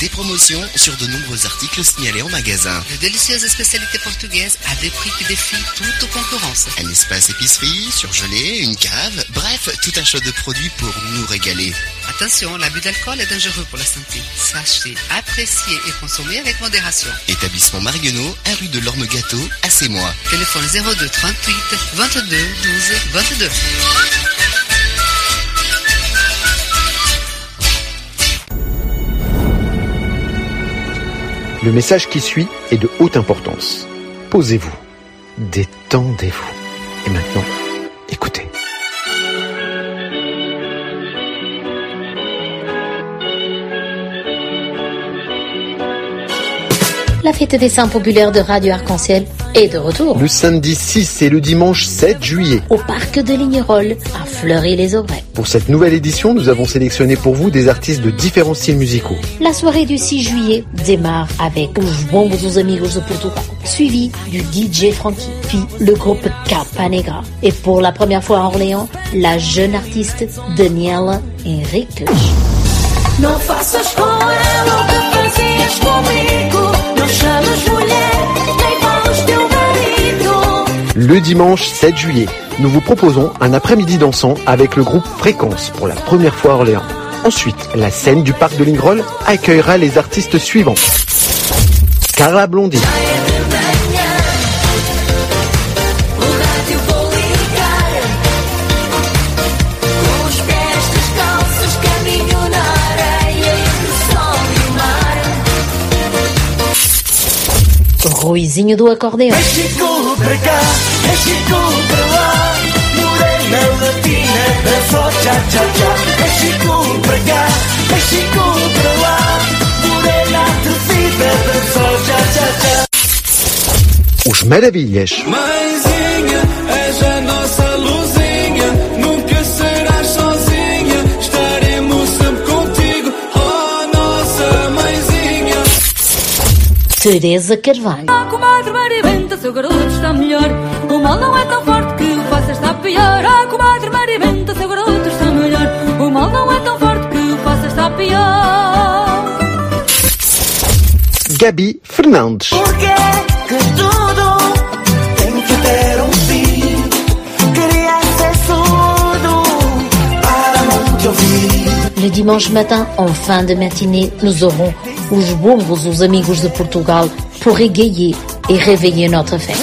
des promotions sur de nombreux articles signalés en magasin. De délicieuses spécialités portugaises à des prix qui défient toute concurrence. Un espace épicerie, surgelé, une cave, bref, tout un choix de produits pour nous régaler. Attention, l'abus d'alcool est dangereux pour la santé. Sachez apprécier et consommer avec modération. Établissement Marguenot, à rue de l'Orme Gâteau, à Sémois. Téléphone 02 38 22 12 22. Le message qui suit est de haute importance. Posez-vous, détendez-vous. Et maintenant, La fête des saints populaires de Radio Arc-en-Ciel est de retour. Le samedi 6 et le dimanche 7 juillet. Au parc de Lignerolles, à Fleury-les-Aubrais. Pour cette nouvelle édition, nous avons sélectionné pour vous des artistes de différents styles musicaux. La soirée du 6 juillet démarre avec Os Bombos dos Amigos de Portugal, suivi du DJ Frankie, puis le groupe Capanegra. Et pour la première fois à Orléans, la jeune artiste Daniela Henriques. Não faças com ela o que fazias comigo. Le dimanche 7 juillet, nous vous proposons un après-midi dansant avec le groupe Fréquence pour la première fois à Orléans. Ensuite, la scène du parc de Lingrol accueillera les artistes suivants. Carla Blondie, Ruizinho do acordeão. México para cá, México para lá. Morena latina, dançou tchá tchá tchá. México para cá, México para lá. Morena atrevida, dançou tchá tchá tchá. Os Maravilhas, Mãezinha, és a nossa Teresa Carvalho. Ah, comadre Maribenta, seu garoto está melhor. O mal não é tão forte que o faça estar pior. Ah, comadre Maribenta, seu garoto está melhor. O mal não é tão forte que o faça estar pior. Gabi Fernandes, Porque que tudo tem que ter um fim. Queria ser surdo para não te ouvir. Le dimanche matin, en fin de matinée, nous aurons Os Bombos, os Amigos de Portugal, pour égayer et réveiller notre fête.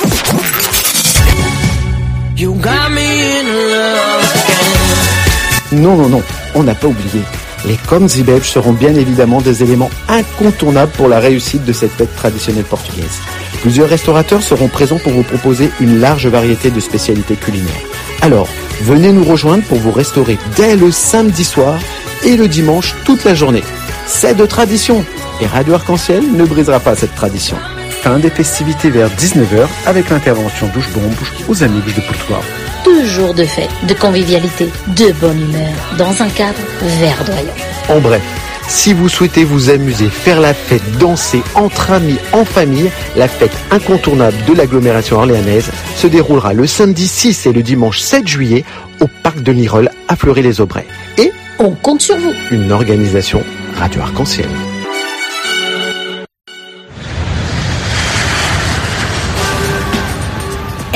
Non, non, non, on n'a pas oublié. Les coms et belges seront bien évidemment des éléments incontournables pour la réussite de cette fête traditionnelle portugaise. Plusieurs restaurateurs seront présents pour vous proposer une large variété de spécialités culinaires. Alors, venez nous rejoindre pour vous restaurer dès le samedi soir et le dimanche toute la journée. C'est de tradition et Radio Arc-en-Ciel ne brisera pas cette tradition. Fin des festivités vers 19h avec l'intervention d'Ouche Bombe aux Amigos de Portugal. Deux jours de fête, de convivialité, de bonne humeur, dans un cadre verdoyant. En bref, si vous souhaitez vous amuser, faire la fête, danser entre amis, en famille, la fête incontournable de l'agglomération orléanaise se déroulera le samedi 6 et le dimanche 7 juillet au parc de Nirol à Fleury-les-Aubrais. Et On compte sur vous. une organisation Radio Arc-en-Ciel.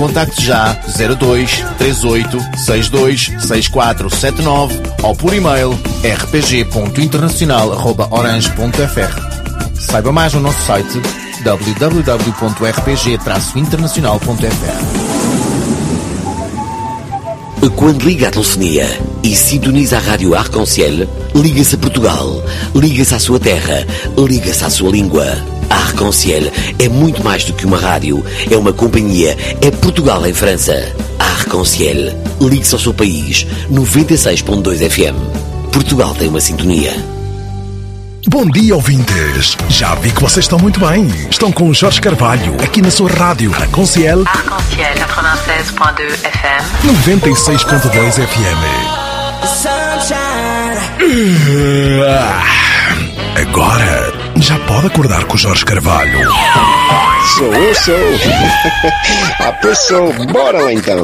Contacte já 02 38 62 6479 ou por e-mail rpg.internacional.orange.fr. Saiba mais no nosso site www.rpg-internacional.fr. Quando liga a telefonia e sintoniza a rádio Arconciel, liga-se a Portugal, liga-se à sua terra, liga-se à sua língua. A Arconciel é muito mais do que uma rádio, é uma companhia, é Portugal em França. A Arconciel, ligue-se ao seu país, 96.2 FM. Portugal tem uma sintonia. Bom dia, ouvintes! Já vi que vocês estão muito bem. Estão com o Jorge Carvalho, aqui na sua rádio Arconciel Arc-en-ciel 96.2 FM. 96.2 FM. Agora já pode acordar com o Jorge Carvalho. Sou eu, sou. pois sou. Bora lá então.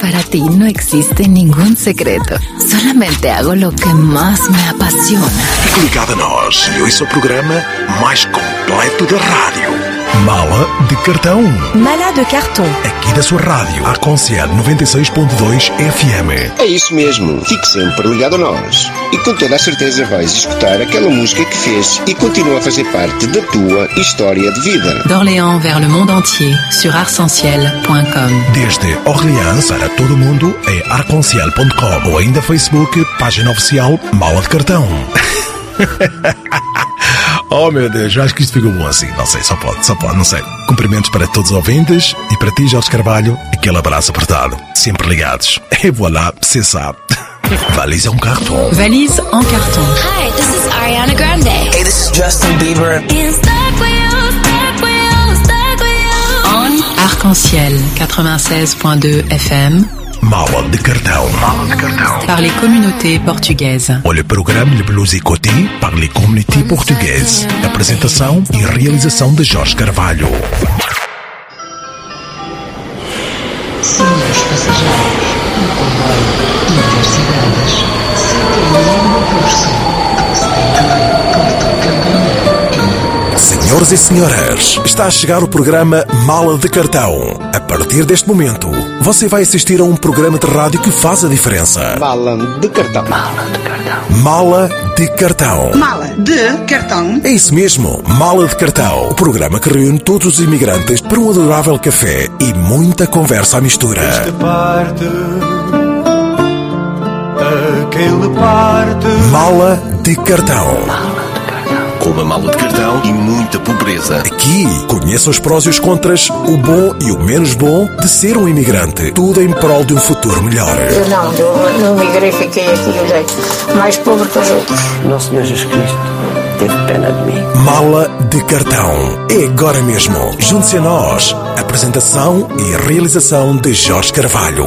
Para ti no existe ningún secreto. Solamente hago lo que más me apasiona. Fique ligado a nós e ouça o programa mais completo da rádio. Mala de cartão. Mala de carton. Aqui da sua rádio Arconciel 96.2 FM. É isso mesmo. Fique sempre ligado a nós. E com toda a certeza vais escutar aquela música que fez e continua a fazer parte da tua história de vida. D'Orléans vers le monde entier sur arcenciel.com. Desde Orleans para todo mundo é arconciel.com ou ainda Facebook, página oficial Mala de Cartão. oh meu Deus, eu acho que isto ficou bom assim. Não sei, só pode, só pode, não sei. Cumprimentos para todos os ouvintes e para ti, Jorge Carvalho, aquele abraço apertado. Sempre ligados. E voilà, você sabe. Valise en carton. Valise en carton. Hi, this is Ariana Grande. Hey, this is Justin Bieber. On Arc-en-ciel 96.2 FM. Mala de cartão. Mala de cartão. Par les communautés portugaises. O programa Le Blues et Côté par les communautés portuguaises. Apresentação e realização de Jorge Carvalho. Senhores passageiros, o comboio Intercidades Sintonia no curso Senhores e senhoras, está a chegar o programa Mala de Cartão. A partir deste momento, você vai assistir a um programa de rádio que faz a diferença. Mala de cartão. Mala de cartão. Mala de Cartão. Mala de cartão. É isso mesmo, Mala de Cartão. O programa que reúne todos os imigrantes para um adorável café e muita conversa à mistura. Esta parte, aquele parte. Mala de Cartão. Com uma mala de cartão e muita pobreza. Aqui, conheça os prós e os contras, o bom e o menos bom de ser um imigrante. Tudo em prol de um futuro melhor. Eu não, eu não migrei, fiquei aqui, eu mais pobre que os outros. Nosso Senhor Jesus Cristo teve pena de mim. Mala de cartão. É agora mesmo. Junte-se a nós. Apresentação e realização de Jorge Carvalho.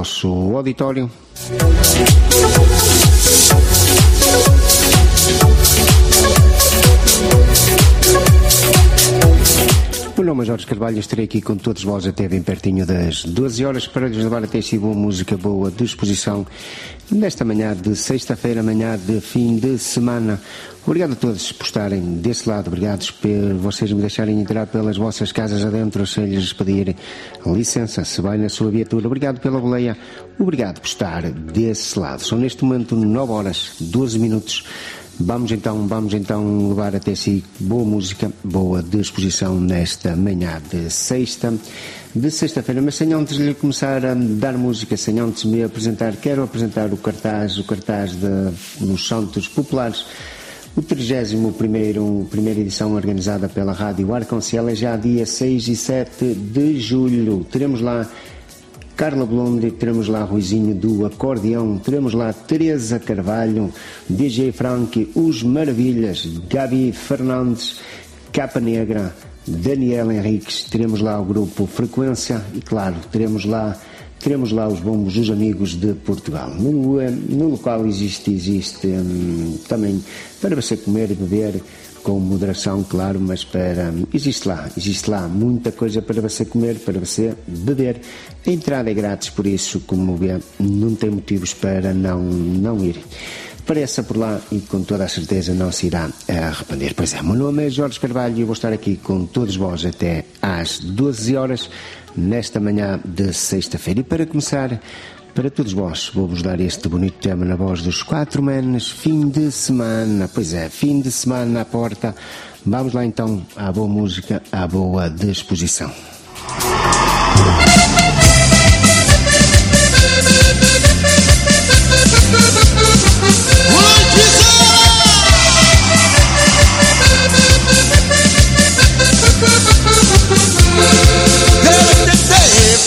Nosso auditório. O meu nome é Jorge Carvalho estarei aqui com todos vós até bem pertinho das 12 horas para lhes levar até si boa música, boa disposição nesta manhã de sexta-feira, manhã de fim de semana. Obrigado a todos por estarem desse lado, obrigado por vocês me deixarem entrar pelas vossas casas adentro sem lhes pedir licença, se vai na sua viatura. Obrigado pela boleia, obrigado por estar desse lado. São neste momento 9 horas, 12 minutos. Vamos então, vamos então levar até si boa música, boa disposição nesta manhã de sexta, de sexta-feira. Mas sem antes lhe começar a dar música, sem antes me apresentar, quero apresentar o cartaz, o cartaz de, dos Santos Populares. O 31 primeira edição organizada pela Rádio Arconciel é já dia 6 e 7 de julho. Teremos lá Carla Blonde, teremos lá Ruizinho do Acordeão, teremos lá Teresa Carvalho, DJ Frank, Os Maravilhas, Gabi Fernandes, Capa Negra, Daniel Henriques, teremos lá o grupo Frequência e claro, teremos lá teremos lá os bombos os amigos de Portugal. No, eh, no local existe, existe hum, também para você comer e beber com moderação, claro, mas para existe lá, existe lá muita coisa para você comer, para você beber. A entrada é grátis, por isso, como vê, não tem motivos para não não ir. Apareça por lá e com toda a certeza não se irá arrepender. Pois é, meu nome é Jorge Carvalho e eu vou estar aqui com todos vós até às 12 horas nesta manhã de sexta-feira. E para começar, para todos vós, vou-vos dar este bonito tema na voz dos quatro manos, fim de semana. Pois é, fim de semana à porta. Vamos lá então à boa música, à boa disposição.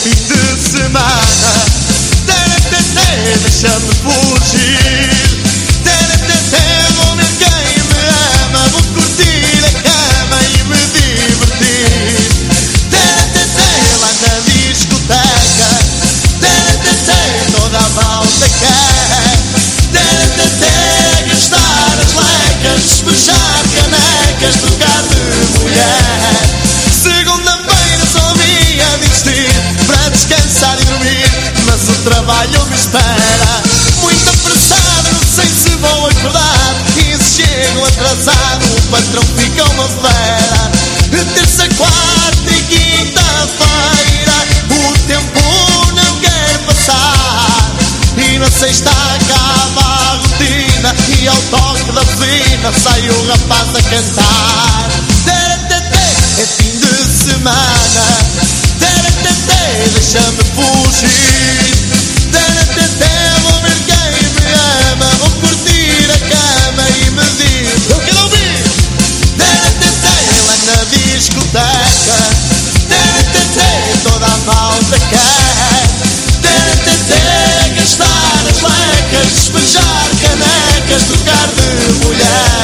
Fim de semana. Deixa-me fugir. Vou ver quem me ama. Vou curtir a cama e me divertir. Lá na discoteca. Toda a malta quer. Gastar as lecas Despejar canecas Trocar de mulher trabalho me espera. Muito apressado, não sei se vou acordar. E se chego atrasado O patrão fica uma fera Terça, quarta e quinta-feira O tempo não quer passar. E na sexta acaba a rotina E ao toque da buzina Sai o rapaz a cantar. É fim de semana. Deixa-me fugir de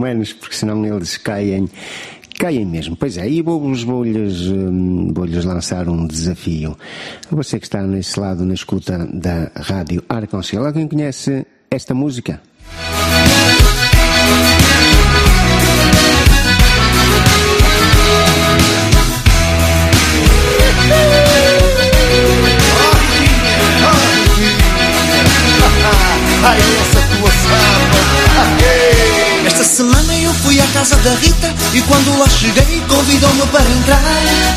os quatro manos, porque senão eles caem, caem mesmo. Pois é, e vou-lhes hum, vou-lhes lançar um desafio. Você que está nesse lado, na escuta da Rádio Arconcel, alguém conhece esta música? Esta semana eu fui à casa da Rita e quando lá cheguei convidou-me para entrar.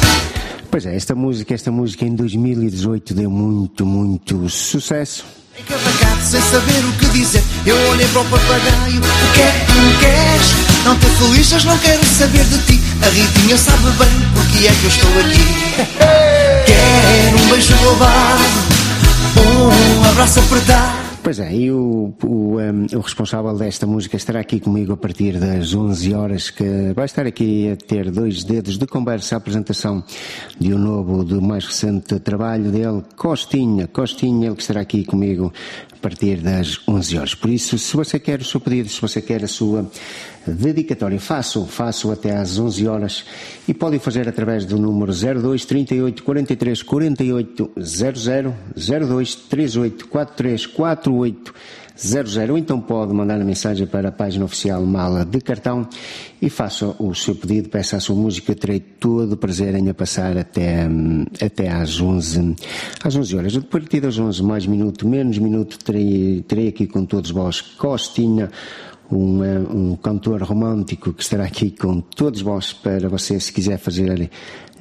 Pois é, esta música, esta música em 2018 deu muito, muito sucesso. Encavacado sem saber o que dizer, eu olhei para o papagaio. O que é que tu me queres? Não te felizes, não quero saber de ti. A Ritinha sabe bem porque é que eu estou aqui. Quero um beijo roubado, um abraço apertado. Pois é, e o, o, um, o responsável desta música estará aqui comigo a partir das 11 horas, que vai estar aqui a ter dois dedos de conversa, a apresentação de um novo, do mais recente trabalho dele, Costinha, Costinha, ele que estará aqui comigo partir das 11 horas. Por isso, se você quer o seu pedido, se você quer a sua dedicatória, faço, faço até às 11 horas e pode fazer através do número 02 38 43 48 00 02 38 43 48 00 ou então pode mandar a mensagem para a página oficial Mala de Cartão e faça o seu pedido, peça a sua música, terei todo o prazer em a passar até, hum, até às 11, às 11 horas. A partir das 11, mais minuto, menos minuto, terei, terei aqui com todos vós. Costinha, um, um cantor romântico que estará aqui com todos vós para você, se quiser fazer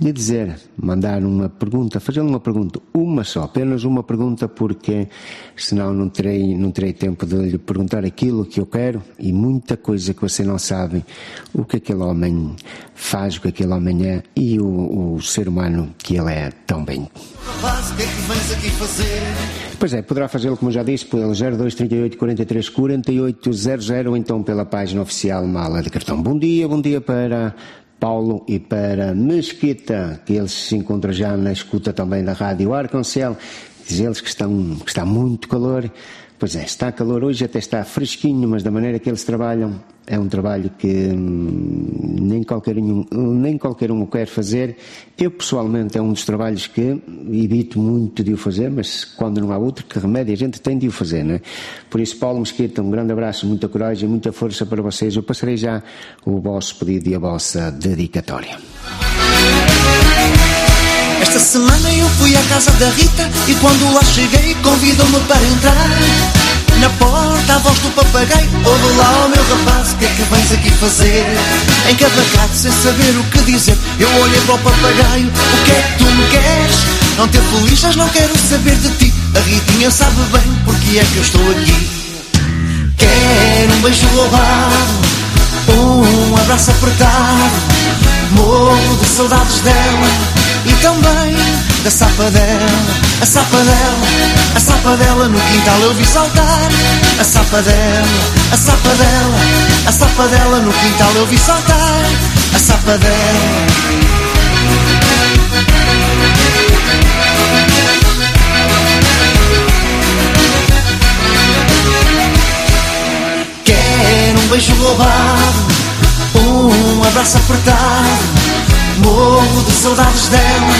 lhe dizer, mandar uma pergunta, fazer uma pergunta, uma só, apenas uma pergunta, porque senão não terei, não terei tempo de lhe perguntar aquilo que eu quero e muita coisa que você não sabe, o que aquele homem faz, o que aquele homem é e o, o ser humano que ele é tão bem. Rapaz, o que é que vens aqui fazer? Pois é, poderá fazê-lo, como já disse, pelo 0238 43 48 00 ou então pela página oficial Mala de Cartão. Bom dia, bom dia para Paulo e para Mesquita, que eles se encontram já na escuta também da Rádio Arconcel. Diz eles que, estão, que está muito calor. Pois é, está calor hoje, até está fresquinho, mas da maneira que eles trabalham, é um trabalho que hum, nem, qualquer um, nem qualquer um quer fazer. Eu, pessoalmente, é um dos trabalhos que evito muito de o fazer, mas quando não há outro, que remédio a gente tem de o fazer, não é? Por isso, Paulo Mesquita, um grande abraço, muita coragem, muita força para vocês. Eu passarei já o vosso pedido e a vossa dedicatória. Esta semana eu fui à casa da Rita e quando lá cheguei convidou-me para entrar. Na porta a voz do papagaio, ouve lá, oh meu rapaz, o que é que vens aqui fazer? Encavacado sem saber o que dizer, eu olhei para o papagaio, o que é que tu me queres? Não te afliges, não quero saber de ti, a Ritinha sabe bem porque é que eu estou aqui. Quero um beijo roubado, um abraço apertado, morro de saudades dela e também da sapa dela, a sapa dela, a sapa dela no quintal eu vi saltar. A sapa dela, a sapa dela, a sapa dela no quintal eu vi saltar. A sapa dela. Quero um beijo roubado, um abraço apertado. Morro de saudades dela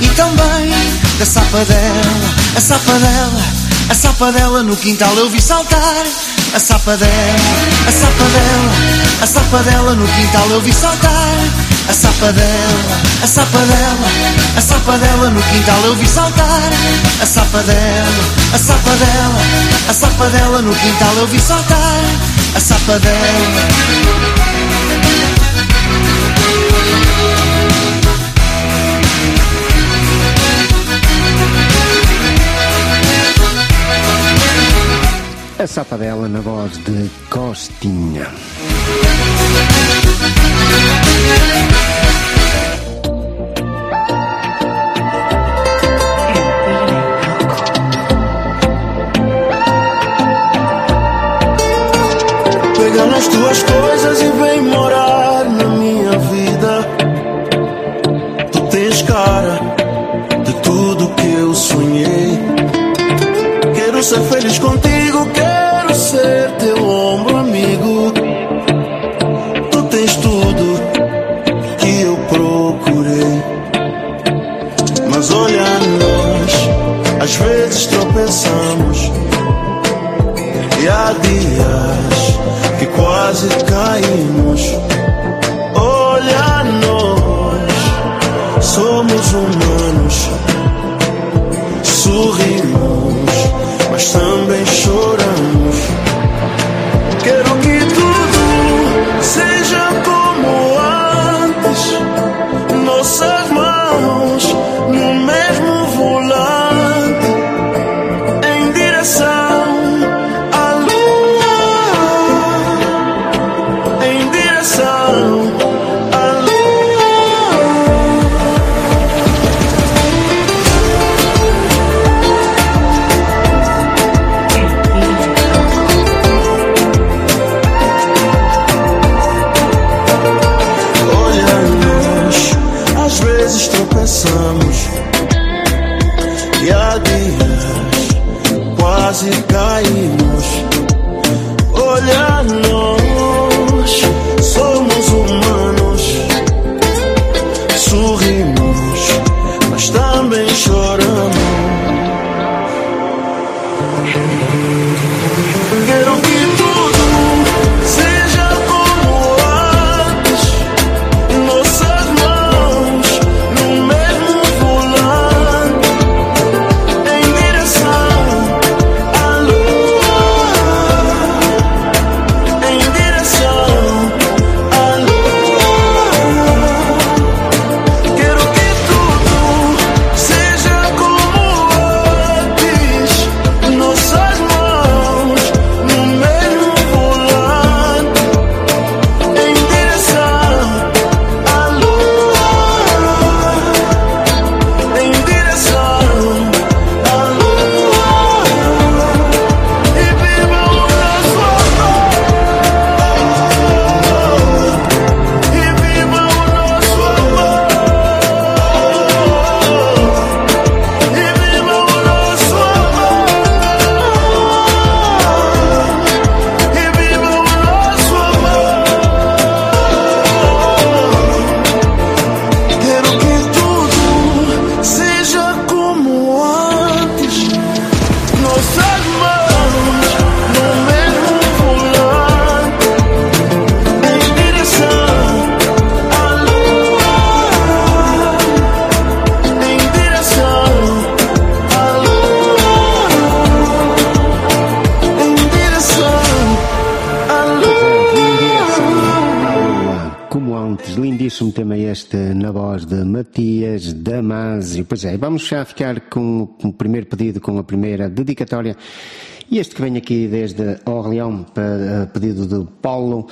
e também da sapa dela, a sapa dela, a sapa dela no quintal eu vi saltar. A sapa dela, a sapa dela, a sapa dela no quintal eu vi saltar. A sapa dela, a sapa dela, a sapa dela no quintal eu vi saltar. A sapa dela, a sapa dela, a sapa dela no quintal eu vi saltar. A sapa dela. a Satadela na voz de Costinha. Pega nas tuas coisas e vem morar na minha vida. Tu tens cara de tudo que eu sonhei. Quero ser feliz contigo. Quero quero ser teu ombro amigo. Tu tens tudo que eu procurei. Mas olha nós, às vezes tropeçamos. E há dias que quase caímos. Olha nós, somos humanos. Sorrimos, mas também choramos. Vamos já ficar com o primeiro pedido, com a primeira dedicatória. E este que vem aqui desde Orleão, para pedido do Paulo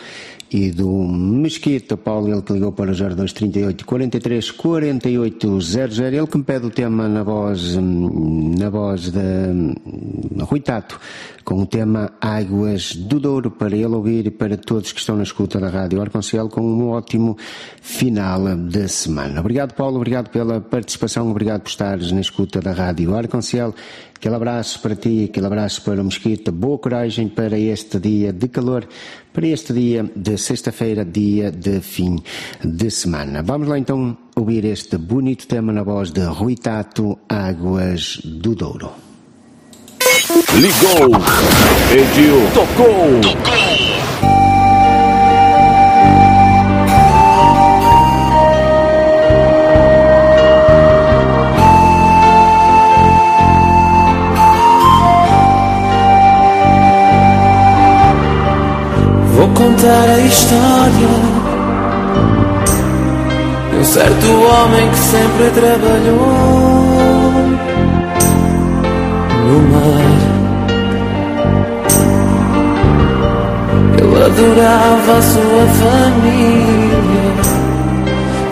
e do Mesquita. Paulo, ele que ligou para o 0238 43 48 00. Ele que me pede o tema na voz, na voz de Rui Tato, com o tema Águas do Douro, para ele ouvir e para todos que estão na escuta da Rádio Arconcel, com um ótimo final da semana. Obrigado, Paulo, obrigado pela participação, obrigado por estares na escuta da Rádio Arconcel. Aquele abraço para ti, aquele abraço para o Mesquita, boa coragem para este dia de calor, para este dia de sexta-feira, dia de fim de semana. Vamos lá então ouvir este bonito tema na voz de Rui Tato, Águas do Douro. Ligou, pediu, tocou. Vou contar a história de um certo homem que sempre trabalhou no mar. Ele adorava a sua família,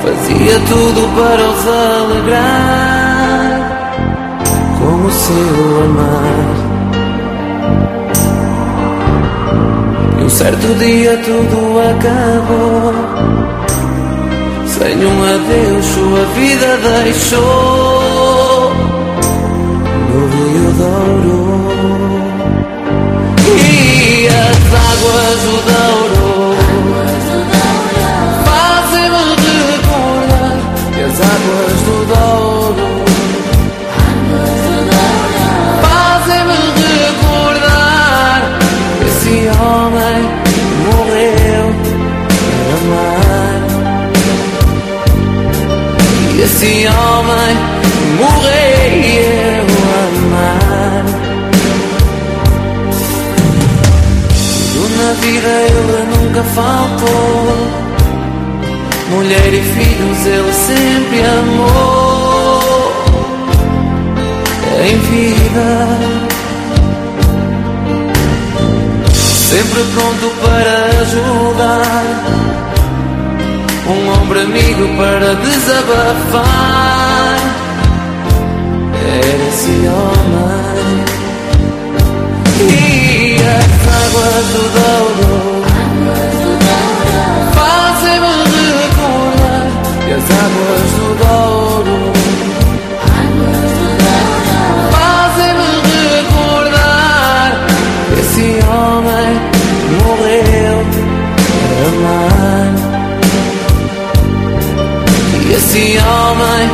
fazia tudo para os alegrar com o seu amar. E um certo dia tudo acabou. Sem um adeus, sua vida deixou no Rio Douro. E as águas do Douro fazem-me recordar que as águas esse homem morrer eu amar. Tudo na vida ele nunca faltou. Mulher e filhos ele sempre amou. Em vida. Sempre pronto para ajudar. Um ombro amigo para desabafar. Era esse homem. E as águas do Douro fazem-me E esse homem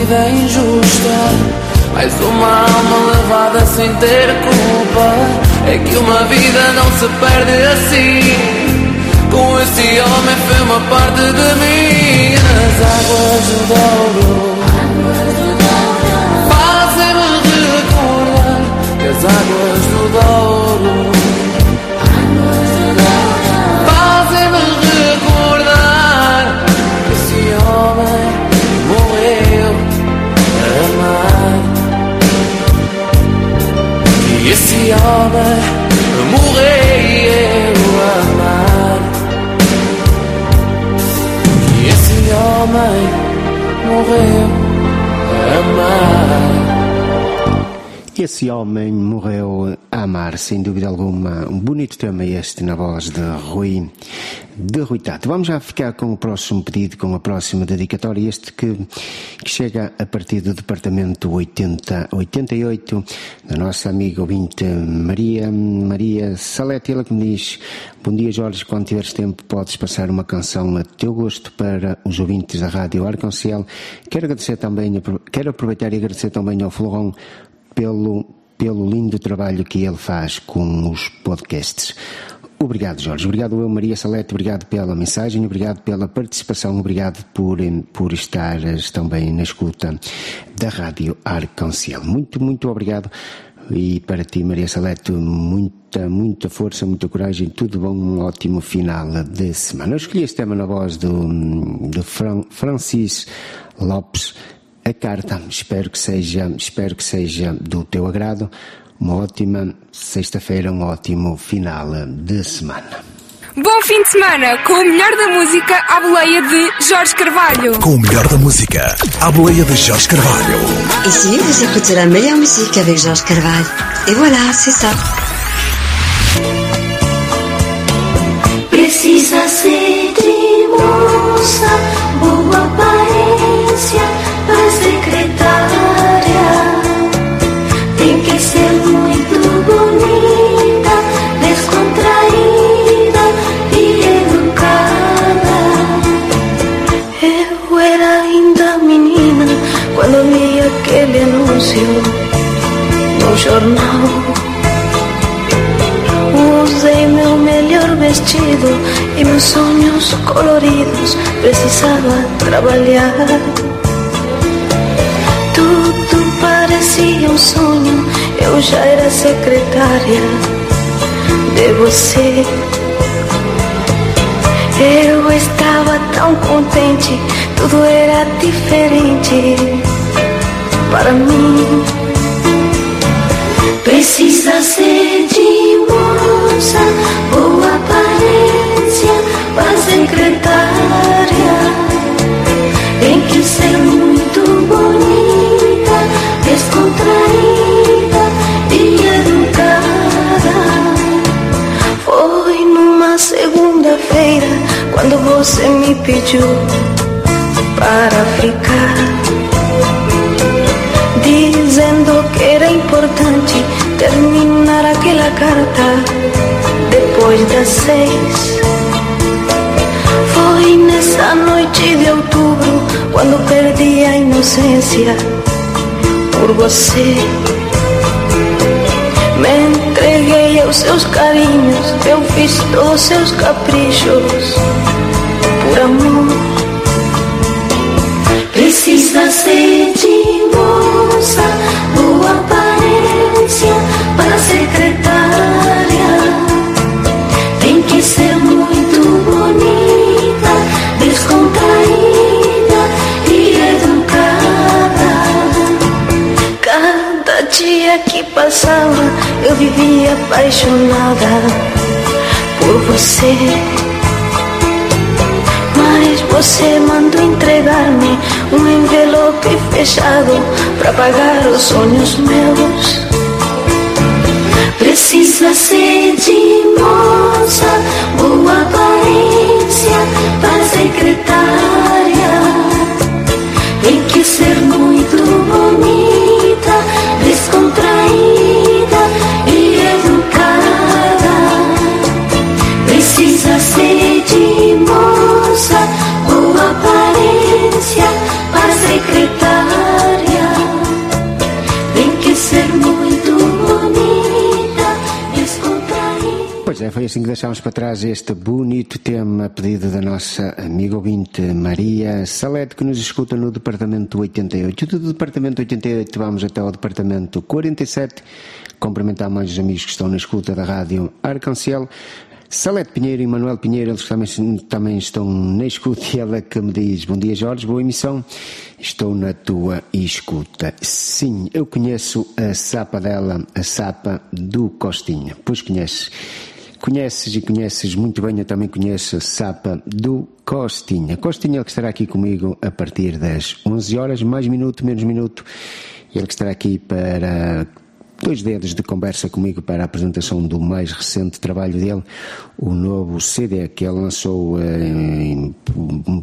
vida injusta. Mais uma alma levada sem ter culpa. É que uma vida não se perde assim. Com esse homem foi uma parte de mim. As águas do Douro fazem-me recordar. E as águas do Douro fazem-me recordar. que Esse homem esse homem morreu e eu amar. Esse homem morreu a amar, sem dúvida alguma. Um bonito tema este na voz de Rui, de Rui Tato. Vamos já ficar com o próximo pedido, com a próxima dedicatória, este que, que chega a partir do departamento 80, 88, da nossa amiga ouvinte Maria, Maria Salete, ela que me diz, bom dia Jorge, quando tiveres tempo podes passar uma canção a teu gosto para os ouvintes da Rádio Arconcel. Quero agradecer também, quero aproveitar e agradecer também ao Florão pelo, pelo lindo trabalho que ele faz com os podcasts. Obrigado, Jorge. Obrigado eu, Maria Salete. Obrigado pela mensagem. Obrigado pela participação. Obrigado por, eh, por estares também na escuta da Rádio Arconcel. Muito, muito obrigado. E para ti, Maria Salete, muita, muita força, muita coragem, tudo bom, um ótimo final de semana. Eu escolhi este tema na voz do, do Fran, Francis Lopes, a carta. Espero que seja, espero que seja do teu agrado. Uma ótima sexta-feira, um ótimo final de semana. Bom fim de semana com o melhor da música à boleia de Jorge Carvalho. Com o melhor da música, à boleia de Jorge Carvalho. Ici, vous écoutez la meilleure musique avec Georges Carvalho. Et voilà, c'est ça. Precisa ser de moça, boa aparência, pra secretária. Tem que ser muito bonita, descontraída e educada. Eu era ainda menina quando vi aquele anúncio no jornal. Usei meu melhor vestido e meus sonhos coloridos. Precisava trabalhar. Parecia um sonho. Eu já era secretária de você. Eu estava tão contente, tudo era diferente para mim. Precisa ser de moça, boa aparência, para secretária. Tem que ser muito bonita, descontraída y educada. Foi numa segunda-feira quando você me pediu para ficar, dizendo que era importante terminar aquela carta depois das seis. Foi nessa noite de outubro quando perdi a inocência por você. Me entreguei aos seus carinhos, eu fiz todos seus caprichos por amor. Precisa ser de moça, boa aparência para secretária. Dia que passava, eu vivia apaixonada por você. Mas você mandou entregar-me um envelope fechado para pagar os sonhos meus. Precisa ser de moça, boa aparência para secretária. Tem que ser muito bonita, Tem que ser muito bonita. Pois é, foi assim que deixámos para trás este bonito tema pedido da nossa amiga ouvinte Maria Salete, que nos escuta no departamento 88. Do departamento 88 vamos até ao departamento 47, cumprimentar mais os amigos que estão na escuta da rádio Arcanciel. Salete Pinheiro e Manuel Pinheiro, eles também, também estão na escuta e ela que me diz, bom dia Jorge, boa emissão, estou na tua escuta. Sim, eu conheço a sapa dela, a sapa do Costinha, pois conheces. Conheces e conheces muito bem, eu também conheço a sapa do Costinha. Costinha, ele que estará aqui comigo a partir das 11 horas, mais minuto, menos minuto, ele que estará aqui para dois dedos de conversa comigo para a apresentação do mais recente trabalho dele, o novo CD que ele lançou eh,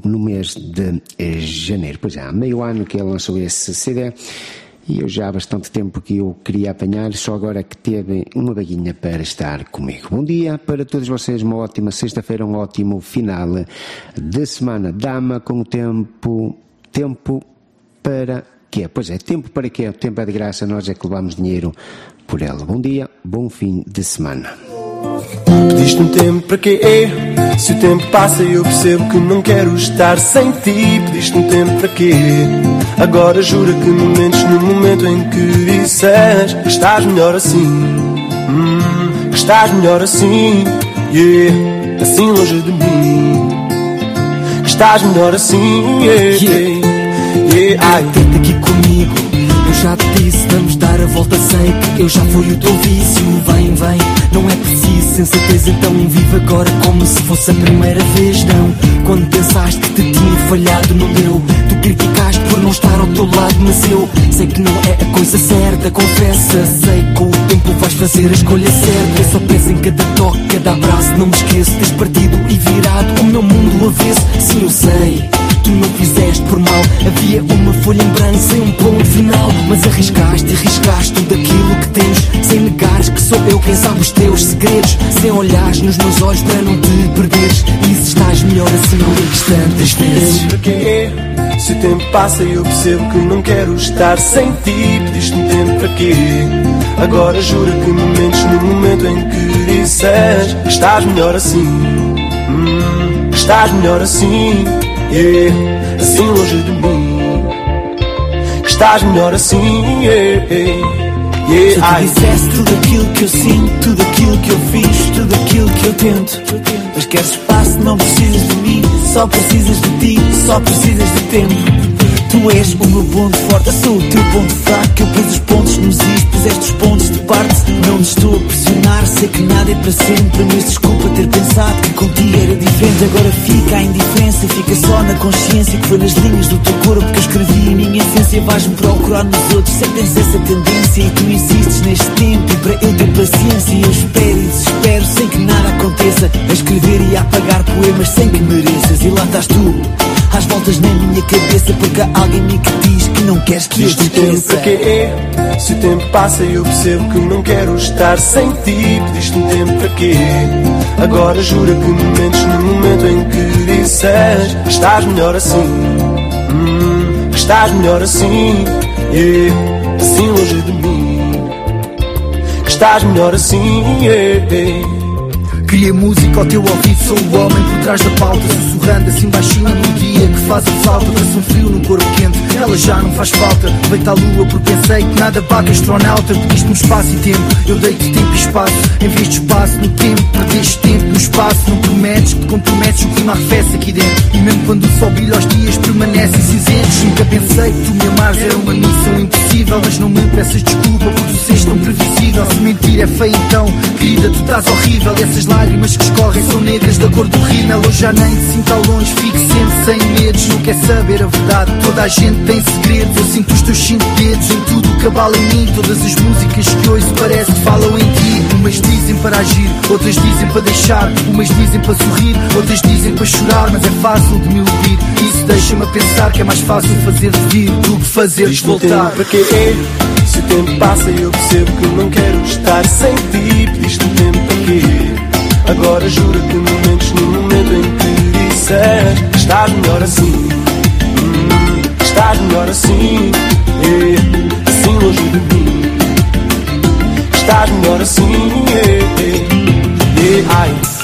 no mês de eh, janeiro. Pois é, há meio ano que ele lançou esse CD e eu já há bastante tempo que eu queria apanhar, só agora que teve uma baguinha para estar comigo. Bom dia para todos vocês, uma ótima sexta-feira, um ótimo final de semana. Dama com o tempo, tempo para quê? Pois é, tempo para quê? O tempo é de graça, nós é que levamos dinheiro por ela. Bom dia, bom fim de semana. Pediste um tempo para quê? Se o tempo passa e eu percebo que não quero estar sem ti Pediste um tempo para quê? Agora jura que não mentes no momento em que disseres Que estás melhor assim hum, Que estás melhor assim Yeah, assim longe de mim Que estás melhor assim Yeah, yeah, yeah ai. Já te disse, vamos dar a volta que eu já fui o teu vício. Vem, vem, não é preciso sensatez Então vive agora como se fosse a primeira vez. Não, quando pensaste que te tinha falhado Não deu, tu criticaste por não estar ao teu lado Mas eu sei que não é a coisa certa Confessa, sei que com o tempo vais fazer a escolha certa. Eu só penso em cada toque, cada abraço Não me esqueço, tens partido e virado O meu mundo do avesso, sim eu sei Tu não fizeste por mal. Havia uma folha em branco sem um ponto final. Mas arriscaste e arriscaste tudo aquilo que tens Sem negares que sou eu quem sabe os teus segredos. Sem olhares nos meus olhos para não te perderes. E se estás melhor assim não ligues tantas vezes Para quê? Se o tempo passa e eu percebo que não quero estar sem ti. Pediste um tempo para quê? Agora jura que me mentes no momento em que disseres Que estás melhor assim. Hum, estás melhor assim Yeah, assim longe de mim Que estás melhor assim yeah, yeah, Se eu te dissesse tudo aquilo que eu sinto Tudo aquilo que eu fiz, tudo aquilo que eu tento. Mas queres espaço, não precisas de mim Só precisas de ti, só precisas de tempo Tu és o meu ponto forte, eu sou o teu ponto fraco. Eu pus os pontos nos is, puseste os pontos de parte. Não te estou a pressionar, sei que nada é para sempre. Mas desculpa ter pensado que contigo era diferente. Agora fica a indiferença, fica só na consciência que foi nas linhas do teu corpo que eu escrevi a minha essência. Vais-me procurar nos outros, sei tens essa tendência. E tu insistes neste tempo, e para eu ter paciência, eu espero e desespero sem que nada aconteça. A escrever e a apagar poemas sem que mereças. E lá estás tu, às voltas na minha cabeça, porque há alguém mim que diz que não queres que eu Diz-te o te tempo para quê? Se o tempo passa eu percebo que não quero estar sem ti Pediste um tempo para quê? Agora jura que me mentes no momento em que disseres Que estás melhor assim Hum, Que estás melhor assim yeah, Assim longe de mim Que estás melhor assim yeah, yeah. Cria música ao teu ouvido, sou o homem por trás da pauta Sussurrando assim baixinho no dia que faz a falta Trouxe um frio no corpo quente, ela já não faz falta Deita a lua porque pensei que nada bate astronauta Pediste-me espaço e tempo, eu dei-te tempo e espaço Em vez de espaço no tempo, perdeste tempo no espaço Não prometes que te comprometes, o clima arrefece aqui dentro. E mesmo quando o sol brilha os dias permanecem cinzentos. Nunca pensei que tu me amares era uma missão impossível Mas não me peças desculpa por tu seres tão previsível. Se mentir é feio então, querida tu estás horrível. Essas lágrimas que escorrem são negras da cor do rímel Eu já nem te sinto ao longe, fico sempre sem medos. Não quer saber a verdade, toda a gente tem segredos. Eu sinto os teus cinco dedos em tudo que abala em mim. Todas as músicas que ouço parece que falam em ti. Umas dizem para agir, outras dizem para deixar. Umas dizem para sorrir, outras dizem para chorar. Mas é fácil de me iludir, isso deixa-me a pensar Que é mais fácil fazer de vir do que fazer o tempo voltar. para quê? Se o tempo passa eu percebo que não quero estar sem ti. Pediste um tempo? Agora jura que me mentes no momento em que disseres Que estás melhor assim. Hum, que Estás melhor assim. Yeah, Assim longe de mim. Que Estás melhor assim. Yeah, yeah, ai.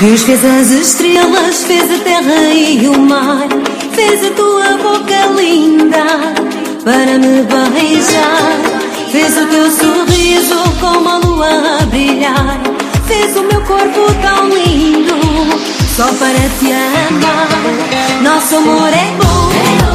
Deus fez as estrelas, fez a terra e o mar, fez a tua boca linda para me beijar, fez o teu sorriso como a lua a brilhar, fez o meu corpo tão lindo só para te amar. Nosso amor é bom.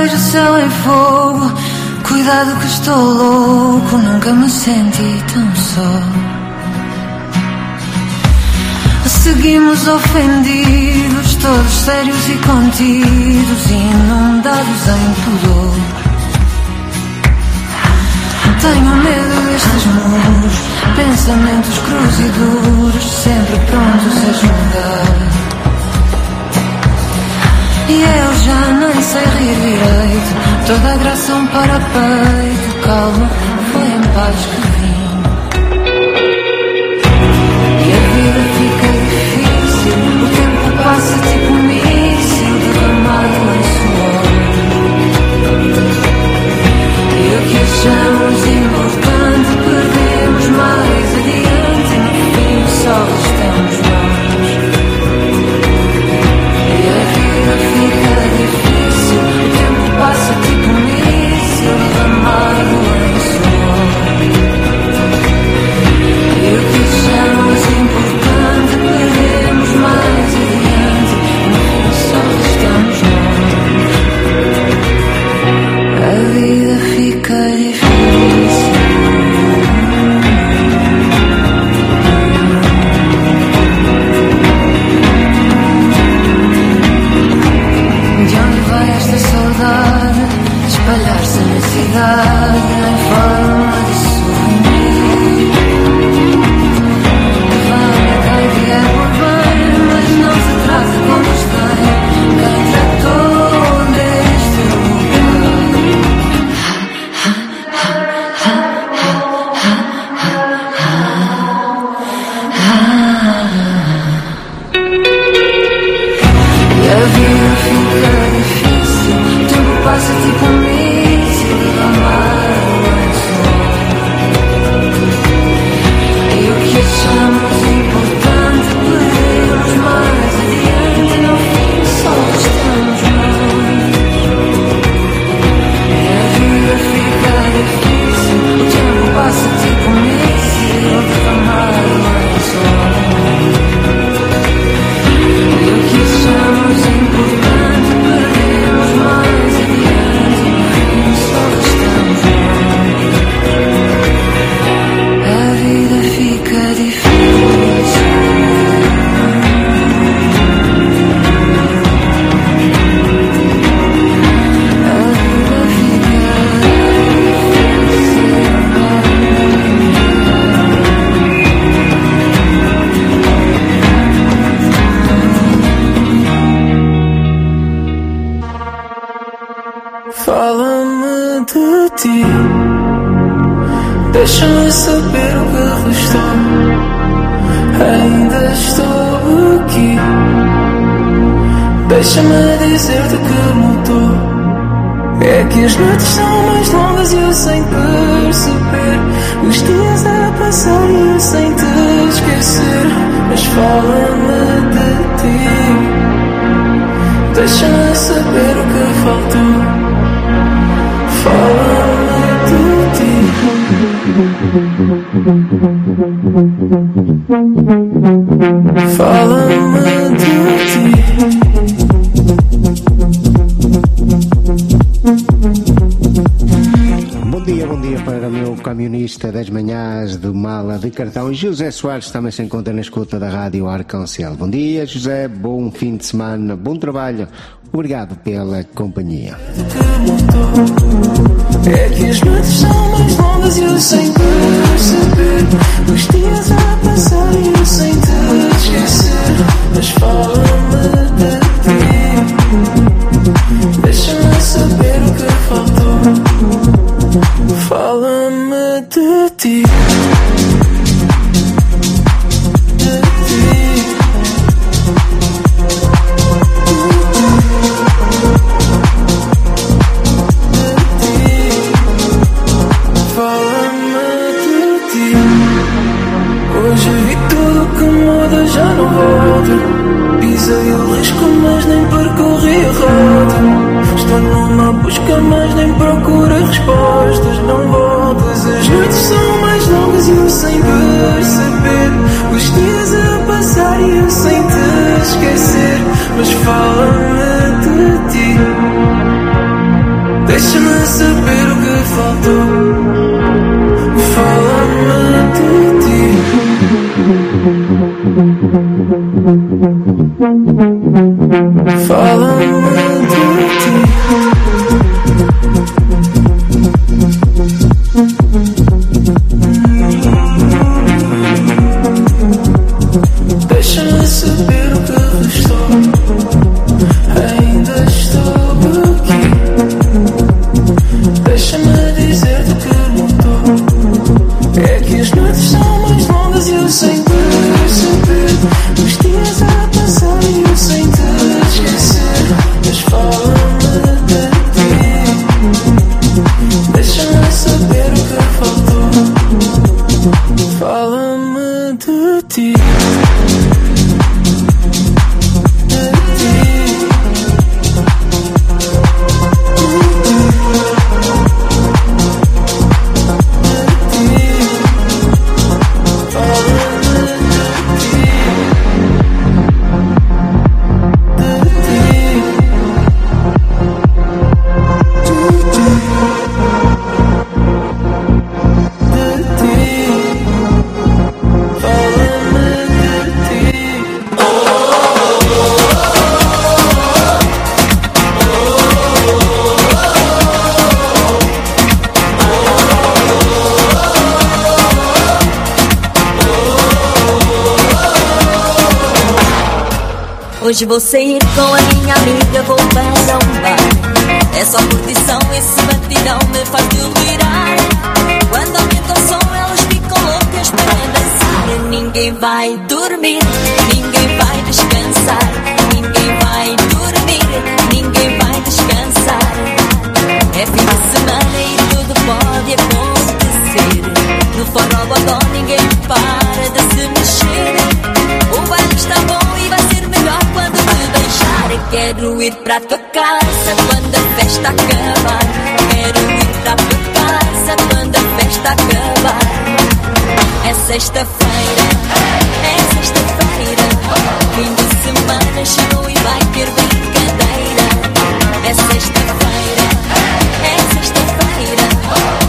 vejo o céu em fogo. Cuidado que estou louco, nunca me senti tão só. Seguimos ofendidos, todos sérios e contidos, inundados em pudor. Tenho medo destes muros, pensamentos cruz e duros, sempre prontos a julgar. E eu já nem sei rir direito. Toda a graça um parapeito Calma, foi em paz que vim. E a vida fica difícil O tempo passa tipo um De Cartão. José Soares também se encontra na escuta da Rádio Arcancel. Bom dia, José. Bom fim de semana. Bom trabalho. Obrigado pela companhia. É Hoje vou sair com a minha amiga, vou para um bar. É só curtição, esse batidão me faz delirar. Quando aumenta o som, elas ficam loucas para dançar. Ninguém vai dormir, ninguém vai descansar. Ninguém vai dormir, ninguém vai descansar. É fim de semana e tudo pode acontecer. No forró bodó ninguém para de se mexer. Quero ir para tua casa quando a festa acabar. Quero ir para tua casa quando a festa acabar. É sexta-feira, é sexta-feira. Fim de semana chegou e vai ter brincadeira. É sexta-feira, é sexta-feira.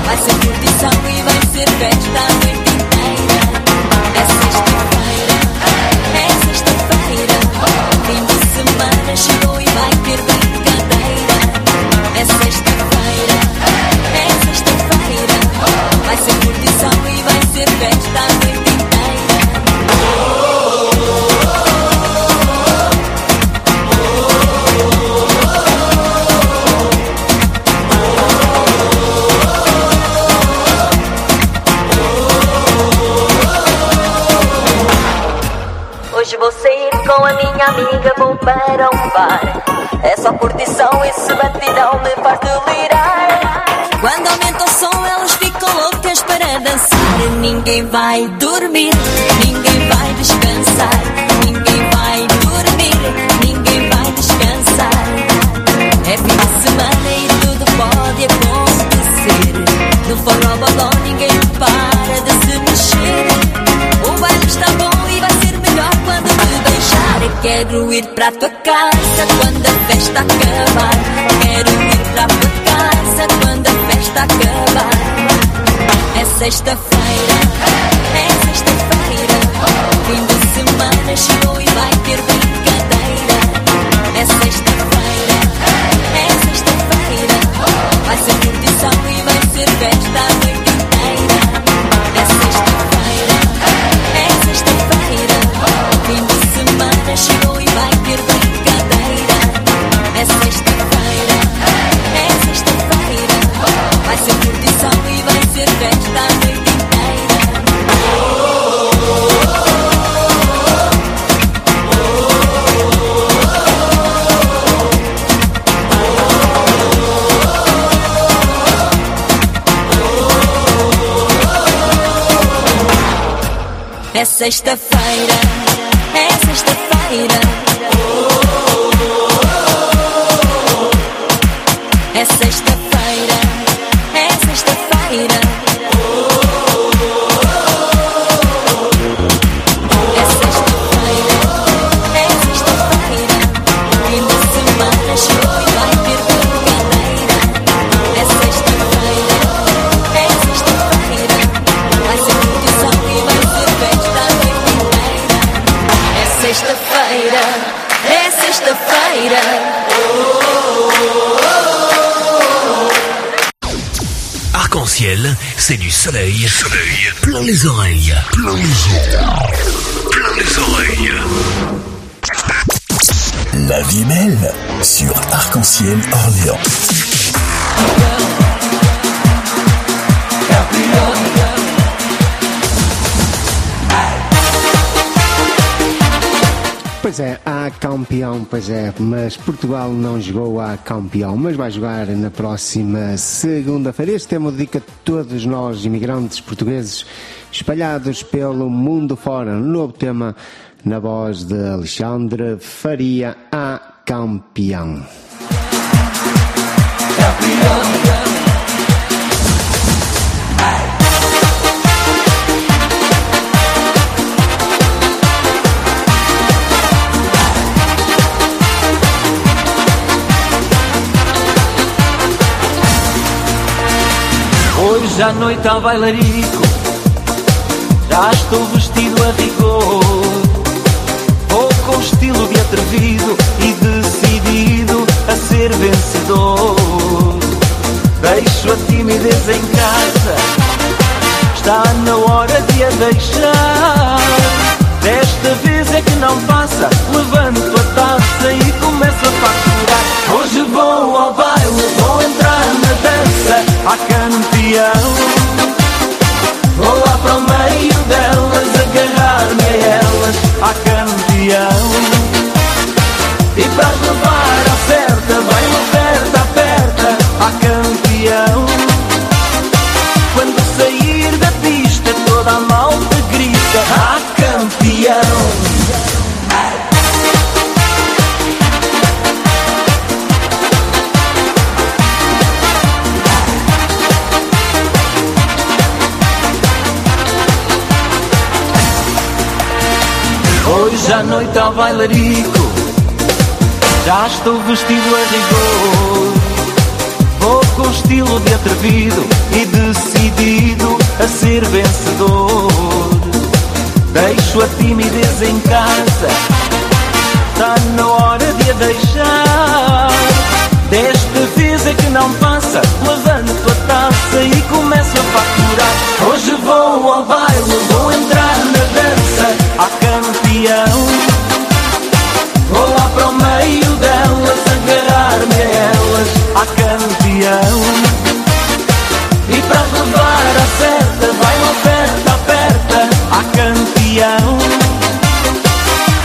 Vai ser curtição e vai ser festa noite amiga, vou para um bar. É só curtição, esse batidão me faz delirar. Quando aumenta o som, elas ficam loucas para dançar. Ninguém vai dormir, ninguém vai descansar. Quero ir para tua casa quando a festa acabar. Quero ir para tua casa quando a festa acabar. É sexta-feira, é sexta-feira. Fim de semana chegou e vai ter brincadeira. É sexta-feira, é sexta-feira. Vai ser curtição e vai ser festa sexta-feira, é sexta-feira. Plein les oreilles. Plein les oreilles. Plein les oreilles. La vie belle sur Arc-en-ciel Orléans. Pois é, há campeão, pois é, mas Portugal não jogou a campeão, mas vai jogar na próxima segunda-feira. Este tema dedica a todos nós, imigrantes portugueses, espalhados pelo mundo fora. Novo tema na voz de Alexandre Faria, a campeão. Hoje à noite ao bailarico Estou vestido a rigor Vou com estilo de atrevido E decidido a ser vencedor. Deixo a timidez em casa Está na hora de a deixar. Desta vez é que não passa Levanto a taça e começo a faturar Hoje vou ao baile, vou entrar na dança A campeão Vou lá para o meio delas Agarrar-me a elas A campeão. E para levar à certa à noite ao bailarico. Já estou vestido a rigor. Vou com estilo de atrevido E decidido a ser vencedor. Deixo a timidez em casa. Está na hora de a deixar. Desta vez é que não passa Levanto a taça e começo a faturar. Hoje vou ao baile, vou entrar campeão. Vou lá para o meio delas Agarrar-me a elas A campeão. E para levar a certa Vai uma oferta, aperta A campeão.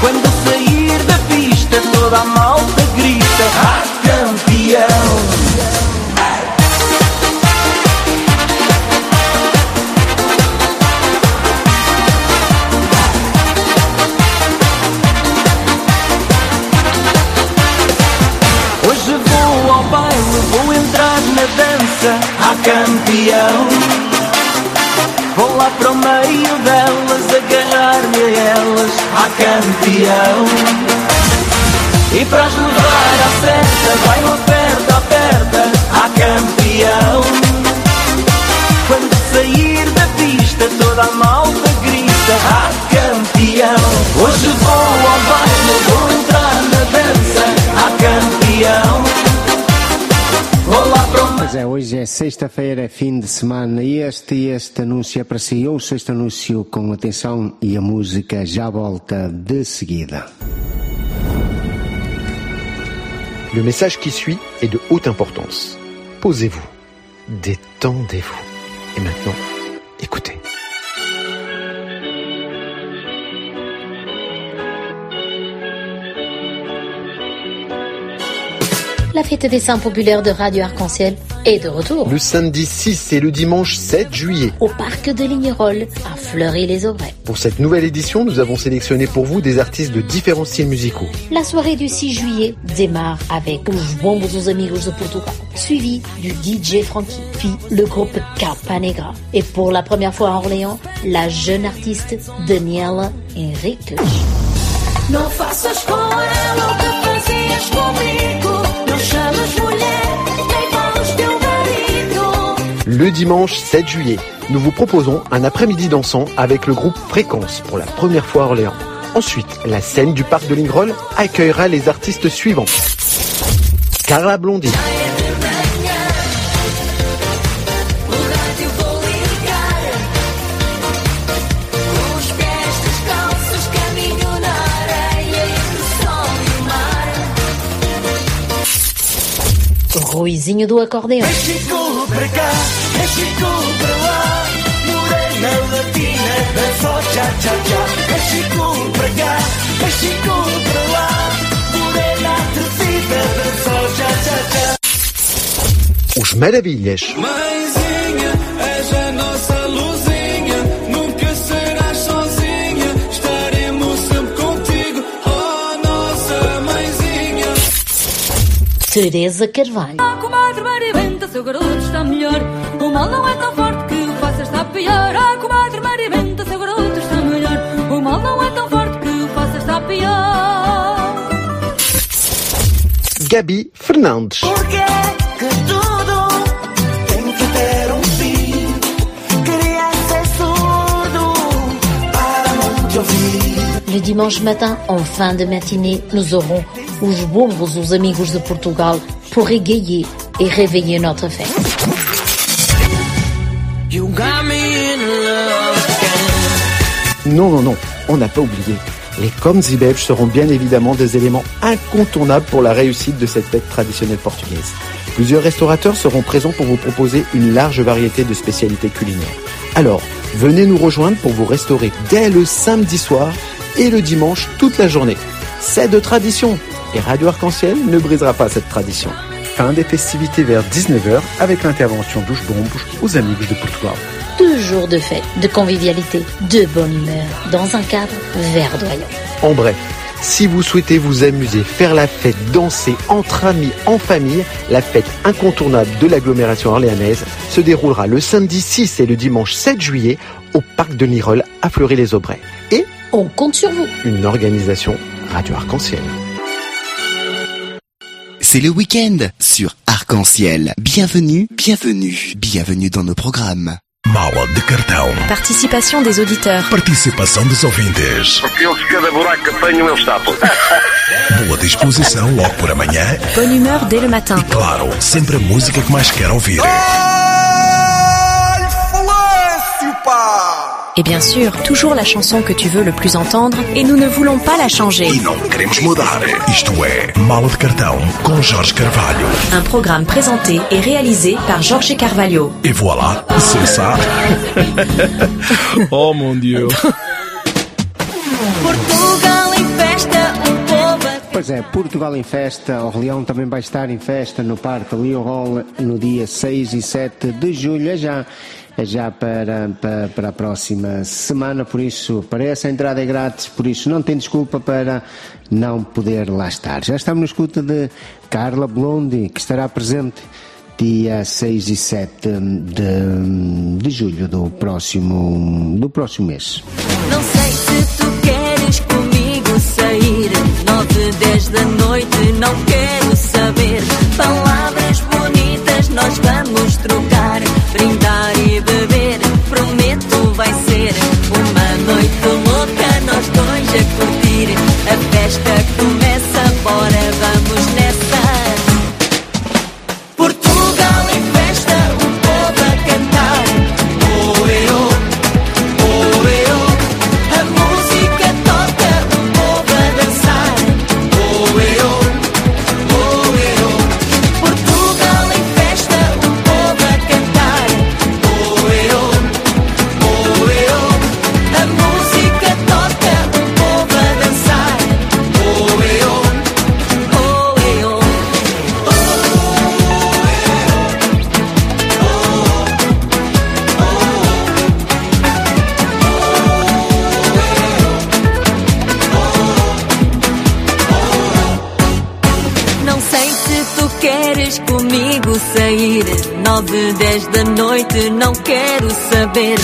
Quando sair da pista Toda a malta campeão. Vou lá para o meio delas, agarrar-me a elas, a campeão. E para ajudar a à certa, perda, perda, a aperta, a campeão. Quando sair da pista, toda a malta grita, a campeão. Hoje vou ao baile, vou entrar na dança, a campeão. Vou lá é, hoje é sexta-feira, é fim de semana e este, este anúncio é para si. Ouça este anúncio com atenção e a música já volta de seguida. Le message qui suit est de haute importance. Posez-vous, détendez-vous. Et maintenant, écoutez. La fête des saints populaires de Radio Arc-en-Ciel est de retour. Le samedi 6 et le dimanche 7 juillet. Au parc de Lignerolles, à Fleury-les-Aubrais. Pour cette nouvelle édition, nous avons sélectionné pour vous des artistes de différents styles musicaux. La soirée du 6 juillet démarre avec Os Bombos dos Amigos de Portugal, suivi du DJ Frankie, puis le groupe Capa Negra. Et pour la première fois à Orléans, la jeune artiste Daniela Henriques. Não faças com ela o que fazias comigo. Le dimanche 7 juillet, nous vous proposons un après-midi dansant avec le groupe Fréquence pour la première fois à Orléans. Ensuite, la scène du parc de Lingrol accueillera les artistes suivants. Carla Blondie. Ruizinho do acordeão. México para lá. Morena latina, dançou tchá tchá tchá. México para cá, México para lá. Morena atrevida, dançou tchá tchá tchá. Os Maravilhas, Mãezinha, és a nossa luzinha. Nunca serás sozinha. Estaremos sempre contigo, oh nossa mãezinha. Teresa Carvalho. Ah, comadre Maribenta, seu garoto está melhor. O mal não é tão forte que o faça estar pior. Ah, comadre Maribenta, seu garoto está melhor. O mal não é tão forte que o faça estar pior. Gabi Fernandes, Porque que tudo tem que ter um fim. Queria ser surdo para não te ouvir. Le dimanche matin, en fin de matinée, nous aurons os bombos, os amigos de Portugal, pour égayer et réveiller notre fête. Non, non, non, on n'a pas oublié. Les Belges seront bien évidemment des éléments incontournables pour la réussite de cette fête traditionnelle portugaise. Plusieurs restaurateurs seront présents pour vous proposer une large variété de spécialités culinaires. Alors, venez nous rejoindre pour vous restaurer dès le samedi soir et le dimanche toute la journée. C'est de tradition et Radio Arc-en-Ciel ne brisera pas cette tradition. Fin des festivités vers 19h avec l'intervention douche bombe aux Amigos de Portugal. Deux jours de fête, de convivialité, de bonne humeur, dans un cadre verdoyant. En bref, si vous souhaitez vous amuser, faire la fête, danser entre amis, en famille, la fête incontournable de l'agglomération orléanaise se déroulera le samedi 6 et le dimanche 7 juillet au parc de Nirol à Fleury-les-Aubrais. Et On compte sur vous. une organisation Radio Arc-en-Ciel. C'est le week-end sur Arc-en-Ciel. Bienvenue, bienvenue, bienvenue dans nos programmes. Mala de cartão. Participação des auditeurs. Participação dos ouvintes. Porque eles, cada buraco que apanham, eles tapam. Boa disposição logo por amanhã. Bonne humeur dès le matin. Claro, sempre a música que mais quer ouvir. Et bien sûr, toujours la chanson que tu veux le plus entendre et nous ne voulons pas la changer. E não queremos mudar. Isto é Mala de Cartão com Jorge Carvalho. Un programme présenté et réalisé par Jorge Carvalho. Et voilà, c'est ça. oh mon Dieu. Portugal em festa, um povo a Pois é, Portugal em festa, Orleão também vai estar em festa no Parque Leo Hall no dia 6 e 7 de julho, é já, é já para, para, para a próxima semana, por isso, para essa entrada é grátis, por isso não tem desculpa para não poder lá estar. Já estamos na escuta de Carla Blondi, que estará presente dia 6 e 7 de, de julho do próximo, do próximo mês. Não sei se tu queres comigo sair. Nove, dez da noite, não quero saber. Palavras bonitas nós vamos trocar. Brindar 9, 10 da noite, não quero saber.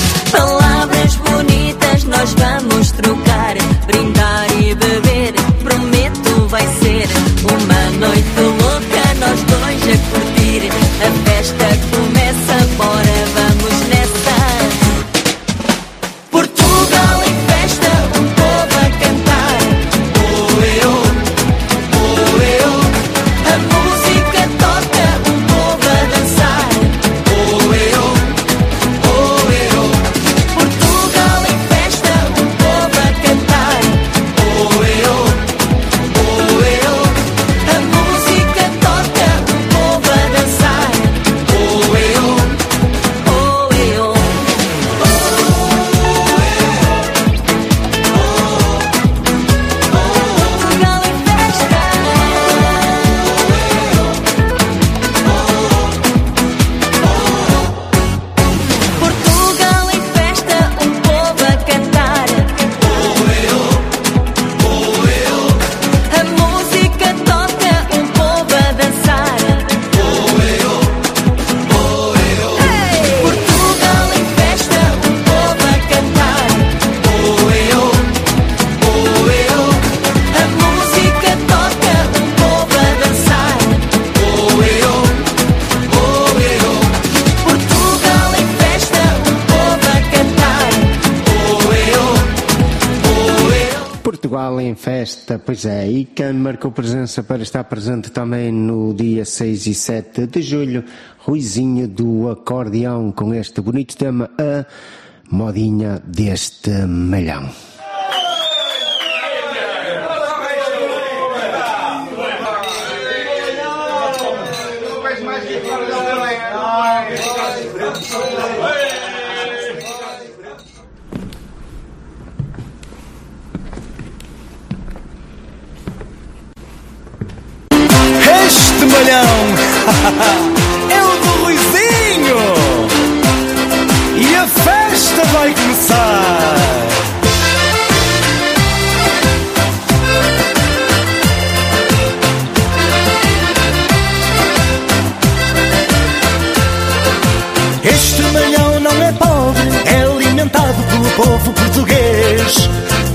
Pois é, e quem marcou presença para estar presente também no dia 6 e 7 de julho, Ruizinho do Acordeão, com este bonito tema, a modinha deste melhão. é o do Luizinho e a festa vai começar. Este malhão não é pobre, é alimentado pelo povo português.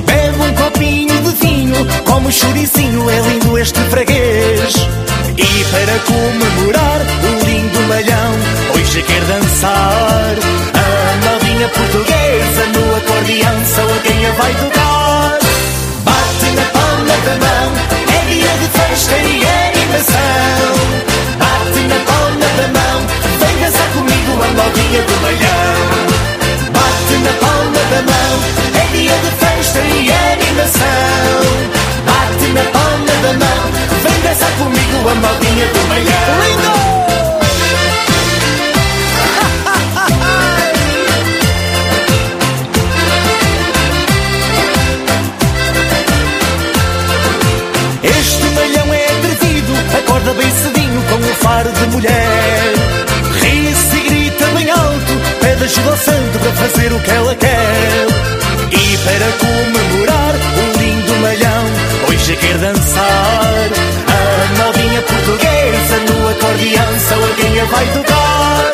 Bebe um copinho de vinho, come um churicinho, é lindo este freguês. E para comemorar o lindo malhão, hoje quer dançar. A novinha portuguesa no acordeão, só a quem a vai tocar. Bate na palma da mão, é dia de festa e animação. Bate na palma da mão, vem dançar comigo a novinha do malhão. Bate na palma da mão, é dia de festa e animação. Bate na palma da mão, vem dançar comigo a novinha do malhão. Lindo! Este malhão é atrevido, acorda bem cedinho com um faro de mulher. Ao santo para fazer o que ela quer. E para comemorar o lindo malhão, hoje quer dançar. A novinha portuguesa no acordeão, só alguém vai tocar.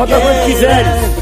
Bota quando quiseres.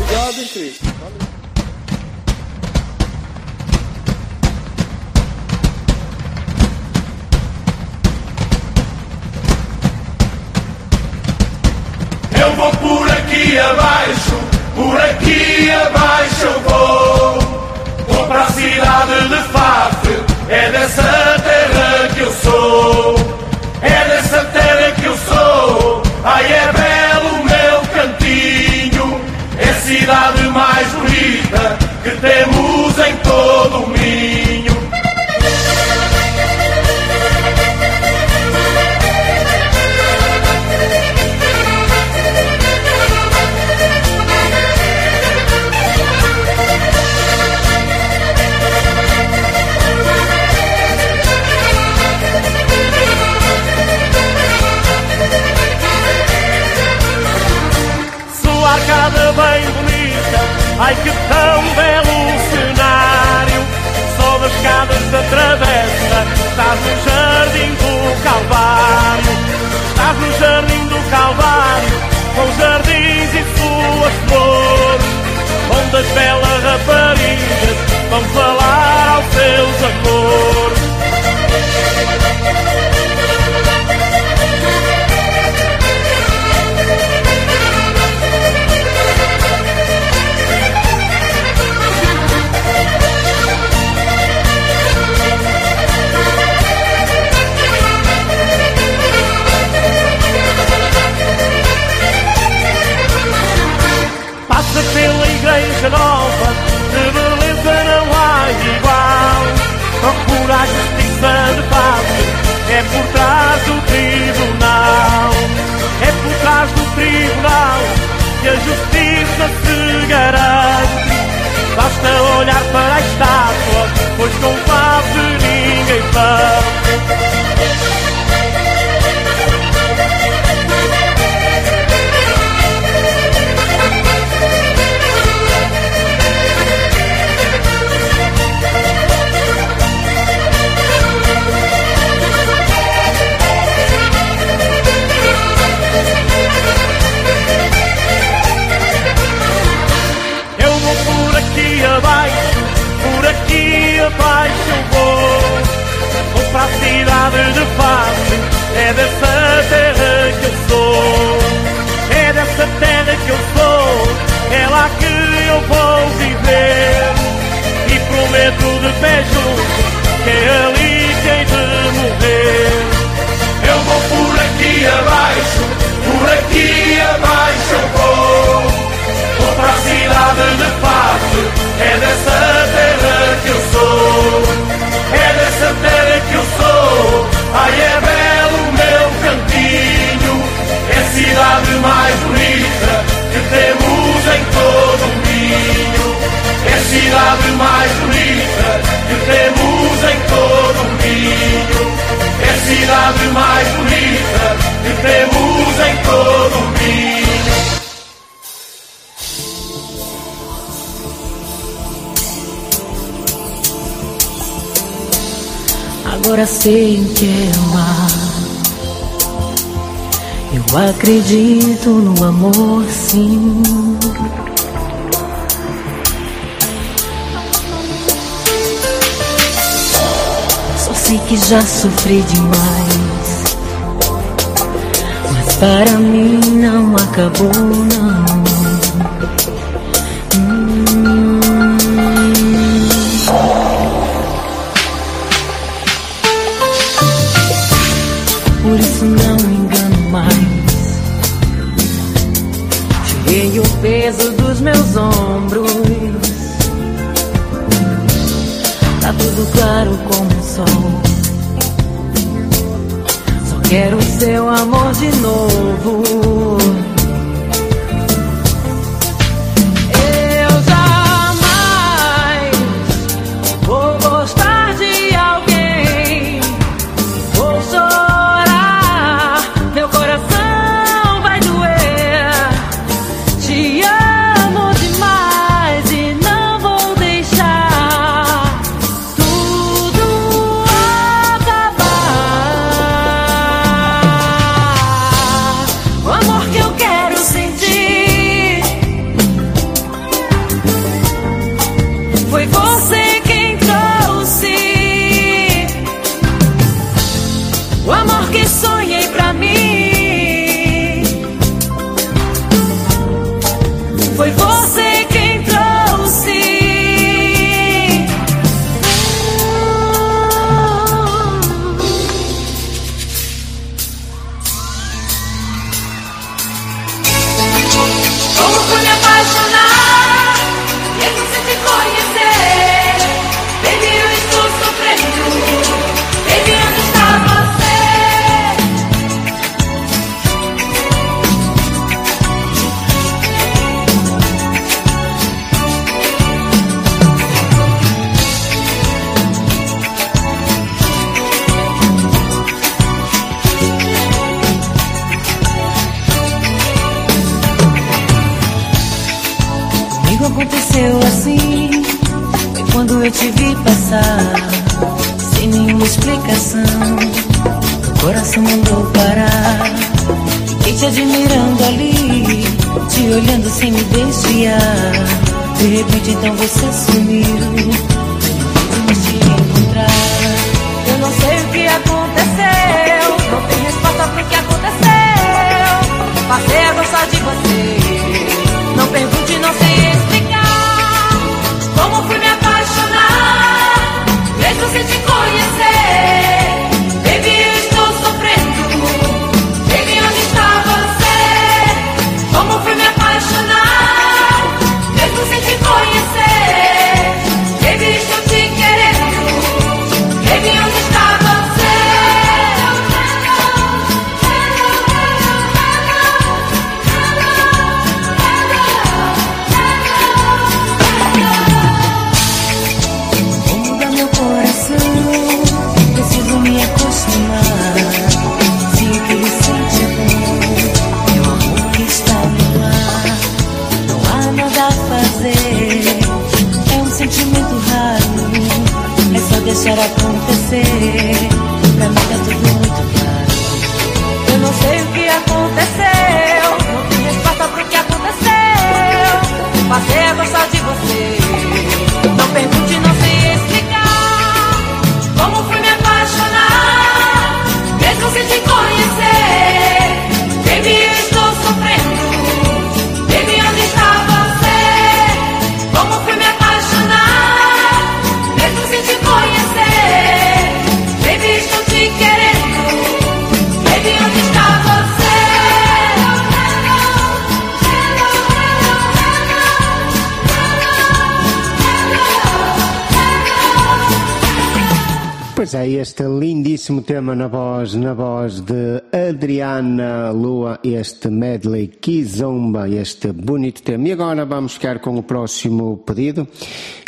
Tema na voz, na voz de Adriana Lua, este medley Kizomba, este bonito tema. E agora vamos ficar com o próximo pedido,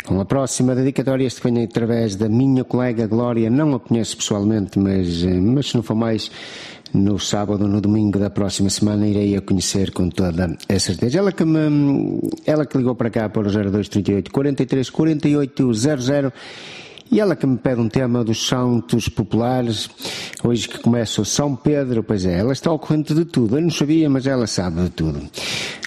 com a próxima dedicatória, este vem através da minha colega Glória, não a conheço pessoalmente, mas, eh, mas se não for mais, no sábado ou no domingo da próxima semana irei a conhecer com toda a certeza. Ela que me, ela que ligou para cá para o 0238 43 48 00 e ela que me pede um tema dos santos populares, hoje que começa o São Pedro, pois é, ela está ao corrente de tudo. Eu não sabia, mas ela sabe de tudo.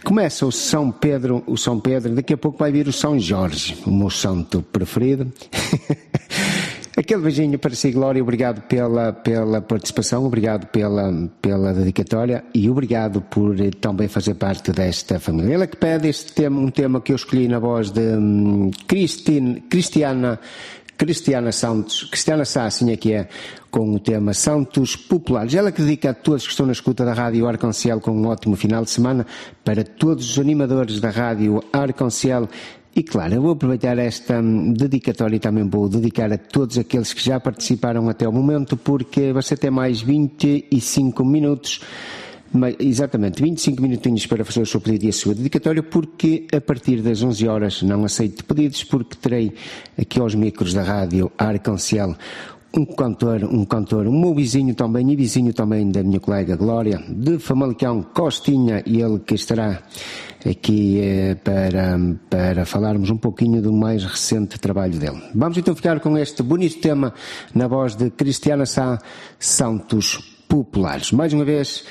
Começa o São Pedro, o São Pedro, daqui a pouco vai vir o São Jorge, o meu santo preferido. Aquele beijinho para si, Glória, obrigado pela, pela participação, obrigado pela, pela dedicatória e obrigado por também fazer parte desta família. Ela que pede este tema, um tema que eu escolhi na voz de hum, Christine, Cristiana Cristiana Santos, Cristiana Sá, assim é que é, com o tema Santos Populares. Ela que dedica a todos que estão na escuta da Rádio Arconciel com um ótimo final de semana, para todos os animadores da Rádio Arconciel e claro, eu vou aproveitar esta hum, dedicatória e também vou dedicar a todos aqueles que já participaram até o momento, porque vai ser até mais 25 minutos. Exatamente, 25 minutinhos para fazer o seu pedido e a sua dedicatória, porque a partir das 11 horas não aceito pedidos, porque terei aqui aos micros da rádio Arcanciel um cantor, um cantor, um meu vizinho também e vizinho também da minha colega Glória, de Famalicão, Costinha, e ele que estará aqui eh, para, para falarmos um pouquinho do mais recente trabalho dele. Vamos então ficar com este bonito tema na voz de Cristiana Sá Santos Populares. Mais uma vez,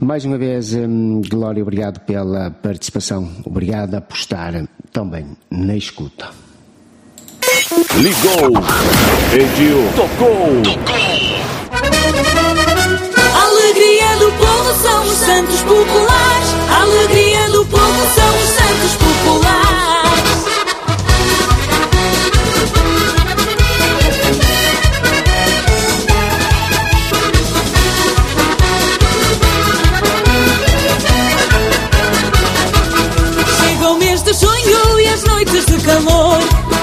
mais uma vez, hum, Glória, obrigado pela participação, obrigado a apostar também na escuta. Ligou, pediu, tocou. Alegria do povo são os santos populares. Alegria do povo são os santos populares. De junho e as noites de calor.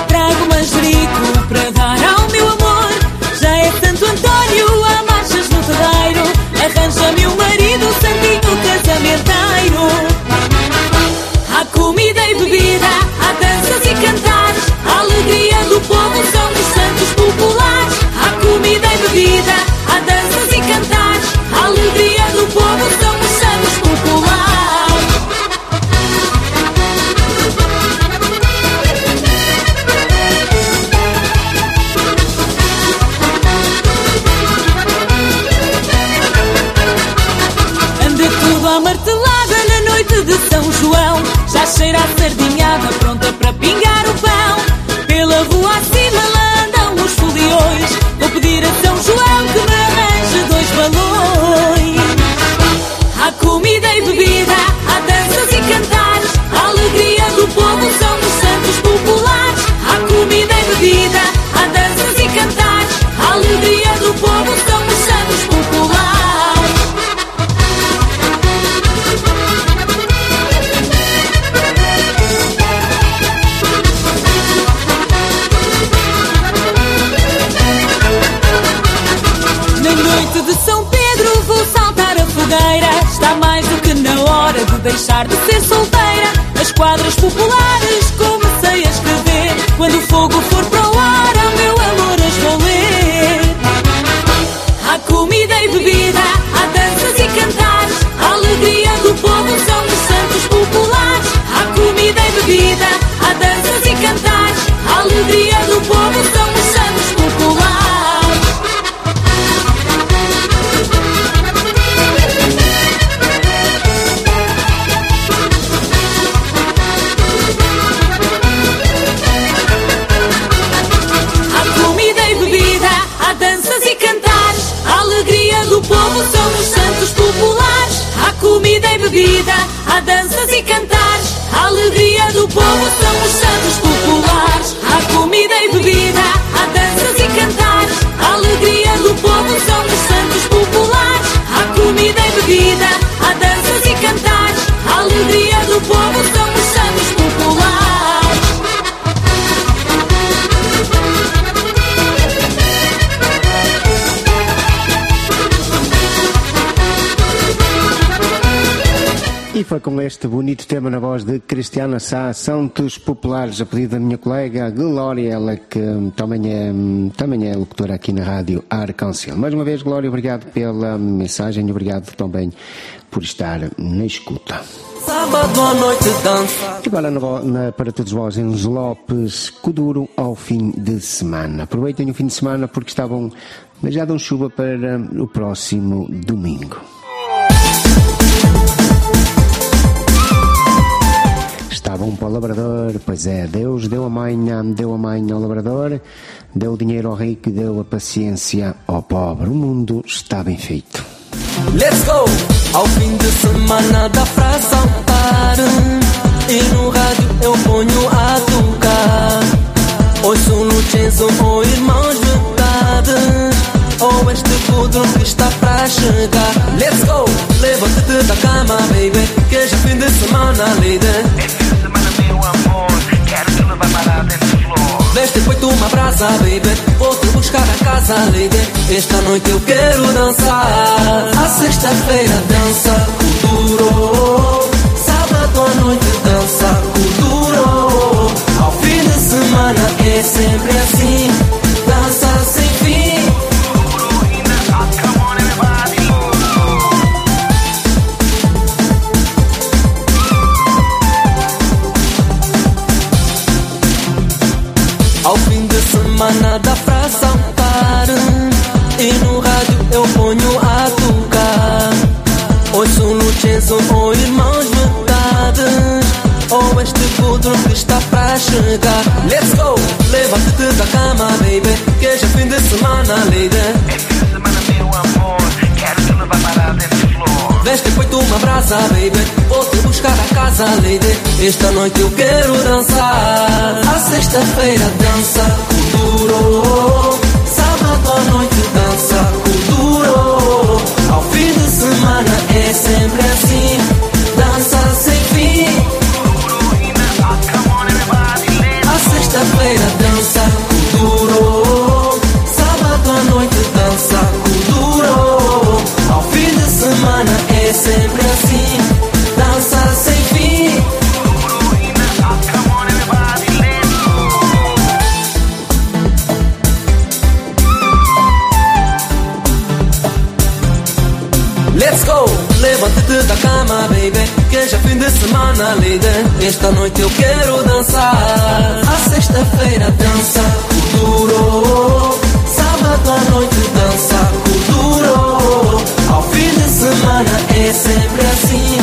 Trago manjerico para dar ao meu amor. Já é Santo António, há marchas no terreiro. Arranja-me um marido, santinho casamenteiro. Há comida e bebida, há danças e cantares. A alegria do povo Já cheira a sardinhada, pronta para pingar o pão. Este bonito tema na voz de Cristiana Sá, Santos Populares, a pedido da minha colega Glória, ela que hum, também é, hum, também é locutora aqui na rádio Arcângel. Mais uma vez, Glória, obrigado pela mensagem e obrigado também por estar na escuta. Sábado à noite dança. E Agora na na- para todos vós, Enzo Lopes, Kuduro ao fim de semana. Aproveitem o fim de semana porque estavam, mas já dão chuva para o próximo domingo. Estavam para o labrador, pois é, Deus deu a manha, deu a manha ao labrador, Deu o dinheiro ao rico e deu a paciência ao pobre. O mundo está bem feito. Let's go! Ao fim de semana dá pra saltar E no rádio eu ponho a tocar Ouço Lucenzo ou Irmãos Verdades Ou este podrão que está pra chegar Let's go! Levanta-te da cama, baby Que já é fim de semana, lady É fim de semana, meu amor Quero te levar para dentro de flor Veste feito uma brasa, baby. Vou te buscar a casa, lady Esta noite eu quero dançar. A sexta-feira dança Kuduro Sábado à noite dança Kuduro Ao fim de semana é sempre assim fim de semana, meu amor Quero te levar para dentro de flor Veste feito uma brasa, baby. Vou te buscar a casa, lady. Esta noite eu quero dançar. A sexta-feira dança Kuduro Sábado à noite dança Kuduro Ao fim de semana é sempre assim. Dança sem sexta-feira dança Kuduro Sábado à noite dança Kuduro Ao fim de semana é sempre assim Dança sem fim. Let's go! Levanta-te da cama, baby Já é fim de semana, lady Esta noite eu quero dançar. A sexta-feira dança Kuduro Sábado à noite dança Kuduro Ao fim de semana é sempre assim.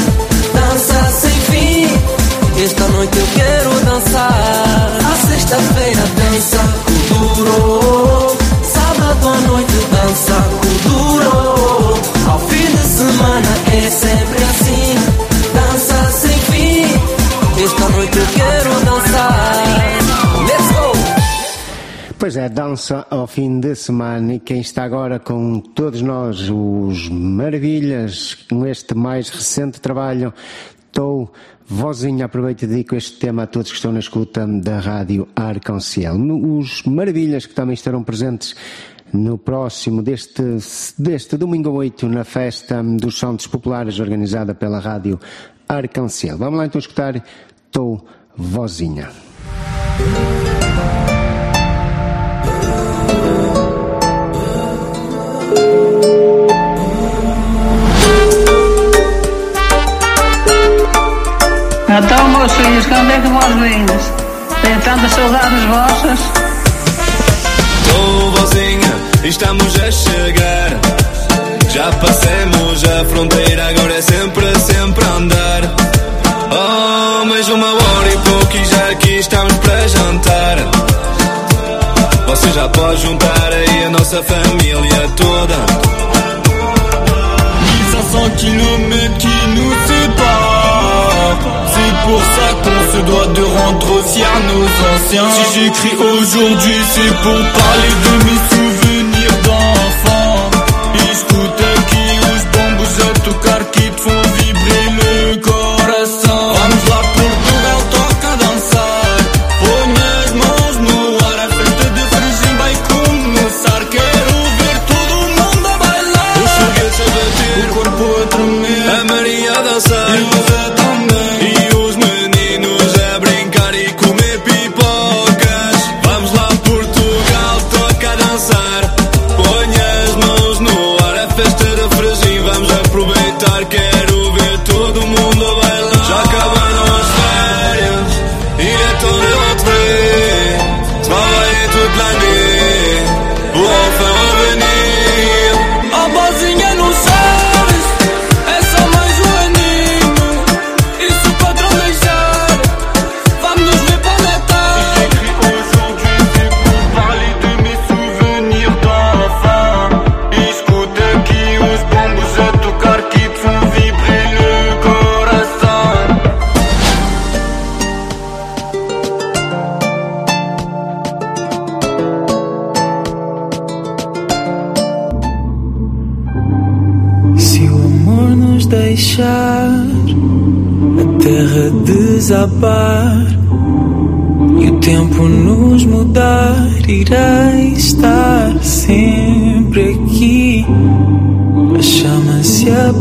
Dança sem fim. Esta noite eu quero dançar. A sexta-feira dança Kuduro Pois é, dança ao fim de semana e quem está agora com todos nós, os Maravilhas, com este mais recente trabalho, estou vozinha, aproveito e dedico este tema a todos que estão na escuta da Rádio Arconciel. Os Maravilhas que também estarão presentes no próximo, deste, deste domingo 8, na festa dos Santos Populares, organizada pela Rádio Arcanciel. Vamos lá então escutar Estou Vozinha. Então, mocinhos, quando é que vós vindes? Tenho tantas saudades vossas. Tô vozinha, estamos a chegar. Já passemos a fronteira, agora é sempre, sempre andar. Oh, mais uma hora e pouco e já aqui estamos para jantar. Você já pode juntar aí a nossa família toda. Ils 500 kilomètres qui nous séparent C'est pour ça qu'on se doit de rendre fiers nos anciens. Si j'écris aujourd'hui c'est pour parler de mes souvenirs d'enfant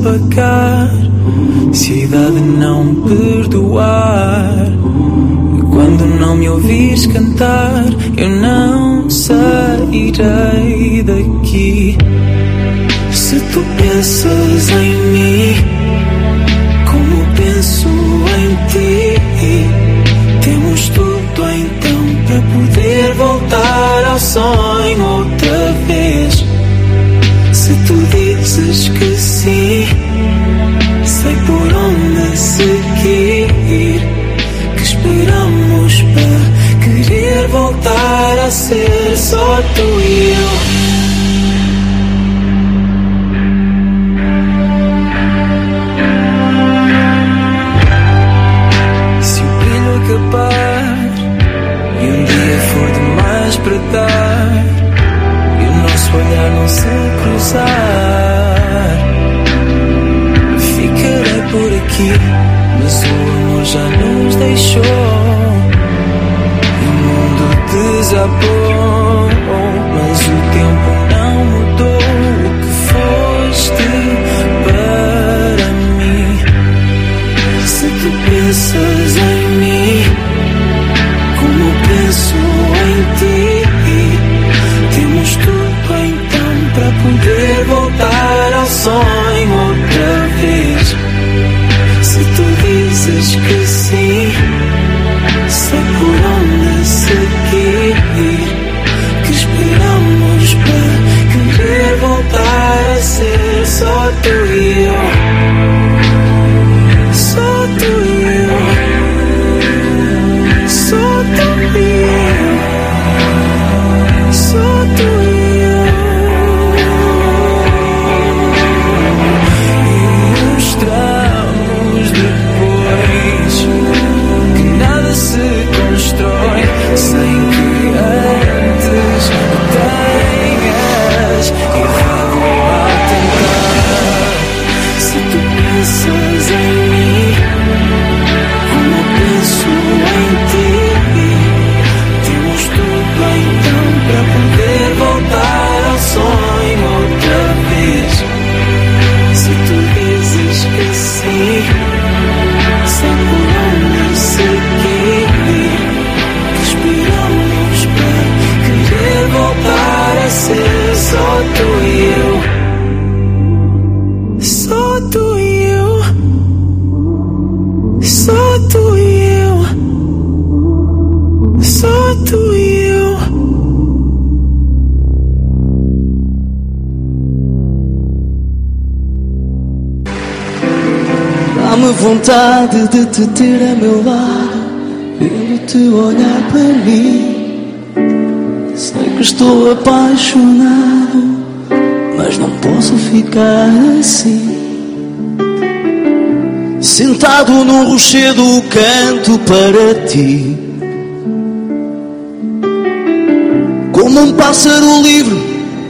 apagar, se a idade não perdoar. E quando não me ouvires cantar, eu não sairei daqui. Se tu pensas em mim, deixou o mundo desabou. Mas o tempo não mudou o que foste para mim. Se tu pensas eu. Eu. Eu. Eu. Dá-me vontade de te ter a meu lado, vendo-te olhar para mim. Sei que estou apaixonado, mas não posso ficar assim. Sentado num rochedo, canto para ti. Como um pássaro livre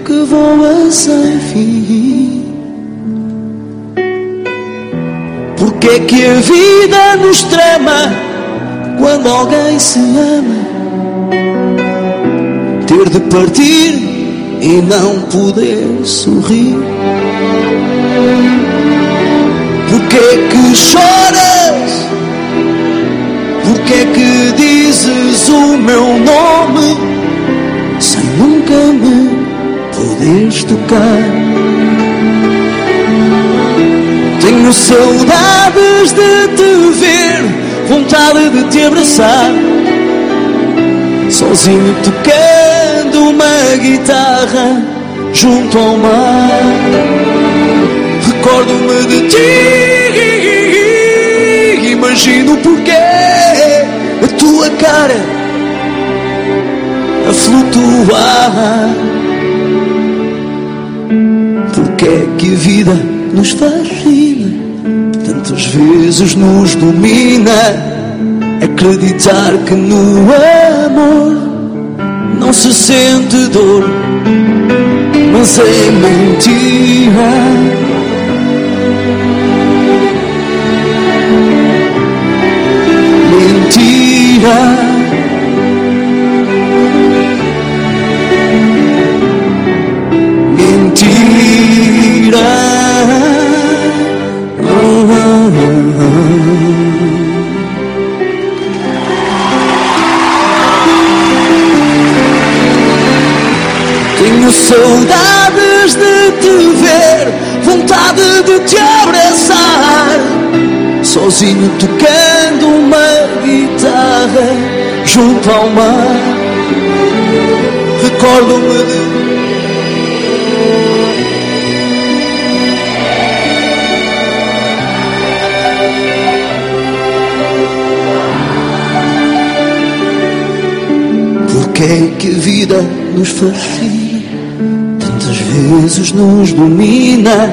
que voa sem fim. Porque é que a vida nos trama quando alguém se ama? Ter de partir e não poder sorrir. Porque é que choras? Porque é que dizes o meu nome sem nunca me poderes tocar? Tenho saudades de te ver, vontade de te abraçar. Sozinho tocando uma guitarra junto ao mar. Recordo-me de ti, imagino porquê a tua cara a flutuar. Porque é que a vida nos rir, tantas vezes nos domina. Acreditar que no amor não se sente dor, mas é mentira. Mentira. Sozinho tocando uma guitarra junto ao mar. Recordo-me de Porque é que a vida nos fascina, tantas vezes nos domina,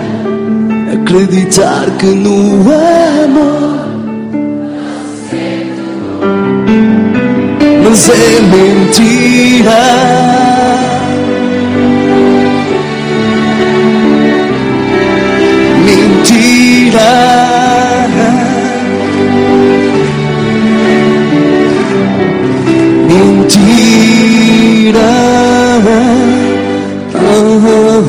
acreditar que no amor. É mentira. Mentira. mentira. Vamos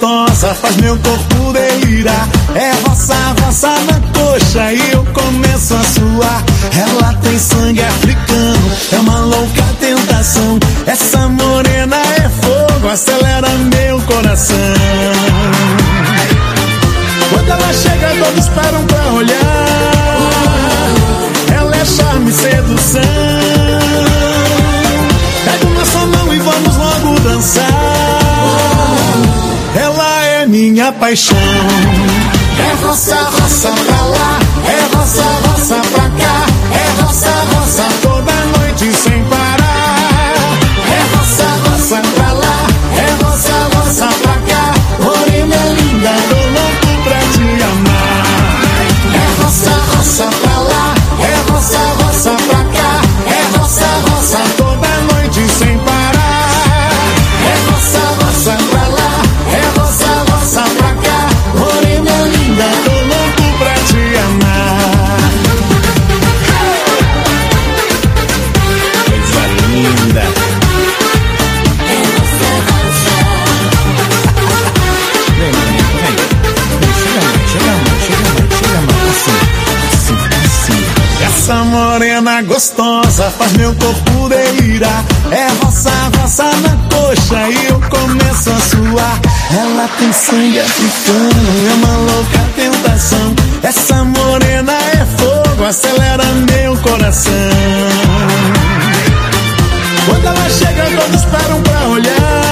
gostosa faz meu corpo delirar. É roça, roça paixão. É roça, roça gostosa faz meu corpo delirar. É roça, roça na coxa e eu começo a suar. Ela tem sangue africano, é uma louca tentação. Essa morena é fogo, acelera meu coração. Quando ela chega, todos param pra olhar.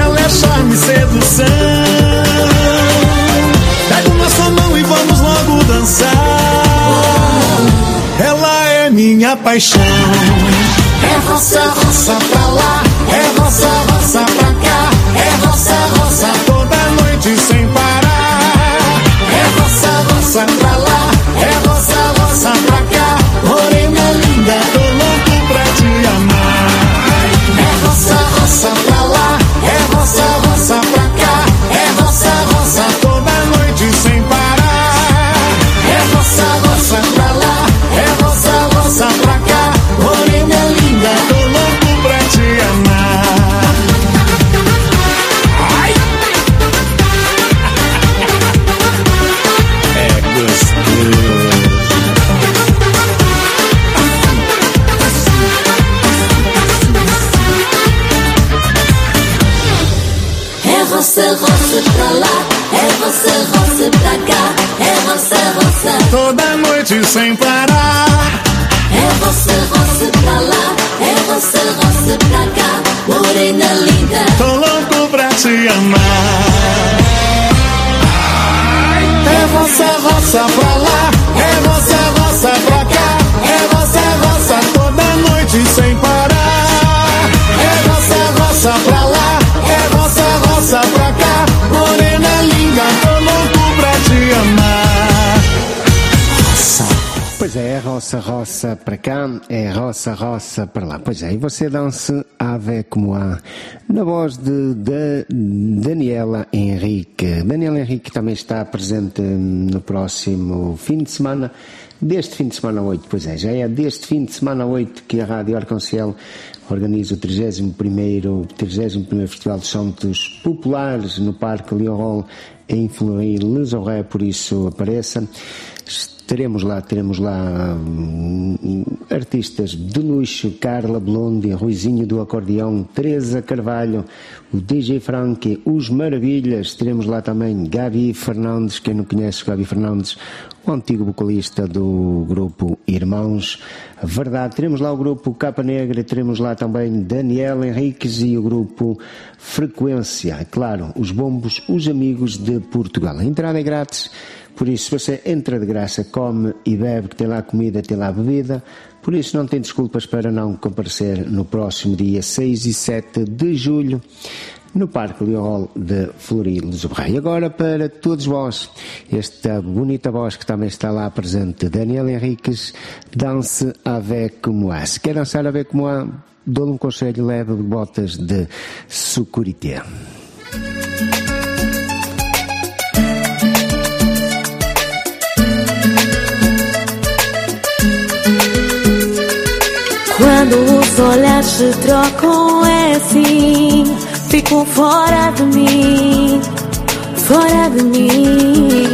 Ela é charme e sedução. É minha paixão. É roça, roça pra lá. É roça, roça pra cá. Noite sem parar. É roça, roça pra lá, é roça, roça pra cá, morena linda. Tô louco pra te amar. É roça, roça pra lá, é roça, roça para cá, é roça, roça para lá. Pois é, e você dança avec moi, na voz de, de Daniela Henrique. Daniela Henrique também está presente no próximo fim de semana, deste fim de semana 8, pois é, já é deste fim de semana 8 que a Rádio Arconcel organiza o 31º, 31º Festival de Santos Populares no Parque Leon Hall em Fleury-les Aurès, por isso apareça. Teremos lá, teremos lá hum, artistas de luxo, Carla Blonde, Ruizinho do Acordeão, Teresa Carvalho, o DJ Frank, os Maravilhas, teremos lá também Gabi Fernandes, quem não conhece Gabi Fernandes, o antigo vocalista do grupo Irmãos. Verdade, teremos lá o grupo Capa Negra, teremos lá também Daniel Henriques e o grupo Frequência. Claro, os bombos, os amigos de Portugal. A entrada é grátis. Por isso, você entra de graça, come e bebe, que tem lá comida, tem lá bebida. Por isso, não tem desculpas para não comparecer no próximo dia 6 e 7 de julho no Parque Leol de Florilos E agora, para todos vós, esta bonita voz que também está lá presente, Daniel Henriques, Dance avec moi. Se quer dançar avec moi, dou-lhe um conselho leve botas de sucurité. Quando os olhares se trocam é assim. Fico fora de mim Fora de mim.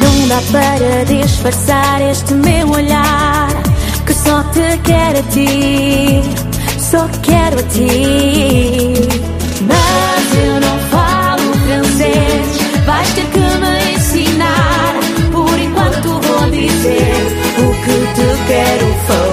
Não dá para disfarçar este meu olhar Que só te quero a ti Só quero a ti. Mas eu não falo francês ter que me ensinar. Por enquanto vou dizer O que te quero falar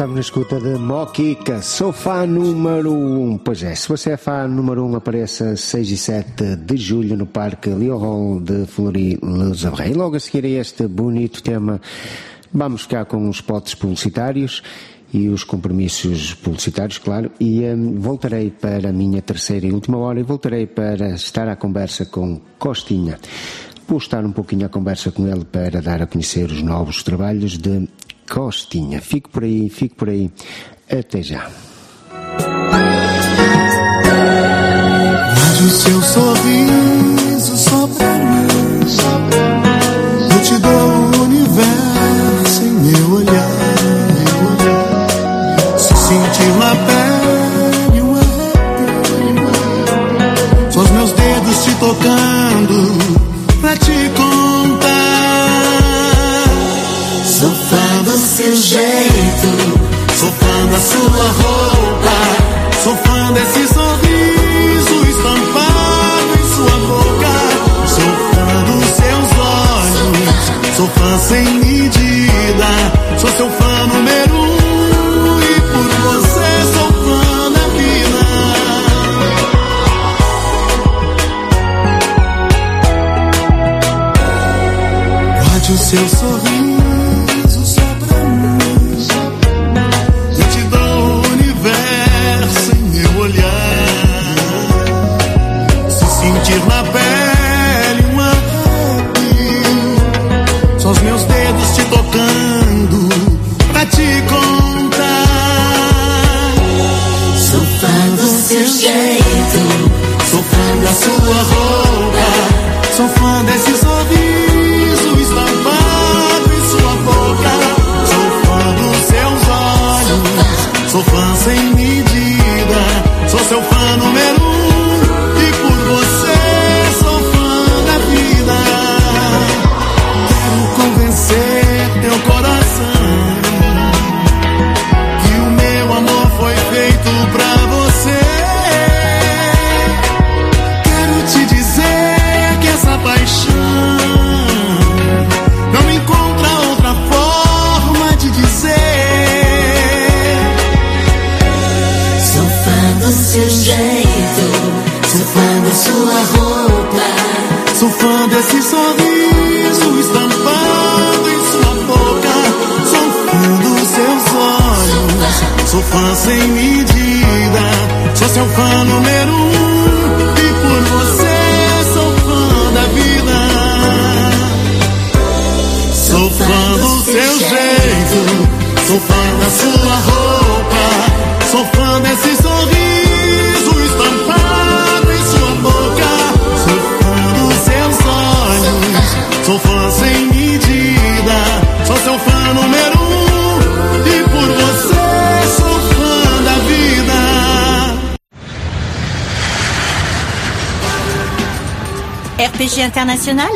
estamos na escuta de Moquica, sou fã número 1. Um. Pois é, se você é fã número 1, um, apareça 6 e 7 de julho no Parque Leo Hall de E logo a seguir a este bonito tema, vamos ficar com os spots publicitários e os compromissos publicitários, claro, e hum, voltarei para a minha terceira e última hora e voltarei para estar à conversa com Costinha. Vou estar um pouquinho à conversa com ele para dar a conhecer os novos trabalhos de Costinha. Fique por aí, fique por aí. Até já. Guarde o seu sorriso só pra mim. Eu te dou o universo em meu olhar. Se sentir na pele um arrepio. São os meus dedos te tocando Da sua roupa. Sou fã desse sorriso estampado em sua boca. Sou fã dos seus olhos. Sou fã sem medida. Sou seu fã número um. E por você sou fã da vida. Guarde o seu sorriso sua roupa. Sou fã desse sou fã desse sorriso estampado em sua boca, sou fã dos seus olhos, sou fã sem medida, sou seu fã número um. E por você sou fã da vida. Sou fã do seu jeito, sou fã da sua roupa, sou fã desse sorriso número um e. RPG International,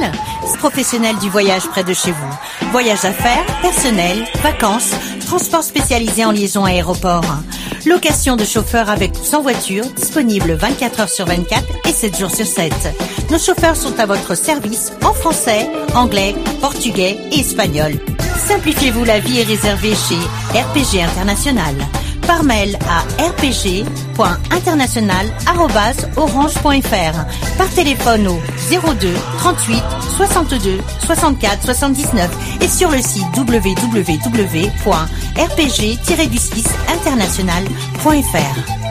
professionnel du voyage près de chez vous. Voyage d'affaires, personnel, vacances, transport spécialisé en liaison aéroport. Location de chauffeurs avec ou sans voiture, disponible 24 heures sur 24 et 7 jours sur 7. Nos chauffeurs sont à votre service en français, anglais, portugais et espagnol. Simplifiez-vous la vie et réservez chez RPG International. Par mail à rpg.international.orange.fr. Par téléphone au 02 38 62 64 79 et sur le site www.rpg-international.fr.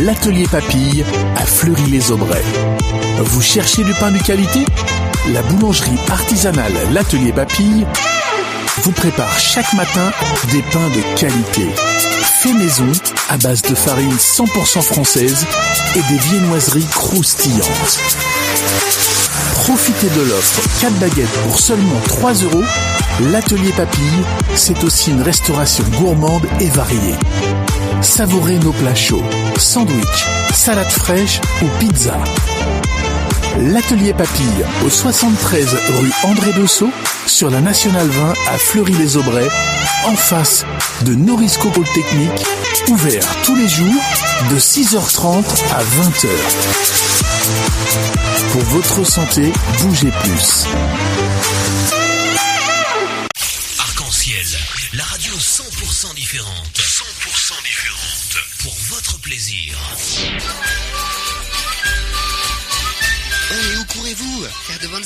L'atelier Papille à Fleury-les-Aubrais. Vous cherchez du pain de qualité? La boulangerie artisanale L'atelier Papille vous prépare chaque matin des pains de qualité. Fait maison à base de farine 100% française et des viennoiseries croustillantes. Profitez de l'offre 4 baguettes pour seulement 3 euros. L'atelier Papille, c'est aussi une restauration gourmande et variée. Savourez nos plats chauds, sandwich, salade fraîche ou pizza. L'atelier Papille au 73 rue André Dessau sur la Nationale 20 à Fleury-les-Aubrais en face de Norisco Polytechnique, ouvert tous les jours de 6h30 à 20h. Pour votre santé, bougez plus.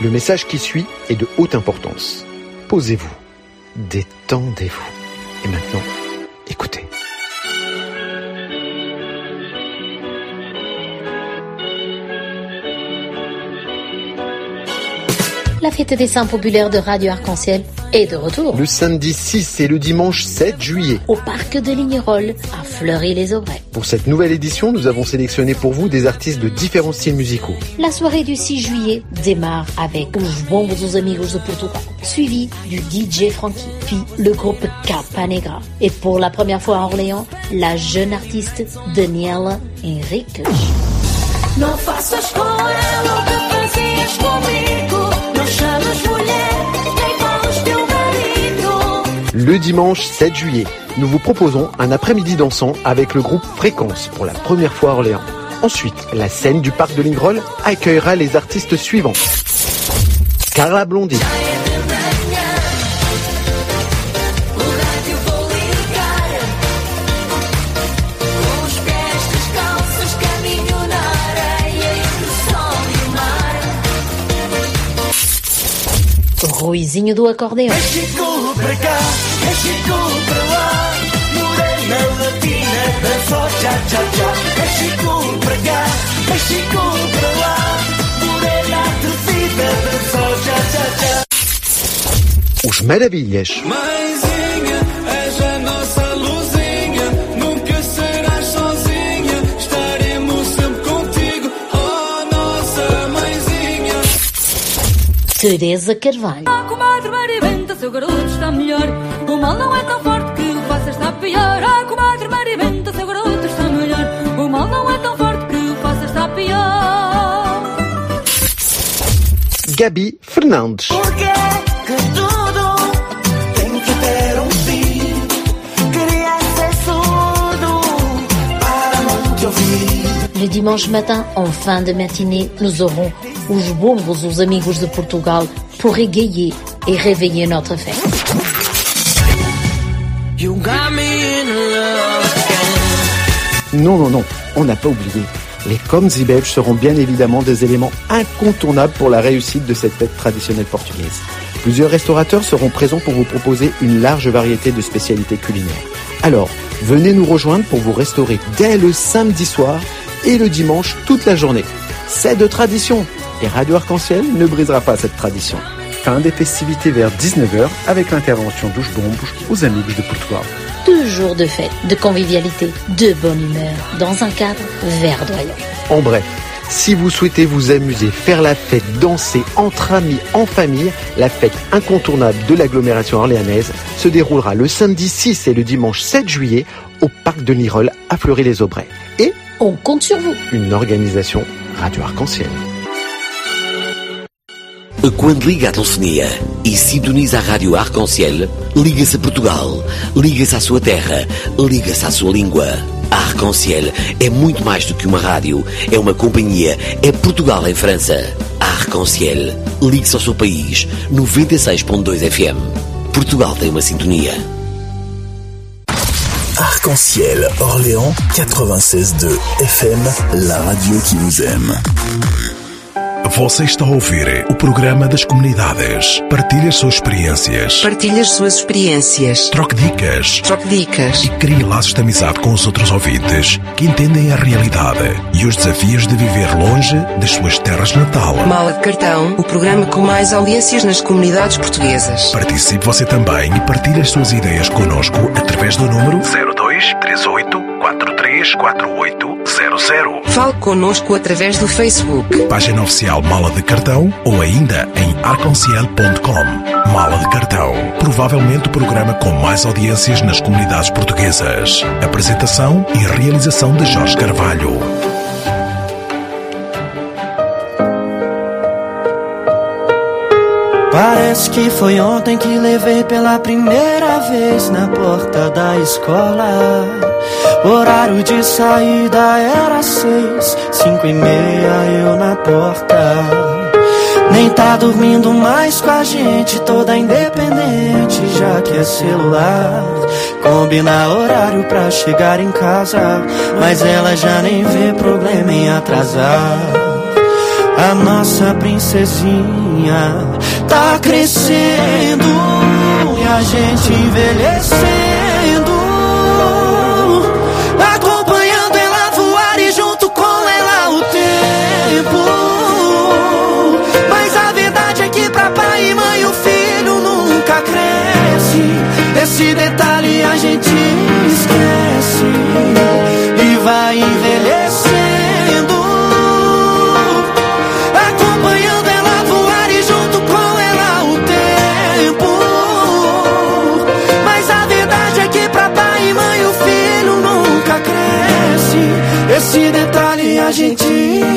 Le message qui suit est de haute importance. Posez-vous, détendez-vous. Et maintenant, La fête des saints populaires de Radio Arc-en-Ciel est de retour. Le samedi 6 et le dimanche 7 juillet. Au parc de Lignerolles, à Fleury-les-Aubrais. Pour cette nouvelle édition, nous avons sélectionné pour vous des artistes de différents styles musicaux. La soirée du 6 juillet démarre avec Os Bombos dos Amigos de Portugal, suivi du DJ Frankie, puis le groupe Capa Negra. Et pour la première fois à Orléans, la jeune artiste Daniela Henriques. Não faças com ela o que fazias comigo. Le dimanche 7 juillet, nous vous proposons un après-midi dansant avec le groupe Fréquence pour la première fois à Orléans. Ensuite, la scène du parc de Lingrol accueillera les artistes suivants. Carla Blondie, Ruizinho do acordeão. México para cá, México para lá. Morena latina, dançou tchá tchá tchá. México para cá, México para lá. Morena atrevida, dançou tchá tchá tchá. Os Maravilhas, Mãezinha, Teresa Carvalho. Ah, comadre Maribenta, seu garoto está melhor. O mal não é tão forte que o faça estar pior. Ah, comadre Maribenta, seu garoto está melhor. O mal não é tão forte que o faça estar pior. Gabi Fernandes, Porque que tudo tem que ter um fim. Queria ser surdo para não te ouvir. Le dimanche matin, en fin de matinée, nous aurons os bombos, os amigos de Portugal, pour égayer et réveiller notre fête. Non, non, non, on n'a pas oublié. Les Coms et Belges seront bien évidemment des éléments incontournables pour la réussite de cette fête traditionnelle portugaise. Plusieurs restaurateurs seront présents pour vous proposer une large variété de spécialités culinaires. Alors, venez nous rejoindre pour vous restaurer dès le samedi soir et le dimanche toute la journée. C'est de tradition et Radio Arc-en-Ciel ne brisera pas cette tradition. Fin des festivités vers 19h avec l'intervention d'Ouche Bombe aux Amigos de Portugal. Deux jours de fête, de convivialité, de bonne humeur, dans un cadre verdoyant. En bref, si vous souhaitez vous amuser, faire la fête, danser entre amis, en famille, la fête incontournable de l'agglomération orléanaise se déroulera le samedi 6 et le dimanche 7 juillet au parc de Nirol à Fleury-les-Aubrais. Et on compte sur vous. Une organisation Radio Arc-en-Ciel. Quando liga a telefonia e sintoniza a rádio Arc-en-Ciel, liga-se a Portugal, liga-se à sua terra, liga-se à sua língua. A Arc-en-Ciel é muito mais do que uma rádio, é uma companhia, é Portugal em França. A Arc-en-Ciel, ligue-se ao seu país, 96.2 FM. Portugal tem uma sintonia. Arc-en-Ciel, Orléans 96.2 FM, la radio qui vous aime. Você está a ouvir o programa das comunidades. Partilhe as suas experiências. Partilhe as suas experiências. Troque dicas. Troque dicas. E crie laços de amizade com os outros ouvintes que entendem a realidade e os desafios de viver longe das suas terras natal. Mala de Cartão, o programa com mais audiências nas comunidades portuguesas. Participe você também e partilhe as suas ideias connosco através do número 0238 434800. Fale connosco através do Facebook. Página oficial Mala de Cartão ou ainda em arconciel.com. Mala de Cartão. Provavelmente o programa com mais audiências nas comunidades portuguesas. Apresentação e realização de Jorge Carvalho. Parece que foi ontem que levei pela primeira vez na porta da escola. Horário de saída era seis, cinco e meia eu na porta. Nem tá dormindo mais com a gente, toda independente, já que é celular. Combina horário pra chegar em casa, mas ela já nem vê problema em atrasar. A nossa princesinha tá crescendo e a gente envelhecendo. Esse detalhe a gente esquece e vai envelhecendo. Acompanhando ela voar e junto com ela o tempo. Mas a verdade é que pra pai e mãe o filho nunca cresce. Esse detalhe a gente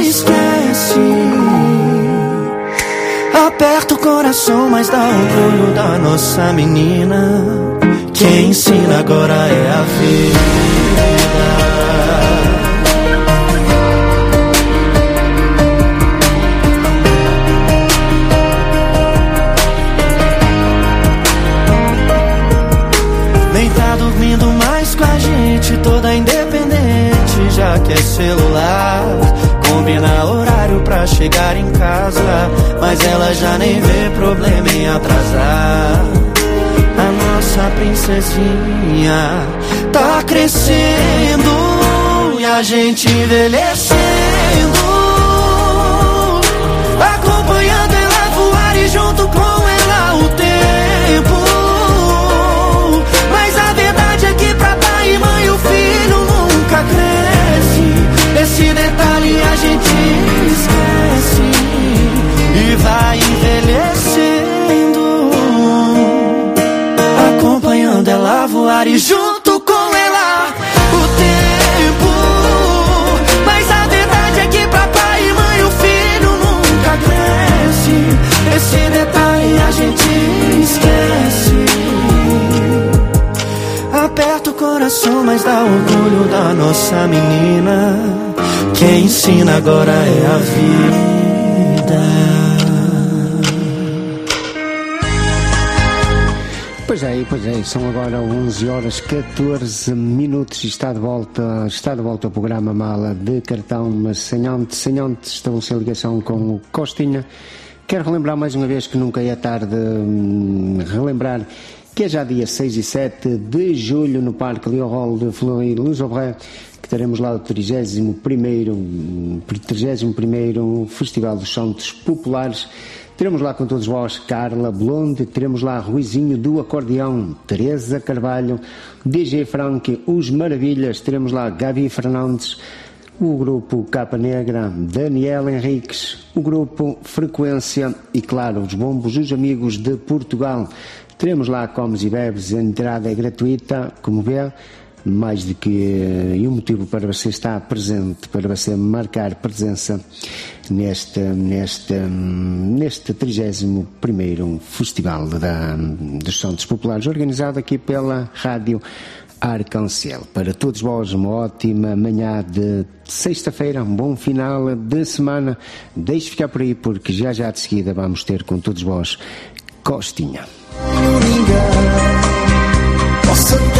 esquece. Aperta o coração, mas dá orgulho da nossa menina. Quem ensina agora é a vida. Nem tá dormindo mais com a gente, toda independente, já que é celular. Combina pra chegar em casa, mas ela já nem vê problema em atrasar. A nossa princesinha tá crescendo e a gente envelhecendo. Acompanhando ela voar e junto com ela o tempo. Mas a verdade é que pra pai e mãe o filho nunca cresce. Esse detalhe a gente esquece e vai envelhecendo. Acompanhando ela voar e junto com ela o tempo. Mas a verdade é que pra pai e mãe o filho nunca cresce. Esse detalhe a gente esquece. Aperta o coração, mas dá orgulho da nossa menina. Quem ensina agora é a vida. Pois é, pois é, são agora 11 horas 14 minutos e está de volta, está de volta o programa Mala de Cartão, mas sem antes, sem antes ligação com o Costinha. Quero relembrar mais uma vez que nunca é tarde hum, relembrar que é já dia 6 e 7 de julho no Parque Leo Hall de Fleury-les-Aubrais que teremos lá o 31º, hum, 31º Festival dos Santos Populares Teremos lá com todos vós Carla Blonde, teremos lá Ruizinho do Acordeão, Teresa Carvalho, DJ Frank, Os Maravilhas, teremos lá Gavi Fernandes, o grupo Capa Negra, Daniel Henriques, o grupo Frequência e, claro, os bombos, os amigos de Portugal. Teremos lá comes e bebes, a entrada é gratuita, como vê, mais do que e um motivo para você estar presente, para você marcar presença neste, neste, neste 31 Festival da, dos Santos Populares, organizado aqui pela Rádio Arcancel. Para todos vós, uma ótima manhã de sexta-feira, um bom final de semana. Deixe ficar por aí, porque já já de seguida vamos ter com todos vós Costinha. Posso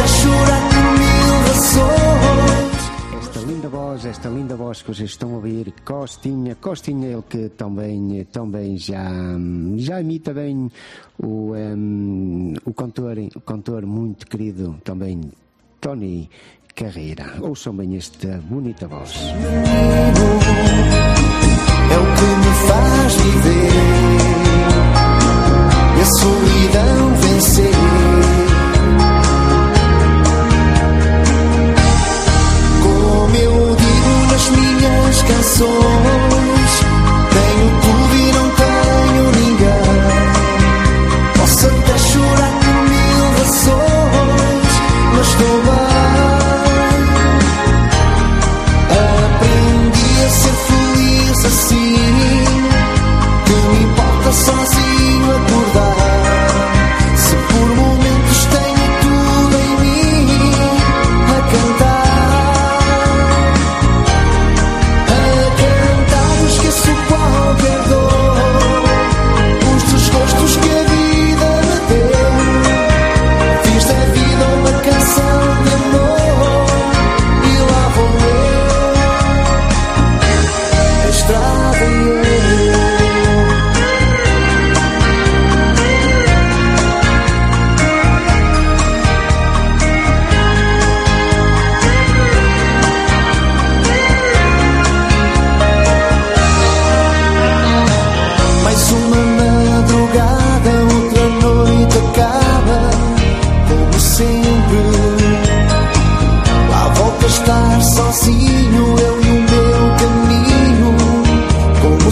Esta linda voz esta linda voz que vocês estão a ouvir, Costinha, Costinha, ele que também, também já, já imita bem o, um, o, cantor, o cantor muito querido também, Tony Carreira. Ouçam bem esta bonita voz. É o que me faz viver a solidão vencer. Minhas canções, tenho tudo e não tenho ninguém. Posso até chorar por mil razões, mas estou bem. Aprendi a ser feliz assim. Que me importa sozinho acordar. Se por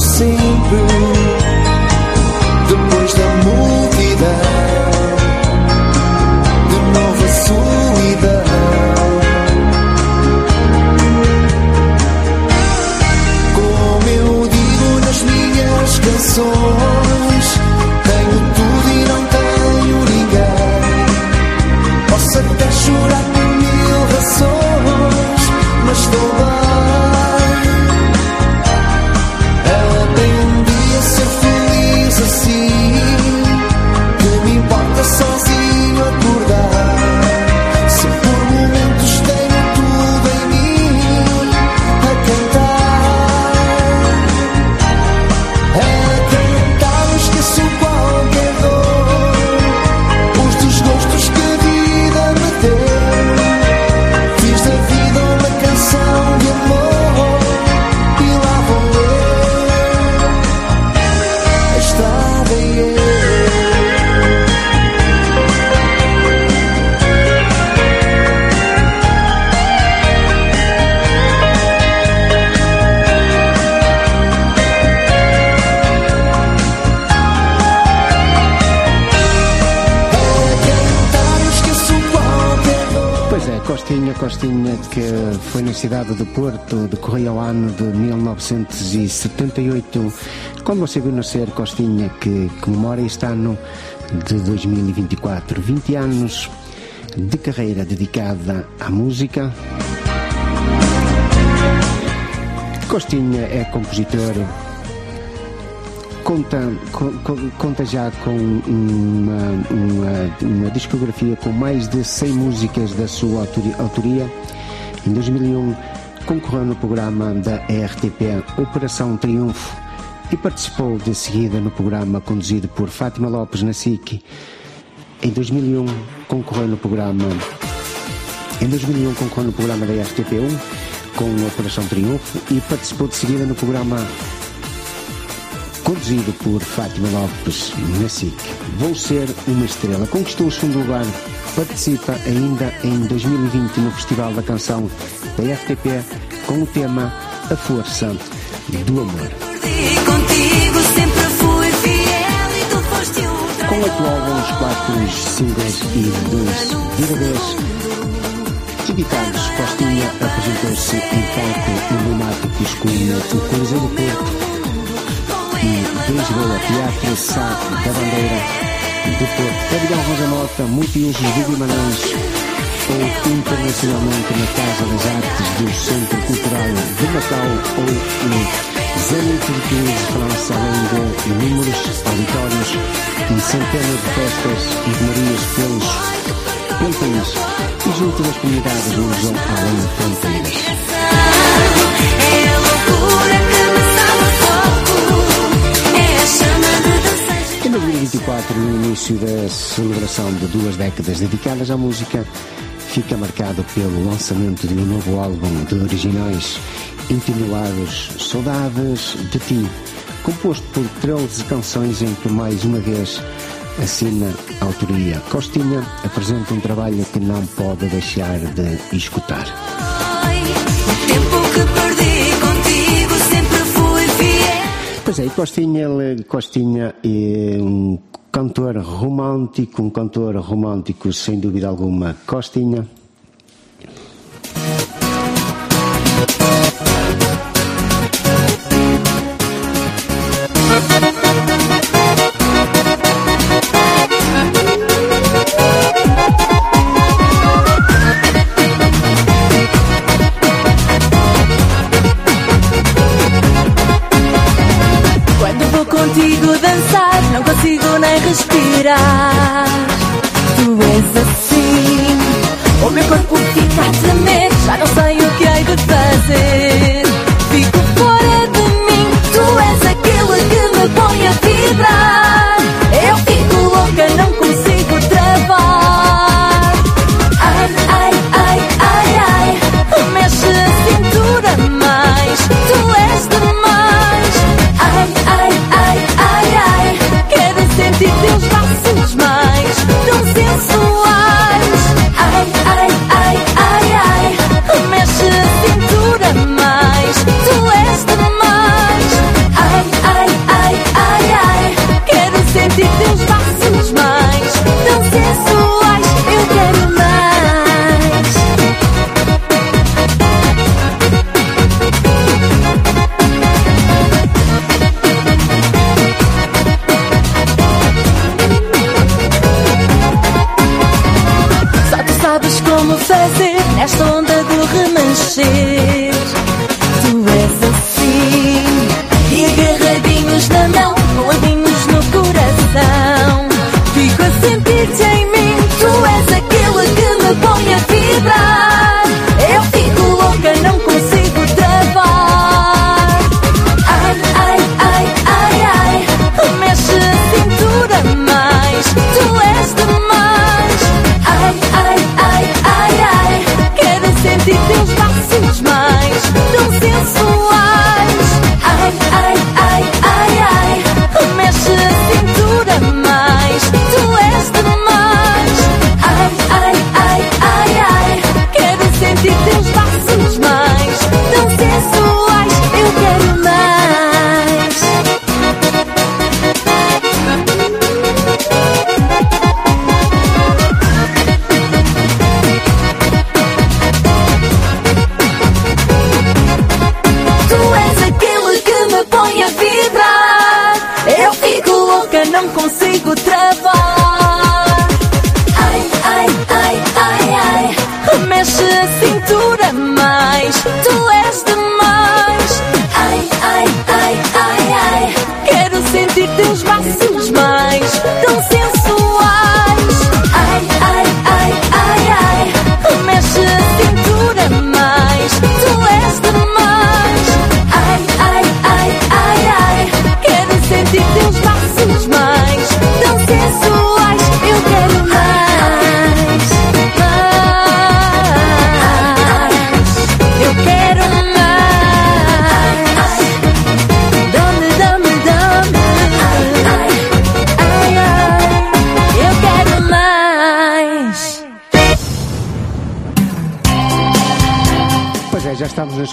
como Porto, decorria ao ano de 1978, quando você viu nascer Costinha, que comemora este ano de 2024, 20 anos de carreira dedicada à música. Costinha é compositor, conta, co- co- conta já com uma, uma, uma discografia com mais de 100 músicas da sua autori- autoria. Em 2001 concorreu no programa da RTP Operação Triunfo e participou de seguida no programa conduzido por Fátima Lopes na SIC. Em 2001 concorreu no programa em 2001 concorreu no programa da RTP1 com a Operação Triunfo e participou de seguida no programa conduzido por Fátima Lopes na SIC. Vou ser uma estrela. Conquistou o segundo lugar. Participa ainda em 2020 no Festival da Canção da RTP com o tema A Força do Amor. Com oito álbuns, quatro singles e dois DVDs editados, Costinha apresentou-se em palco emblemáticos como o Coliseu do Porto. E Lisboa, Teatro Sá da Bandeira do Porto, Pavilhão Rosa Mota, Multiusos de Guimarães ou internacionalmente na Casa das Artes do Centro Cultural de Macau ou no Zenit de Toulouse, França, além de inúmeros auditórios e centenas de festas e romarias pelos pelo país e junto das comunidades usam além de fronteiras. É loucura 24, no início da celebração de duas décadas dedicadas à música, fica marcado pelo lançamento de um novo álbum de originais intitulados Saudades de Ti, composto por 13 canções em que mais uma vez assina a autoria. Costinha apresenta um trabalho que não pode deixar de escutar. Costinha, ele- Costinha é um cantor romântico, um cantor romântico sem dúvida alguma. Costinha.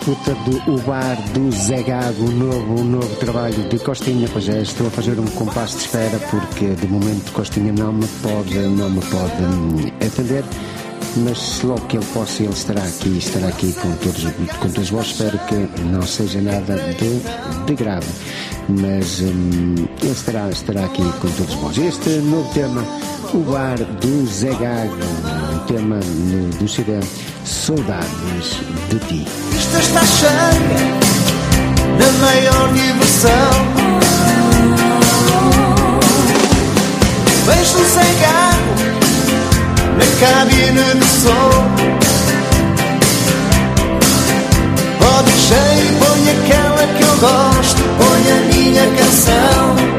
Escuta do O Bar do Zé Gago, novo, novo trabalho de Costinha. Pois é, estou a fazer um compasso de espera porque de momento Costinha não me pode, não me pode atender. Mas logo que ele possa, ele estará aqui, estará aqui com todos, com todos vós. Espero que não seja nada de, de grave, mas hum, ele estará, estará aqui com todos vós. Este novo tema, o bar do Zé Gago, tema no, do CD Saudades de Ti festa está cheia da maior diversão. Vejo sem carro na cabine do som. Pode cheio, põe aquela que eu gosto, põe a minha canção.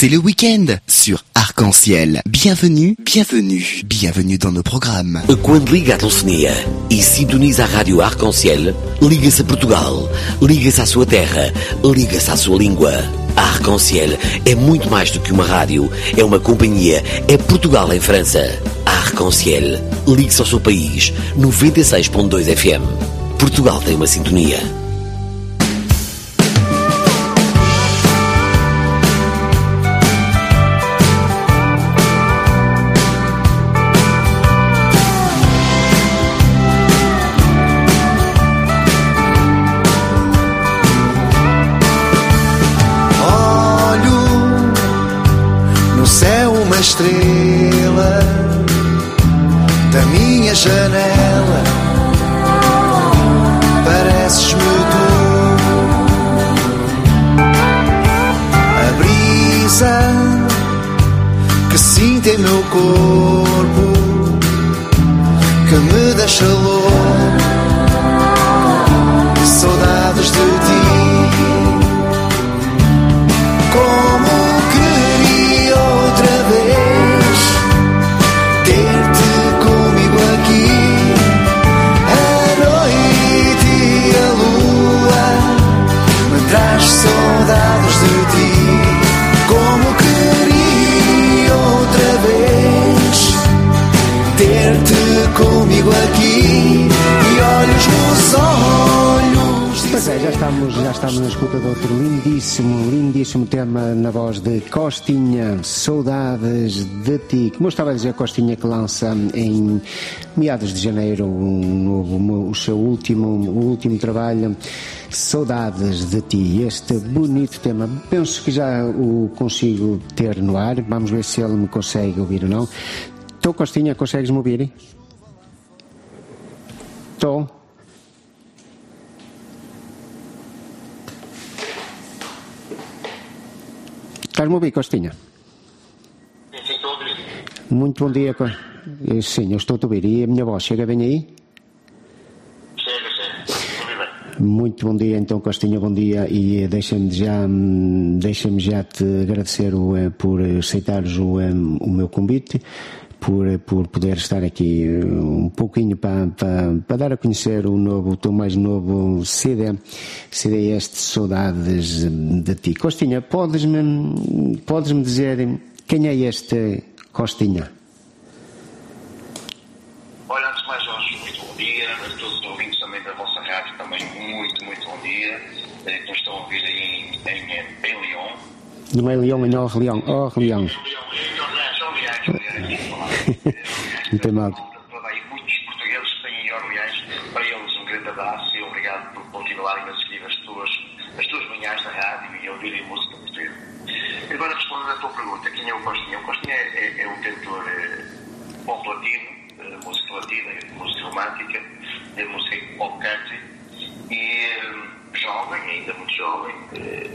c'est le week-end sur Arc-en-Ciel. Bienvenue, bienvenue, bienvenue dans nos programmes. Quando liga a telefonia e sintoniza a rádio Arc-en-Ciel, liga-se a Portugal, liga-se à sua terra, liga-se à sua língua. Arc-en-Ciel é muito mais do que uma rádio, é uma companhia, é Portugal em França. Arc-en-Ciel liga-se ao seu país, 96.2 FM. Portugal tem uma sintonia. estrela. Tema na voz de Costinha, Saudades de Ti. Como eu estava a dizer, Costinha que lança em meados de janeiro um o seu último, o último trabalho, Saudades de Ti. Este bonito tema, penso que já o consigo ter no ar, vamos ver se ele me consegue ouvir ou não. Estou, Costinha, consegues-me ouvir? Estou. Estás-me a ouvir, Costinha? Muito bom dia. Eh, Sim, eu estou-te a ouvir. E a minha voz chega bem aí? Muito bom dia, então, Costinha, bom dia. E eh, deixa-me já, hum, deixa já te agradecer o, eh, por aceitares o, hum, o meu convite, por, por poder estar aqui eh, um pouquinho para, para, para dar a conhecer o novo, o teu mais novo CD, CD este Saudades de Ti. Costinha, podes-me podes -me dizer quem é este Costinha? Olha, antes de mais, Jorge, muito bom dia. A todos os ouvintes também da vossa rádio, também muito, muito bom dia. Eh, Que nos estão a ouvir em, em, em Lyon. Não é Leão, é Orleão. Orleão. Não Toda aí, muitos portugueses têm em Orleans. Para eles, um grande abraço e obrigado por continuarem a seguir as tuas, as tuas manhãs na rádio e a ouvirem música portuguesa. Agora, respondendo à tua pergunta, quem é o Costinha? O Costinha é, é, é um cantor eh, pop latino, eh, música latina, música romântica, de música pop country, e eh, jovem, ainda muito jovem,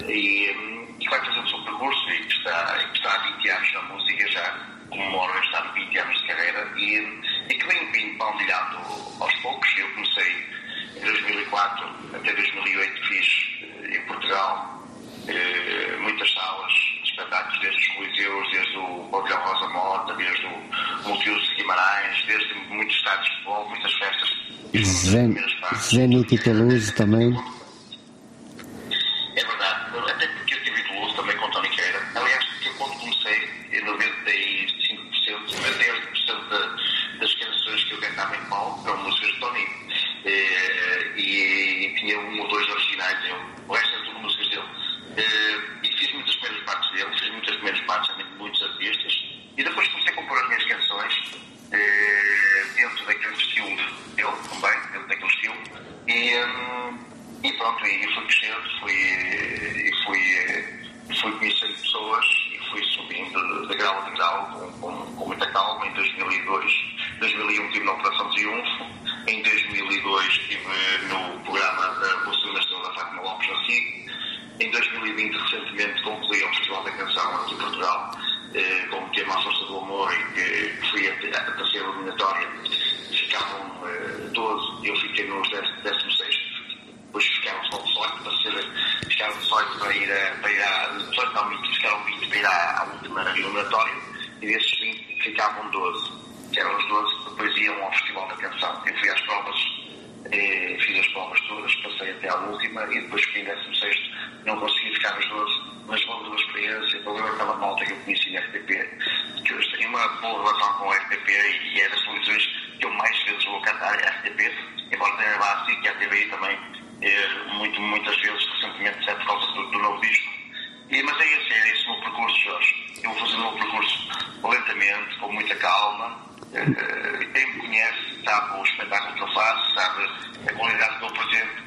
e, e vai fazer o seu percurso e que está, que está há 20 anos na música já, comemora está há 20 anos de carreira, e, e que vem vindo palmilhando aos poucos. Eu comecei em 2004 até 2008, fiz eh, em Portugal eh, muitas salas de espetáculos, desde os Coliseus, desde o Pavilhão Rosa Mota, desde o Multiuso de Guimarães, desde muitos estádios de futebol, muitas festas. Zen, Zenit e também. É verdade, até porque eu em Toulouse também com Tony Queira. Aliás, eu quando comecei, em 95%, 98% da- das canções que eu palco eram músicas de Tony. E, e tinha um ou dois originais eu. O resto era tudo músicas dele. Eh, e fiz muitas primeiras partes dele, fiz muitas primeiras partes também de muitos artistas. E depois comecei a compor as minhas canções dentro daquele estilo dele também, dentro daquele estilo. E, hum, e pronto, e fui crescendo, fui, e fui, fui conhecendo pessoas fui subindo de grau a grau com, com, com muita calma. Em 2002, 2001 estive na Operação Triunfo, em 2002 estive no programa da Segunda Estrela da Fátima Lopes na em 2020 recentemente concluí o Festival da Canção aqui Portugal eh, com o tema A Força do Amor e que foi a, a terceira eliminatória. Ficavam eh, 12, eu fiquei nos 16 depois ficaram só 18 para ser, ficaram 18 para ir a, para ir a 18 não, 20, ficaram 20 para ir à, à última eliminatória e desses 20 ficavam 12, que eram os 12 que depois iam ao Festival da Canção. Eu fui às provas, eh, fiz as provas todas, passei até à última e depois fiquei em 16 não consegui ficar nos 12, mas foi uma boa experiência, valeu aquela malta que eu conheci na RTP, que hoje tenho uma boa relação com a RTP e é das televisões que eu mais vezes vou cantar é a RTP, embora tenha lá assim que a TVI também eh, muito, muitas vezes recentemente até por causa do, do novo disco. E, mas é esse, é esse o meu percurso, Jorge. Eu vou fazer o meu percurso lentamente, com muita calma. Eh, quem me conhece sabe o espetáculo que eu faço, sabe a qualidade que eu apresento.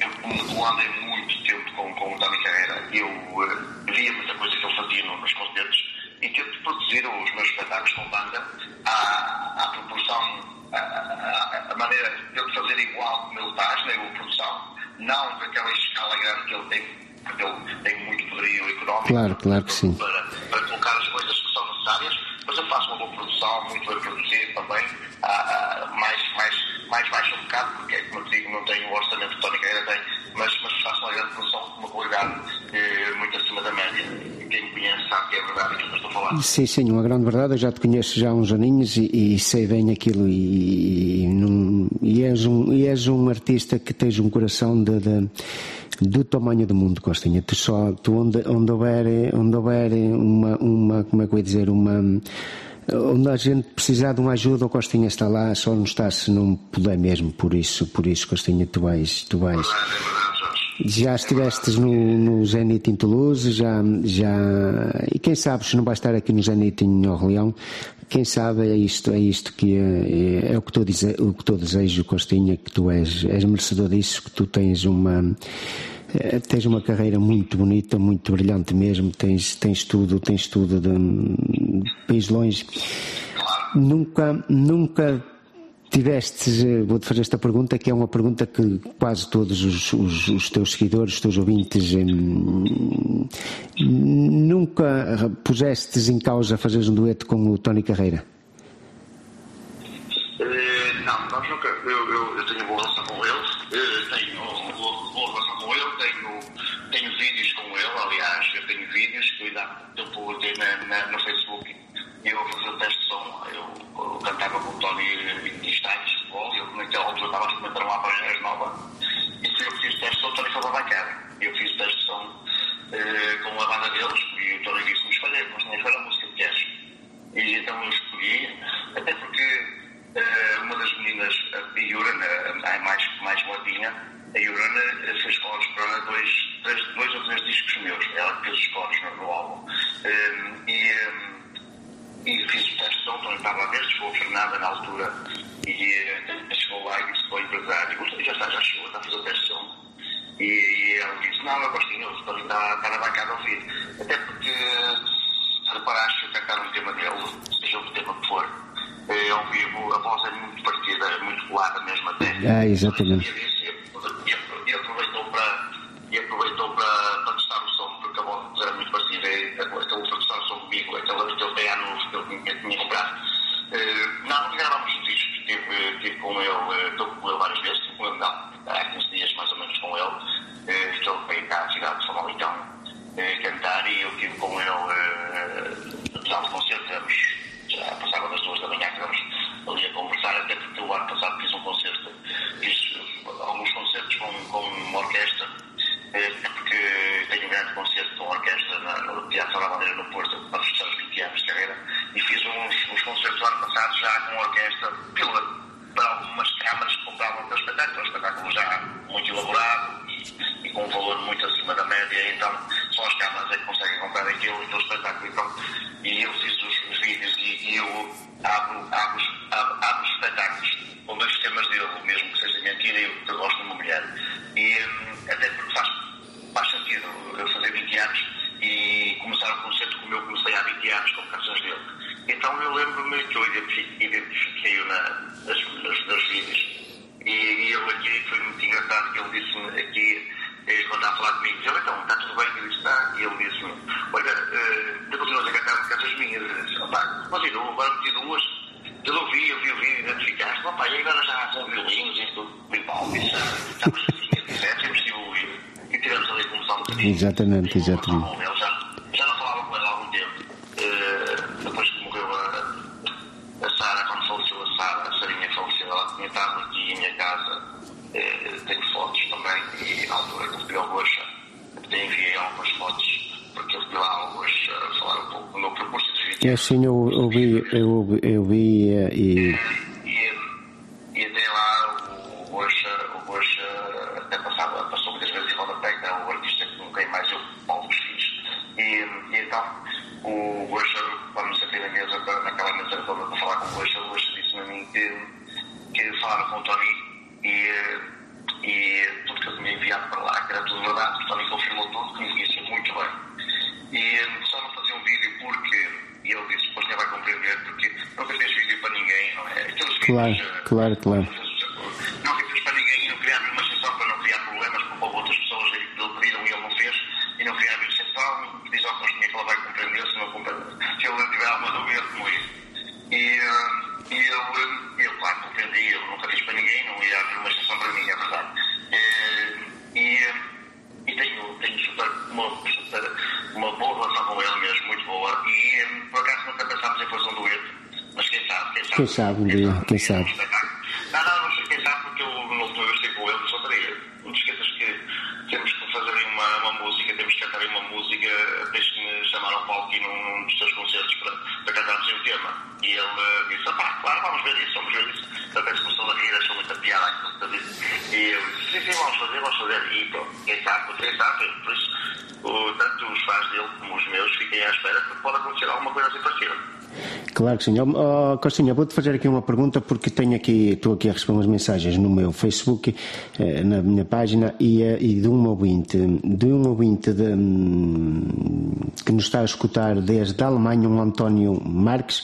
Eu, como andei muito tempo com, com o Dani Carreira, eu eh, via muita coisa que ele fazia no- nos concertos e tento produzir os meus espetáculos com banda à, à proporção, à, à- à maneira de ele fazer igual como ele faz, na né, produção, não com aquela escala grande que ele tem, porque ele tem muito poderio económico claro, claro que sim. Para, para colocar as coisas que são necessárias, mas ele faz uma boa produção, muito bem produzir também, ah, ah, mais, mais, mais baixo um bocado, porque, como eu digo, não tem o orçamento que Tony Guerra tem, mas, mas faz uma grande produção com uma qualidade eh, muito acima da média. Sim, sim, uma grande verdade. Eu já te conheço já há uns aninhos e, e sei bem aquilo. E, e, não- e és um, e és um artista que tens um coração de, de- do tamanho do mundo, Costinha. Tu só, tu onde, onde houver, onde houver uma, uma, como é que eu ia dizer, uma, onde a gente precisar de uma ajuda, o Costinha está lá, só não está se não puder mesmo. Por isso, por isso, Costinha, tu vais, tu vais. Já estiveste no, no Zenit em Toulouse, já, já, e quem sabe se não vai estar aqui no Zenit em Orleão, quem sabe é isto, é isto que é, é, é o que estou a dizer, o que a desejo, Costinha, que tu és, és merecedor disso, que tu tens uma, eh, tens uma carreira muito bonita, muito brilhante mesmo, tens, tens tudo, tens tudo de, de longe. Nunca, nunca tiveste, eh, vou-te fazer esta pergunta, que é uma pergunta que quase todos os, teus seguidores, os teus ouvintes, nunca pusestes em causa fazeres um dueto com o Tony Carreira? Eh, não, nós nunca. Eu, tenho boa relação com ele, eh, tenho boa, relação com ele, tenho, vídeos com ele, aliás, eu tenho vídeos que eu publiquei na, na, no Facebook. Eu a fazer teste de som, eu cantava com o Tony em estádios de futebol, eu naquela altura estava a experimentar uma aparelhagem nova e fui eu fiz o teste de som, o Tony foi para a. Eu fiz o teste de som eh, com a banda deles e o Tony disse-me escolher, mas não escolha a música que queres. E então eu escolhi, até porque eh, uma das meninas, a Yurana, a mais, mais gordinha, a Yurana eh, fez coros para dois, três, dois ou três discos meus. Ela fez os no, no álbum. Eh, e, eh, e fiz o teste de som, então estava a ver, chegou a Fernanda na altura e eh, chegou lá e disse para o empresário, "Gostei, já está, já chegou, está a fazer o teste de som. E, e ela disse, não, eu gostinho, eu estou está, está na bancada a ouvir. Até porque, se reparaste, eu cantar um tema dele, seja o tema que for, eh, ao vivo, a voz é muito parecida, é muito colada mesmo até. Ah, exatamente. E, e- e aproveitou para e aproveitou para, para testar o som, era muito parecida. E Acabou foi testar o som comigo, aquele, aquele piano que eu tinha, comprado. Eh, não, não gravámos os discos, estive, estive com ele, eh, estou com ele várias vezes, estive com ele, não, há 15 dias mais ou menos com ele, eh, que ele veio cá à cidade de Famalicão eh, cantar e eu estive com ele, apesar de concertos, já passava das duas da manhã, que estávamos ali a conversar, até porque o ano passado fiz um concerto, fiz alguns concertos com, com uma orquestra, porque tenho um grande concerto com a orquestra no Teatro da Bandeira no Porto, para fechar os 20 anos de carreira, e fiz uns, uns concertos ano passado já com a orquestra, pela, para algumas câmaras que compravam teu espetáculo, é um espetáculo já muito elaborado e, e com um valor muito acima da média, então só as câmaras é que conseguem comprar aquilo e teu espetáculo. Então, e eu fiz os, os vídeos e, e eu abro, abro, os- abro, abro os espetáculos com dois temas dele, mesmo que seja mentira, eu, eu gosto de uma mulher. E hum, até porque faz, faz sentido eu fazer 20 anos e começar um concerto como eu comecei há 20 anos com canções dele. Então eu lembro-me que eu identifiquei- identifiquei-o na, nas, vídeos. E, e ele aqui foi muito engraçado ele disse-me aqui, eh, quando a falar comigo, disse, então, está tudo bem? Eu disse, está. E ele disse-me, olha, eh, tu continuas a cantar canções minhas. Eu disse, opá, continuo, agora meti duas. Eu ouvi, eu vi o vídeo, identificaste, opá, e agora já são violinos e tudo. Disse, estamos assim, disse, é, temos de evoluir. E tivemos ali a começar um bocadinho. Exatamente, exatamente. Ele já, já não falava com ele há algum tempo. Eh, depois que morreu a, a Sara, quando faleceu a Sara, a Sarinha faleceu, ela tinha estado aqui em minha casa. Eh, tenho fotos também, e na altura que fui ao Goxa, até enviei algumas fotos, porque eu fui lá ao Goxa falar um pouco do meu percurso de vida. É assim, eu, eu vi, eu, eu vi eh, e E até lá o Goxa, o Goxa até passava, passou muitas vezes em rodapé, que era o artista com quem mais eu Paulo fiz. E, e então o Goxa, quando me sentei na mesa, naquela mesa toda para falar com o Goxa, o Goxa disse-me a mim que, que falava com o Tony e, eh, e tudo que eu tinha enviado para lá, que era tudo verdade, o Tony confirmou tudo, que me conhecia muito bem. E eh, só não fazia um vídeo porque, e ele disse, depois nem vai compreender, porque nunca fez vídeo para ninguém, não é? Aqueles claro, vídeos, eh, claro, claro. não fez para ninguém e não criar uma exceção para não criar problemas, porque houve outras pessoas aí que lhe pediram e ele não fez, e não criar uma exceção, diz ao Costinha que ela vai compreender, se não compreender, se ele tiver alguma dúvida, como isso. E, eh, e eu, eh, eu, claro, compreendi, eu nunca fiz para ninguém, não ia haver uma exceção para mim, é verdade. Eh, E, eh, e tenho, tenho super, uma, super, uma boa relação com ele mesmo, muito boa, e eh, por acaso Quem sabe um dia, quem sabe. Não, não, não sei quem sabe porque eu na última vez estive com ele, só teria. Não te esqueças que temos que fazer aí uma, uma música, temos que cantar aí uma música, deixe-me chamar ao palco e num, num dos seus concertos para, para cantarmos aí um tema. E ele eh, disse, ah pá, claro, vamos ver isso, vamos ver isso. Até se começou a rir, achou muita piada aquilo que eu disse. E eu disse, sim, sim, vamos fazer, vamos fazer. E pronto, quem sabe, quem sabe, por isso, o, tanto os fãs dele como os meus fiquem à espera que pode acontecer alguma coisa assim parecida. Oh, oh, Costinha, vou-te fazer aqui uma pergunta porque tenho aqui, estou aqui a receber umas mensagens no meu Facebook, eh, na minha página, e, eh, e de um ouvinte, de um ouvinte de, hum, que nos está a escutar desde a Alemanha, um António Marques,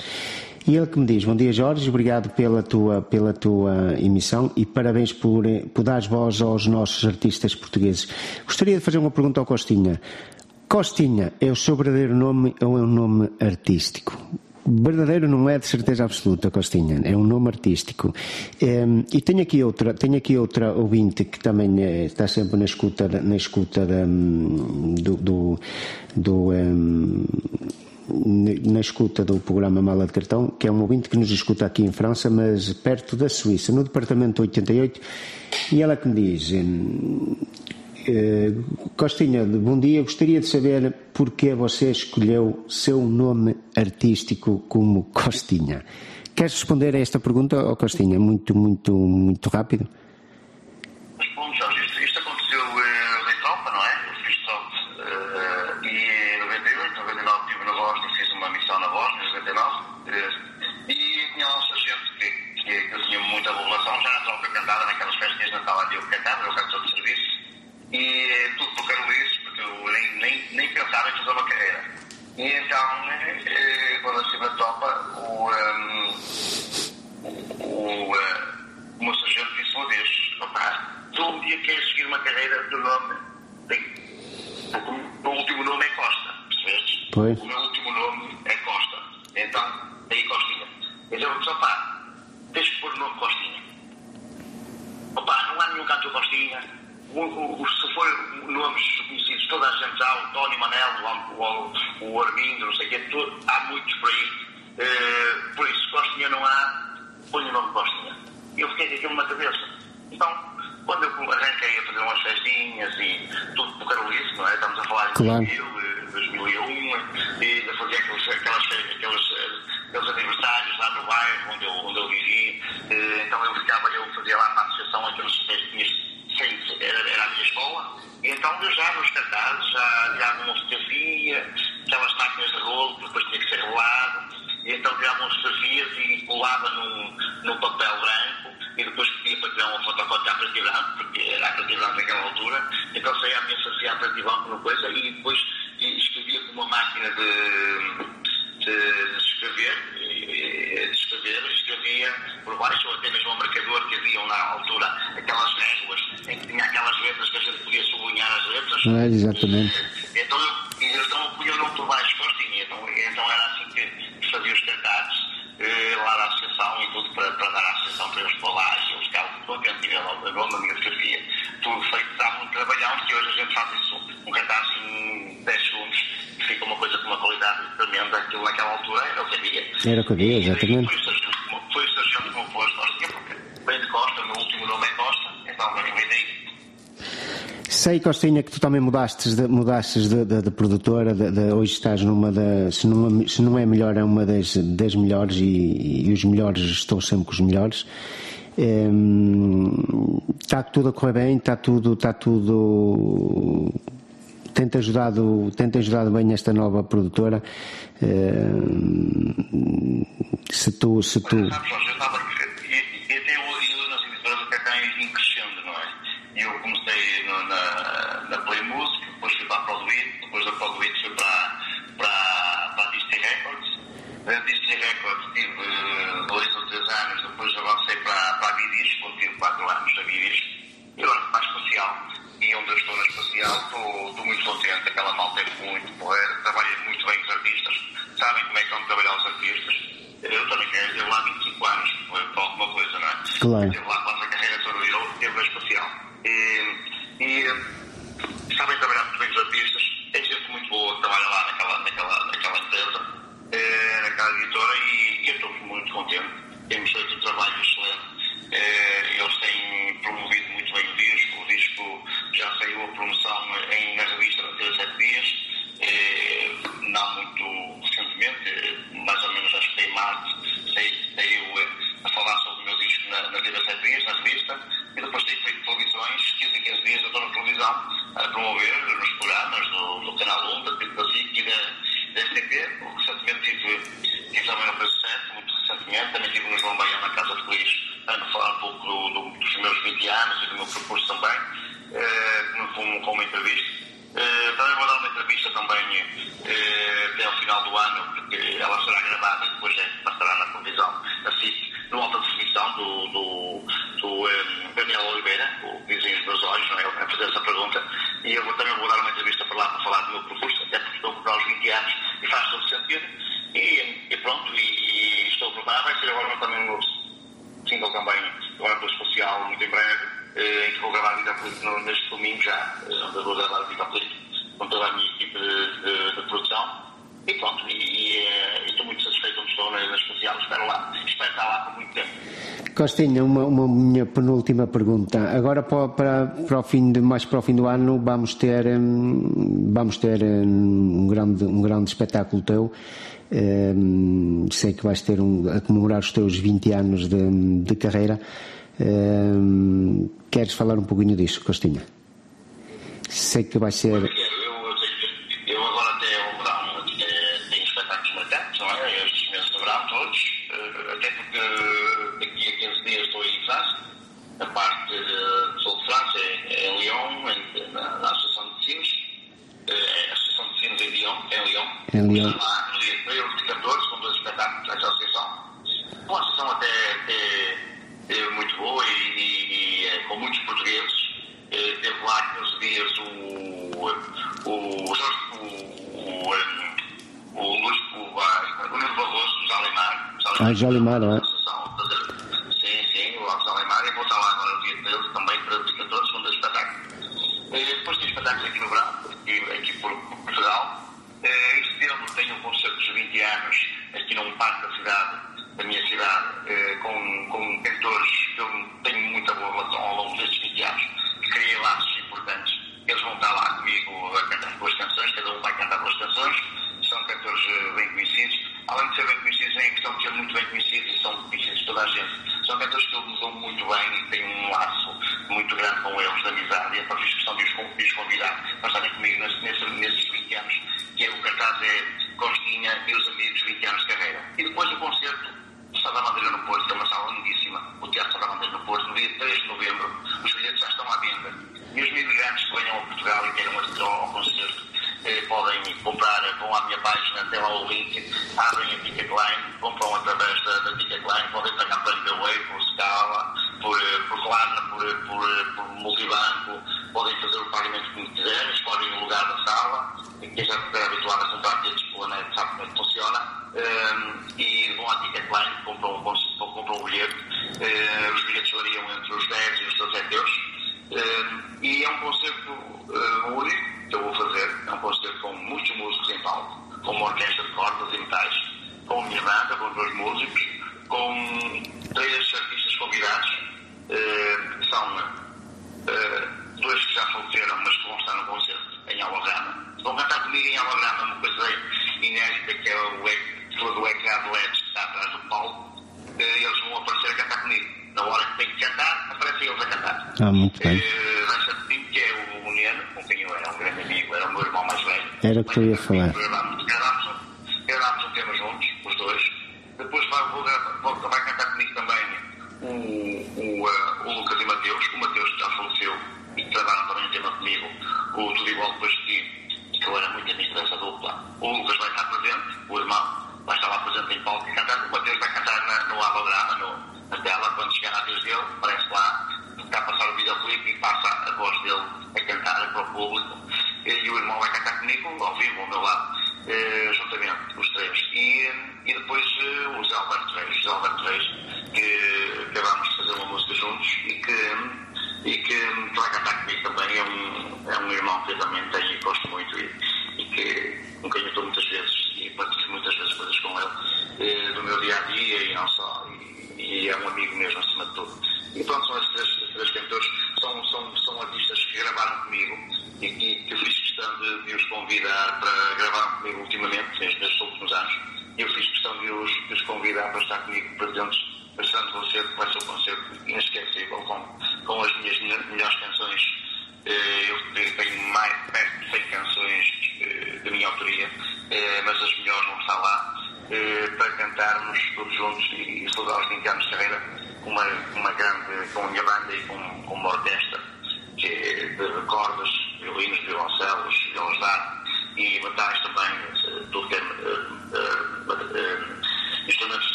e ele que me diz, bom dia Jorge, obrigado pela tua, pela tua emissão e parabéns por, eh, por dar voz aos nossos artistas portugueses. Gostaria de fazer uma pergunta ao Costinha. Costinha é o seu verdadeiro nome ou é um nome artístico? Verdadeiro não é de certeza absoluta, Costinha, é um nome artístico. Em, e tenho aqui outra, tenho aqui outra ouvinte que também eh, está sempre na escuta, na escuta hum, do, do, do, em, na escuta do programa Mala de Cartão, que é um ouvinte que nos escuta aqui em França, mas perto da Suíça, no departamento 88, e ela que me diz, eh, Costinha, bom dia. Gostaria de saber porque você escolheu seu nome artístico como Costinha. Queres responder a esta pergunta, oh Costinha? Muito, muito, muito rápido. E então, eh, quando eu estive na tropa, o, ehm, o, eh, o meu sargento disse uma vez: Opá, tu um dia queres seguir uma carreira do nome. Tem, porque o meu último nome é Costa, percebeste? Pois. O meu último nome é Costa. Então, daí Costinha. Então eu disse: Opá, tens que pôr o nome Costinha. Opá, não há nenhum cantor Costinha. O, o, o- se for nomes conhecidos, toda a gente já, o Tony Manelo, o, o, o Armindo, não sei o quê, há muitos por aí. Eh, por isso, Costinha não há, põe o nome Costinha. E eu fiquei com aquilo na cabeça. Então, quando eu arranquei a fazer umas festinhas e tudo por Carolice, não é? Estamos a falar Claro. 2000, eh, 2001, e a fazer aqueles, aquelas, aqueles, eh, aqueles aniversários lá no bairro onde eu, onde eu vivi. Eh, Então eu ficava, eu fazia lá para a associação aqueles festinhas, sem, era, era a minha escola. E então eu já nos cartazes, já tirava uma fotografia, aquelas máquinas de rolo, que depois tinha que ser rolado. E então tirava umas fotografias e colava num, num papel branco e depois pedia para tirar uma fotocópia a preto e branco, porque era a preto e branco naquela altura. Então saía a minha fotografia a preto e branco no coisa e depois escrevia com uma máquina de, de escrever, de escrever, escrevia por baixo ou até mesmo um marcador que haviam na altura, aquelas réguas em que tinha aquelas letras que a gente podia sublinhar as letras. É, exatamente. Então eu, então o nome por baixo, Costinha. Então, então era assim que fazia os cartazes eh, lá da associação e tudo para, para dar à associação para eles lá. E ficava muito contente, tive logo o nome, a minha fotografia. Tudo feito, dava um trabalhão, que hoje a gente faz isso, um cartaz em 10 segundos, que fica uma coisa com uma qualidade tremenda. Aquilo naquela altura era o que havia. Era o que havia, exatamente. Foi o foi o sargento que me pôs Costinha, porque bem de Costa, o meu último nome é Costa, então eu vim daí. Sei, Costinha, que tu também mudastes de, mudastes de, de- de produtora, de- hoje estás numa da, se se não é melhor, é uma das, das melhores e, e os melhores, estou sempre com os melhores. Está tudo a correr bem, está tudo, está tudo, tem-te ajudado, tem ajudado bem esta nova produtora. Em, se tu, se tu, Sabes, Jorge, eu estava. E, e até eu, eu em crescendo, não é? E eu comecei no- na, na Play Music, depois fui para a Produit, depois da Produit fui para, para, para a Disney Records. Da Disney Records tive eh, dois ou três anos, depois avancei para, para a Bidis, onde tive quatro anos na Bidis. E agora para a Espacial. E onde eu estou na Espacial, estou, estou muito contente. Aquela malta é muito porreira, trabalha muito bem os artistas, sabem como é que vão trabalhar os artistas. Eu também quero ter lá 25 anos, para alguma coisa, não é? Claro. Teve lá quase a carreira toda eu, teve na espacial. E, e sabem trabalhar muito bem os artistas, é gente muito boa que trabalha lá naquela, naquela, naquela empresa, é, naquela editora, e, e eu estou muito contente. Temos feito um trabalho excelente. É, eles têm promovido muito bem o disco, o disco já saiu a promoção é, em, na revista Costinha, uma, uma minha penúltima pergunta. Agora para, para, para, o fim de, mais para o fim do ano vamos ter, hum, vamos ter hum, um, grande, um grande espetáculo teu. Hum, sei que vais ter um, a comemorar os teus 20 anos de, de carreira. Queres falar um pouquinho disso, Costinha? Sei que vai ser prayer.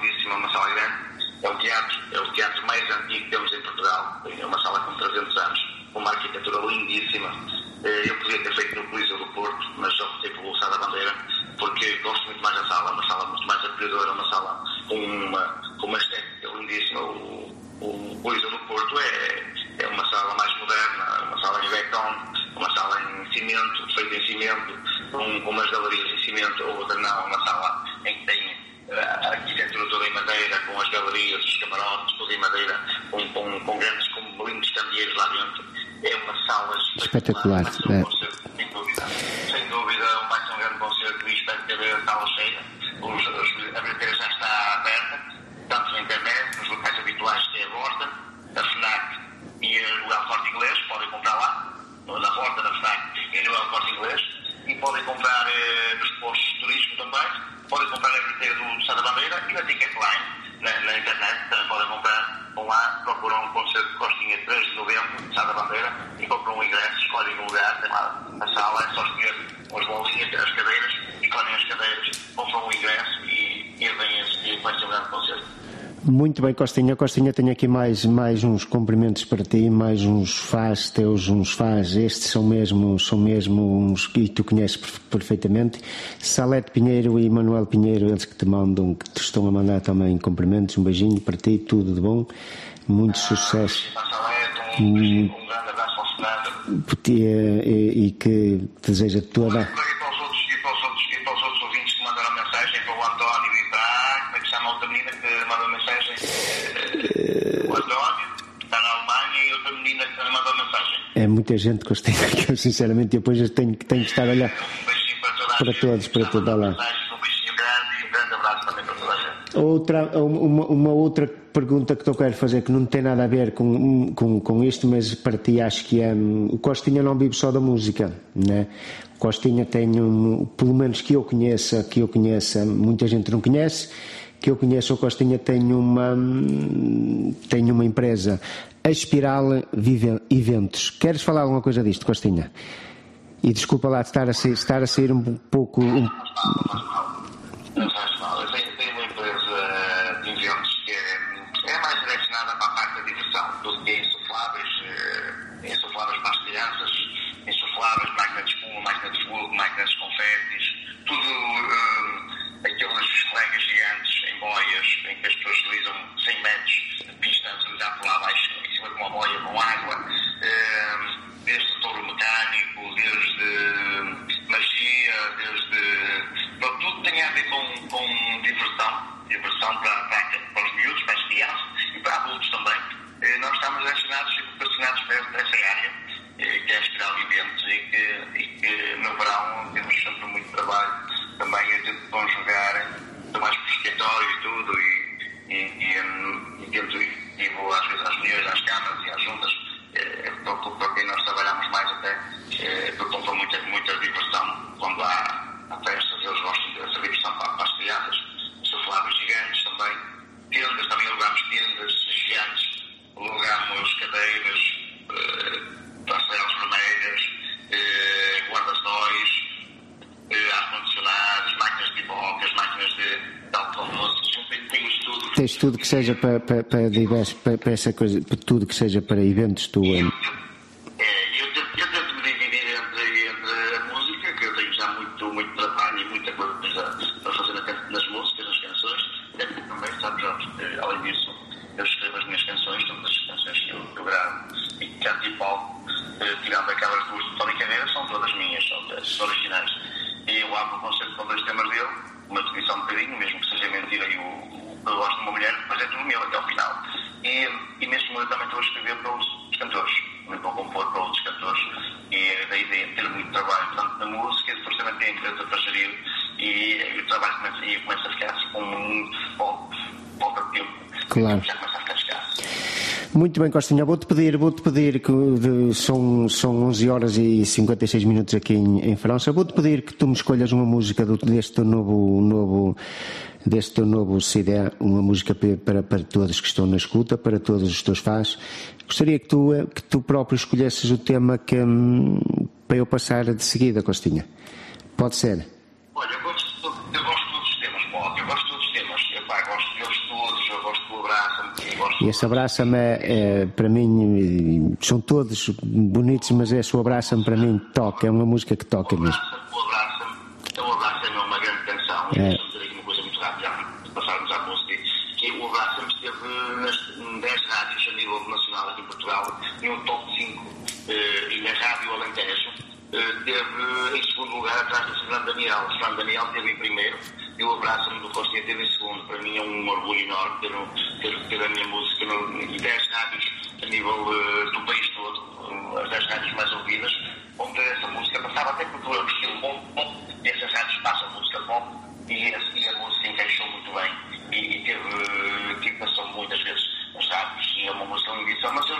Lindíssima, uma sala grande. É o teatro, é o teatro mais antigo que temos em Portugal, é uma sala com 300 anos, com uma arquitetura lindíssima. Eh, Eu podia ter feito no Coliseu do Porto, mas já optei pelo Sá da Bandeira, porque gosto muito mais da sala, uma sala muito mais acolhedora, uma sala com uma, com uma estética lindíssima. O, o Coliseu do Porto é, é uma sala mais moderna, uma sala em beton, uma sala em cimento, feita em cimento, com, com umas galerias em cimento, ou outra não, uma sala em que tem a arquitetura toda em madeira, com as galerias, os camarotes, tudo em madeira, com, com, com grandes, com lindos candeeiros lá dentro. É uma sala Espetacular. É. sem dúvida. Sem dúvida, vai ser um grande concerto e espero ter a sala cheia. Os, os, a bilheteira já está aberta, tanto na internet, nos locais habituais que é a Borda, a FNAC e o El Inglês, podem comprar lá, na Borda, na FNAC e no El Inglês, e podem comprar eh, nos postos de turismo também, podem comprar a bilheteira do da Bandeira e na Ticketline, na, na internet, também podem comprar. Vão lá, procuram um concerto de Costinha 3 de novembro, Sá da Bandeira, e compram um ingresso, escolhem um lugar, tem lá a sala, é só escolher as bolinhas, as cadeiras, escolhem as cadeiras, compram um ingresso e, e vêm assistir, vai um grande concerto. Muito bem, Costinha. Costinha, tenho aqui mais, mais uns cumprimentos para ti, mais uns fãs teus, uns fãs. Estes são mesmo, são mesmo uns que tu conheces per- perfeitamente. Salete Pinheiro e Manuel Pinheiro, eles que te mandam, que te estão a mandar também cumprimentos. Um beijinho para ti, tudo de bom, muito sucesso. Um, Muito- um grande abraço ao ti, eh, e, e que deseja toda. É muita gente, que eu sinceramente depois eu tenho, que- tenho que estar a olhar para todos, para toda lá. Um beijinho grande e um grande abraço também para toda a gente. Outra, uma, uma outra pergunta que eu quero fazer que não tem nada a ver com, com, com isto, mas para ti acho que é. hum, O Costinha não vive só da música, né? O Costinha tem um, pelo menos que eu conheça, que eu conheça, muita gente não conhece, que eu conheço o Costinha tem uma tem uma empresa, a Espiral Vive- Eventos. Queres falar alguma coisa disto, Costinha? E desculpa lá estar a sair, estar a sair um pouco. um- boia com água, eh, desde touro mecânico, desde magia, desde. Pronto, tudo tem a ver com, com diversão, diversão para, para, para os miúdos, para as crianças e para adultos também. Eh, Nós estamos direcionados e vocacionados para essa área, eh, que é a espiral eventos, e que, e que no verão temos sempre muito trabalho também a de conjugar, estou mais para o escritório e tudo, e, e, e, e tento ir, e vou às às reuniões, às câmaras e às juntas, eh, para, quem nós trabalhamos mais até, eh, porque compram muita, muita diversão quando há, há festas, eles gostam dessa diversão para, para as crianças, sofláveis gigantes também, tendas, também alugamos tendas gigantes, alugamos cadeiras, eh, vermelhas, eh, guarda-sóis, eh, ar-condicionados, máquinas de pipocas, máquinas de, de temos tudo. Tens tudo que seja para, para, para, diversos- para, para essa coisa, para tudo que seja para eventos, tu. É, eu tento, eu tento me dividir entre, entre a música, que eu tenho já muito, muito trabalho e muita coisa para fazer na can- nas músicas, nas canções, até porque também, sabe, Jorge, que, além disso, eu escrevo as minhas canções, todas as canções que eu, que eu gravo e que canto e palco, eh, tirando aquelas duas de Tony Carreira, são todas minhas, são todas originais. E acabo o concerto com dois temas dele, uma definição um bocadinho, mesmo que seja mentira e o, o eu gosto de uma mulher, mas é tudo meu até ao final. E, e neste momento também estou a escrever para os cantores, estou a compor para outros cantores e a ideia é ter muito trabalho, tanto na música, depois também tem empresa para gerir e, e o trabalho começa, e começa a ficar assim com um pouco, pouco tempo. Claro. Muito bem, Costinha, vou-te pedir, vou-te pedir que de- são, são 11 horas e 56 minutos aqui em, em França, vou-te pedir que tu me escolhas uma música do- deste novo, novo, deste novo CD, uma música para, para todos que estão na escuta, para todos os teus fãs. Gostaria que tu, que tu próprio escolhesses o tema que, hum, para eu passar de seguida, Costinha. Pode ser? Olha, eu E esse abraça-me, é, para mim, são todos bonitos, mas esse abraça-me para mim toca, é uma música que toca mesmo. Então, o abraço-me é uma grande canção. É. E aqui uma coisa muito rápida, passarmos à música, que o abraço-me esteve nas em 10 rádios a nível nacional aqui em Portugal, no top 5 eh, e na Rádio Alentejo. Eh, teve em segundo lugar atrás do Fernando Daniel. O Fernando Daniel teve em primeiro e o abraço-me do Costinha teve em segundo. Para mim é um orgulho enorme ter, ter, ter a minha música no- em 10 rádios a nível eh, do país todo, eh, as 10 rádios mais ouvidas, onde essa música passava até é um estilo bom, bom, essas rádios passam música pop e, esse- e a música encaixou muito bem e, e teve, eh, que passou muitas vezes nas rádios e é uma música lindíssima, mas eu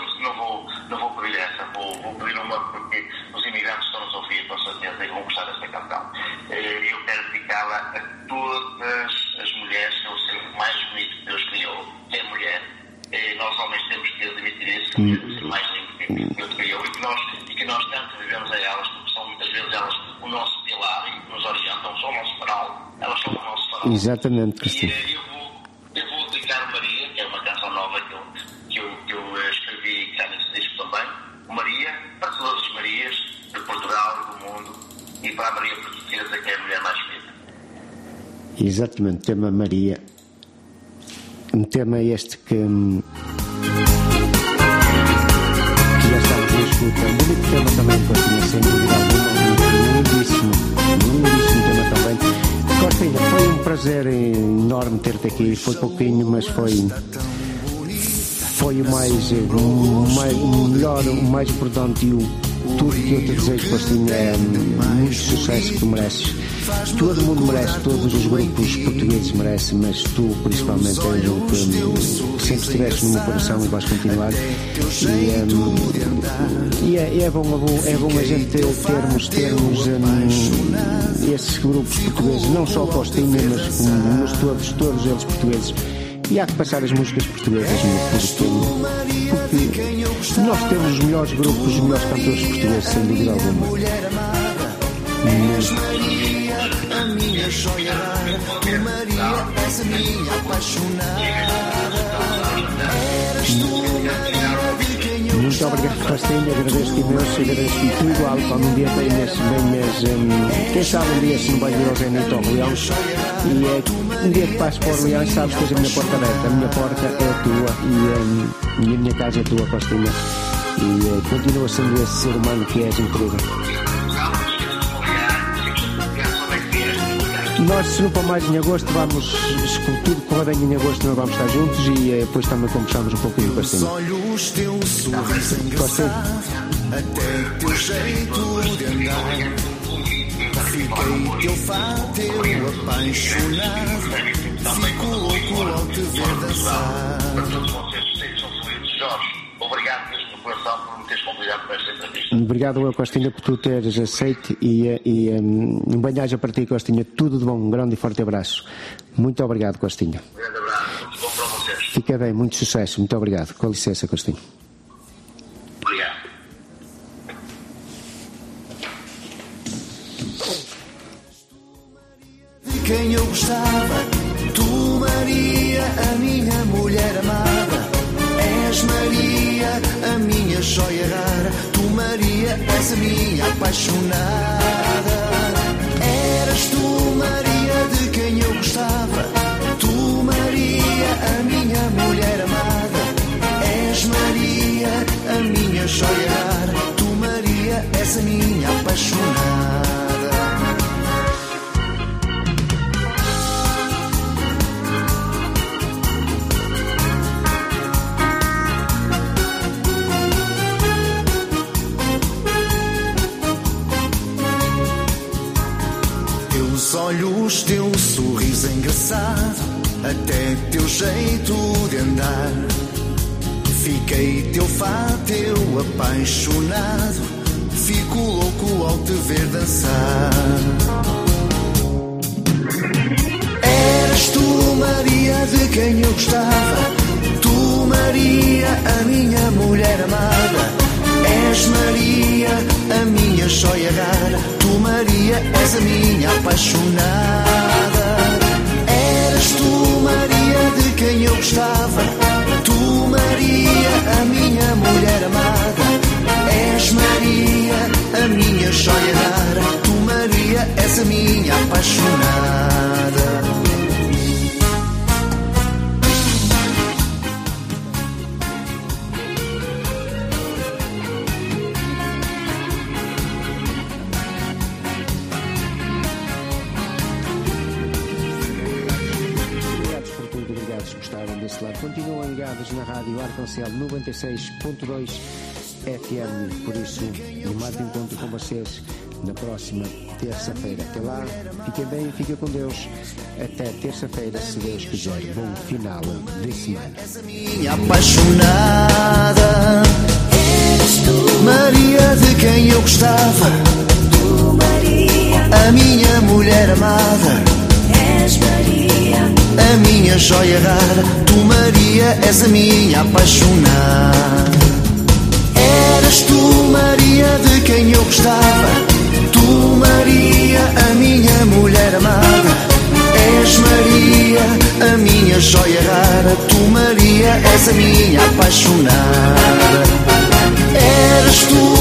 não vou vou, pedir uma porque os imigrantes estão-nos a ouvir com certeza e vão gostar desta canção. Eu quero dedicá-la a todas as mulheres, que é o ser mais bonito que Deus criou, é a mulher. Eh, Nós homens temos que admitir isso, que é o ser mais lindo que Deus criou e que nós, e que nós tanto devemos a elas, porque são muitas vezes elas o nosso pilar e que nos orientam, são o nosso farol, elas são o nosso farol. Exatamente, Cristina. eh, eu vou, eu vou dedicar o Maria, que é uma canção nova que eu, que eu, que eu eh, escrevi e que está nesse disco também. O Maria, para todas as Marias de Portugal e do mundo, e para a Maria Portuguesa, que é a mulher mais bonita. Exatamente, tema Maria. Um tema este que, hum, que já estamos na escuta. Um bonito tema também, Costinha, sem dúvida alguma. Um Lindíssimo, um lindíssimo tema também. Costinha, foi um prazer enorme ter-te aqui. Foi pouquinho, mas foi. Foi o mais, eh, o mais, o melhor, o mais importante e o, tudo que eu te desejo, Costinha, é hum, muito sucesso que tu mereces. Todo mundo merece, todos os grupos portugueses merecem, mas tu principalmente és o que hum, sempre estiveste no meu coração e vais continuar. E, hum, e é, é bom, é, bom, é bom a gente termos, termos hum, esses grupos portugueses, não só Costinha, mas, como- mas todos, todos eles portugueses. E há que passar as músicas portuguesas, meu, porque, porque nós temos os melhores grupos, os melhores cantores portugueses, sem dúvida alguma. Eu Muito obrigado, Costinha, agradeço-te imenso, agradeço-te tu igual, quando um dia tenhas, venhas, hum, quem sabe um dia se não vais vir ao Zenit ao Leão, e é, um dia que passes para o Leão, sabes que a minha porta aberta, a minha porta é a tua, e, e a minha casa é tua, Costinha, e eh, continua sendo esse ser humano que és incrível. Nós, se não for mais em agosto, vamos, tudo correr bem em agosto, nós vamos estar juntos e eh, depois também conversamos um pouquinho, Costinha. olhos, teu sorriso engraçado. Até teu jeito de andar. Fiquei teu apaixonado. Fico louco ao te ver dançar. Para todos vocês, sejam felizes. Jorge, obrigado mesmo do coração por me teres convidado para esta entrevista. Obrigado, eu, Costinha, por tu teres aceito e, eh, e um, um banhaja para ti, Costinha. Tudo de bom, um grande e forte abraço. Muito obrigado, Costinha. Um grande abraço, tudo bom para vocês. Fica bem, muito sucesso. Muito obrigado. Com licença, Costinha. Quem eu gostava. Tu, Maria, a minha mulher amada. És Maria, a minha joia rara. Tu, Maria, és a minha apaixonada. Eras tu, Maria, de quem eu gostava. Tu, Maria, a minha mulher amada. És Maria, a minha joia rara. Tu, Maria, és a minha apaixonada. Teus olhos, teu sorriso engraçado, até teu jeito de andar. Fiquei teu fã, teu apaixonado, fico louco ao te ver dançar. Eras tu, Maria, de quem eu gostava. Tu, Maria, a minha mulher amada. És Maria, a minha joia rara. Tu, Maria, és a minha apaixonada. Eras tu, Maria, de quem eu gostava. Tu, Maria, a minha mulher amada. És Maria, a minha joia rara. Tu, Maria, és a minha apaixonada. Continuam ligados na rádio Arconcel 96.2 FM. Por isso, eu marco encontro com vocês na próxima terça-feira. Até lá, fiquem bem, fiquem com Deus. Até terça-feira, se Deus quiser. Bom final de semana. minha apaixonada. Maria de quem eu gostava. A minha mulher amada. És Maria, A minha joia rara. Tu, Maria, és a minha apaixonada. Eras tu, Maria, de quem eu gostava. Tu, Maria, a minha mulher amada. És Maria, a minha joia rara. Tu, Maria, és a minha apaixonada. Eras tu,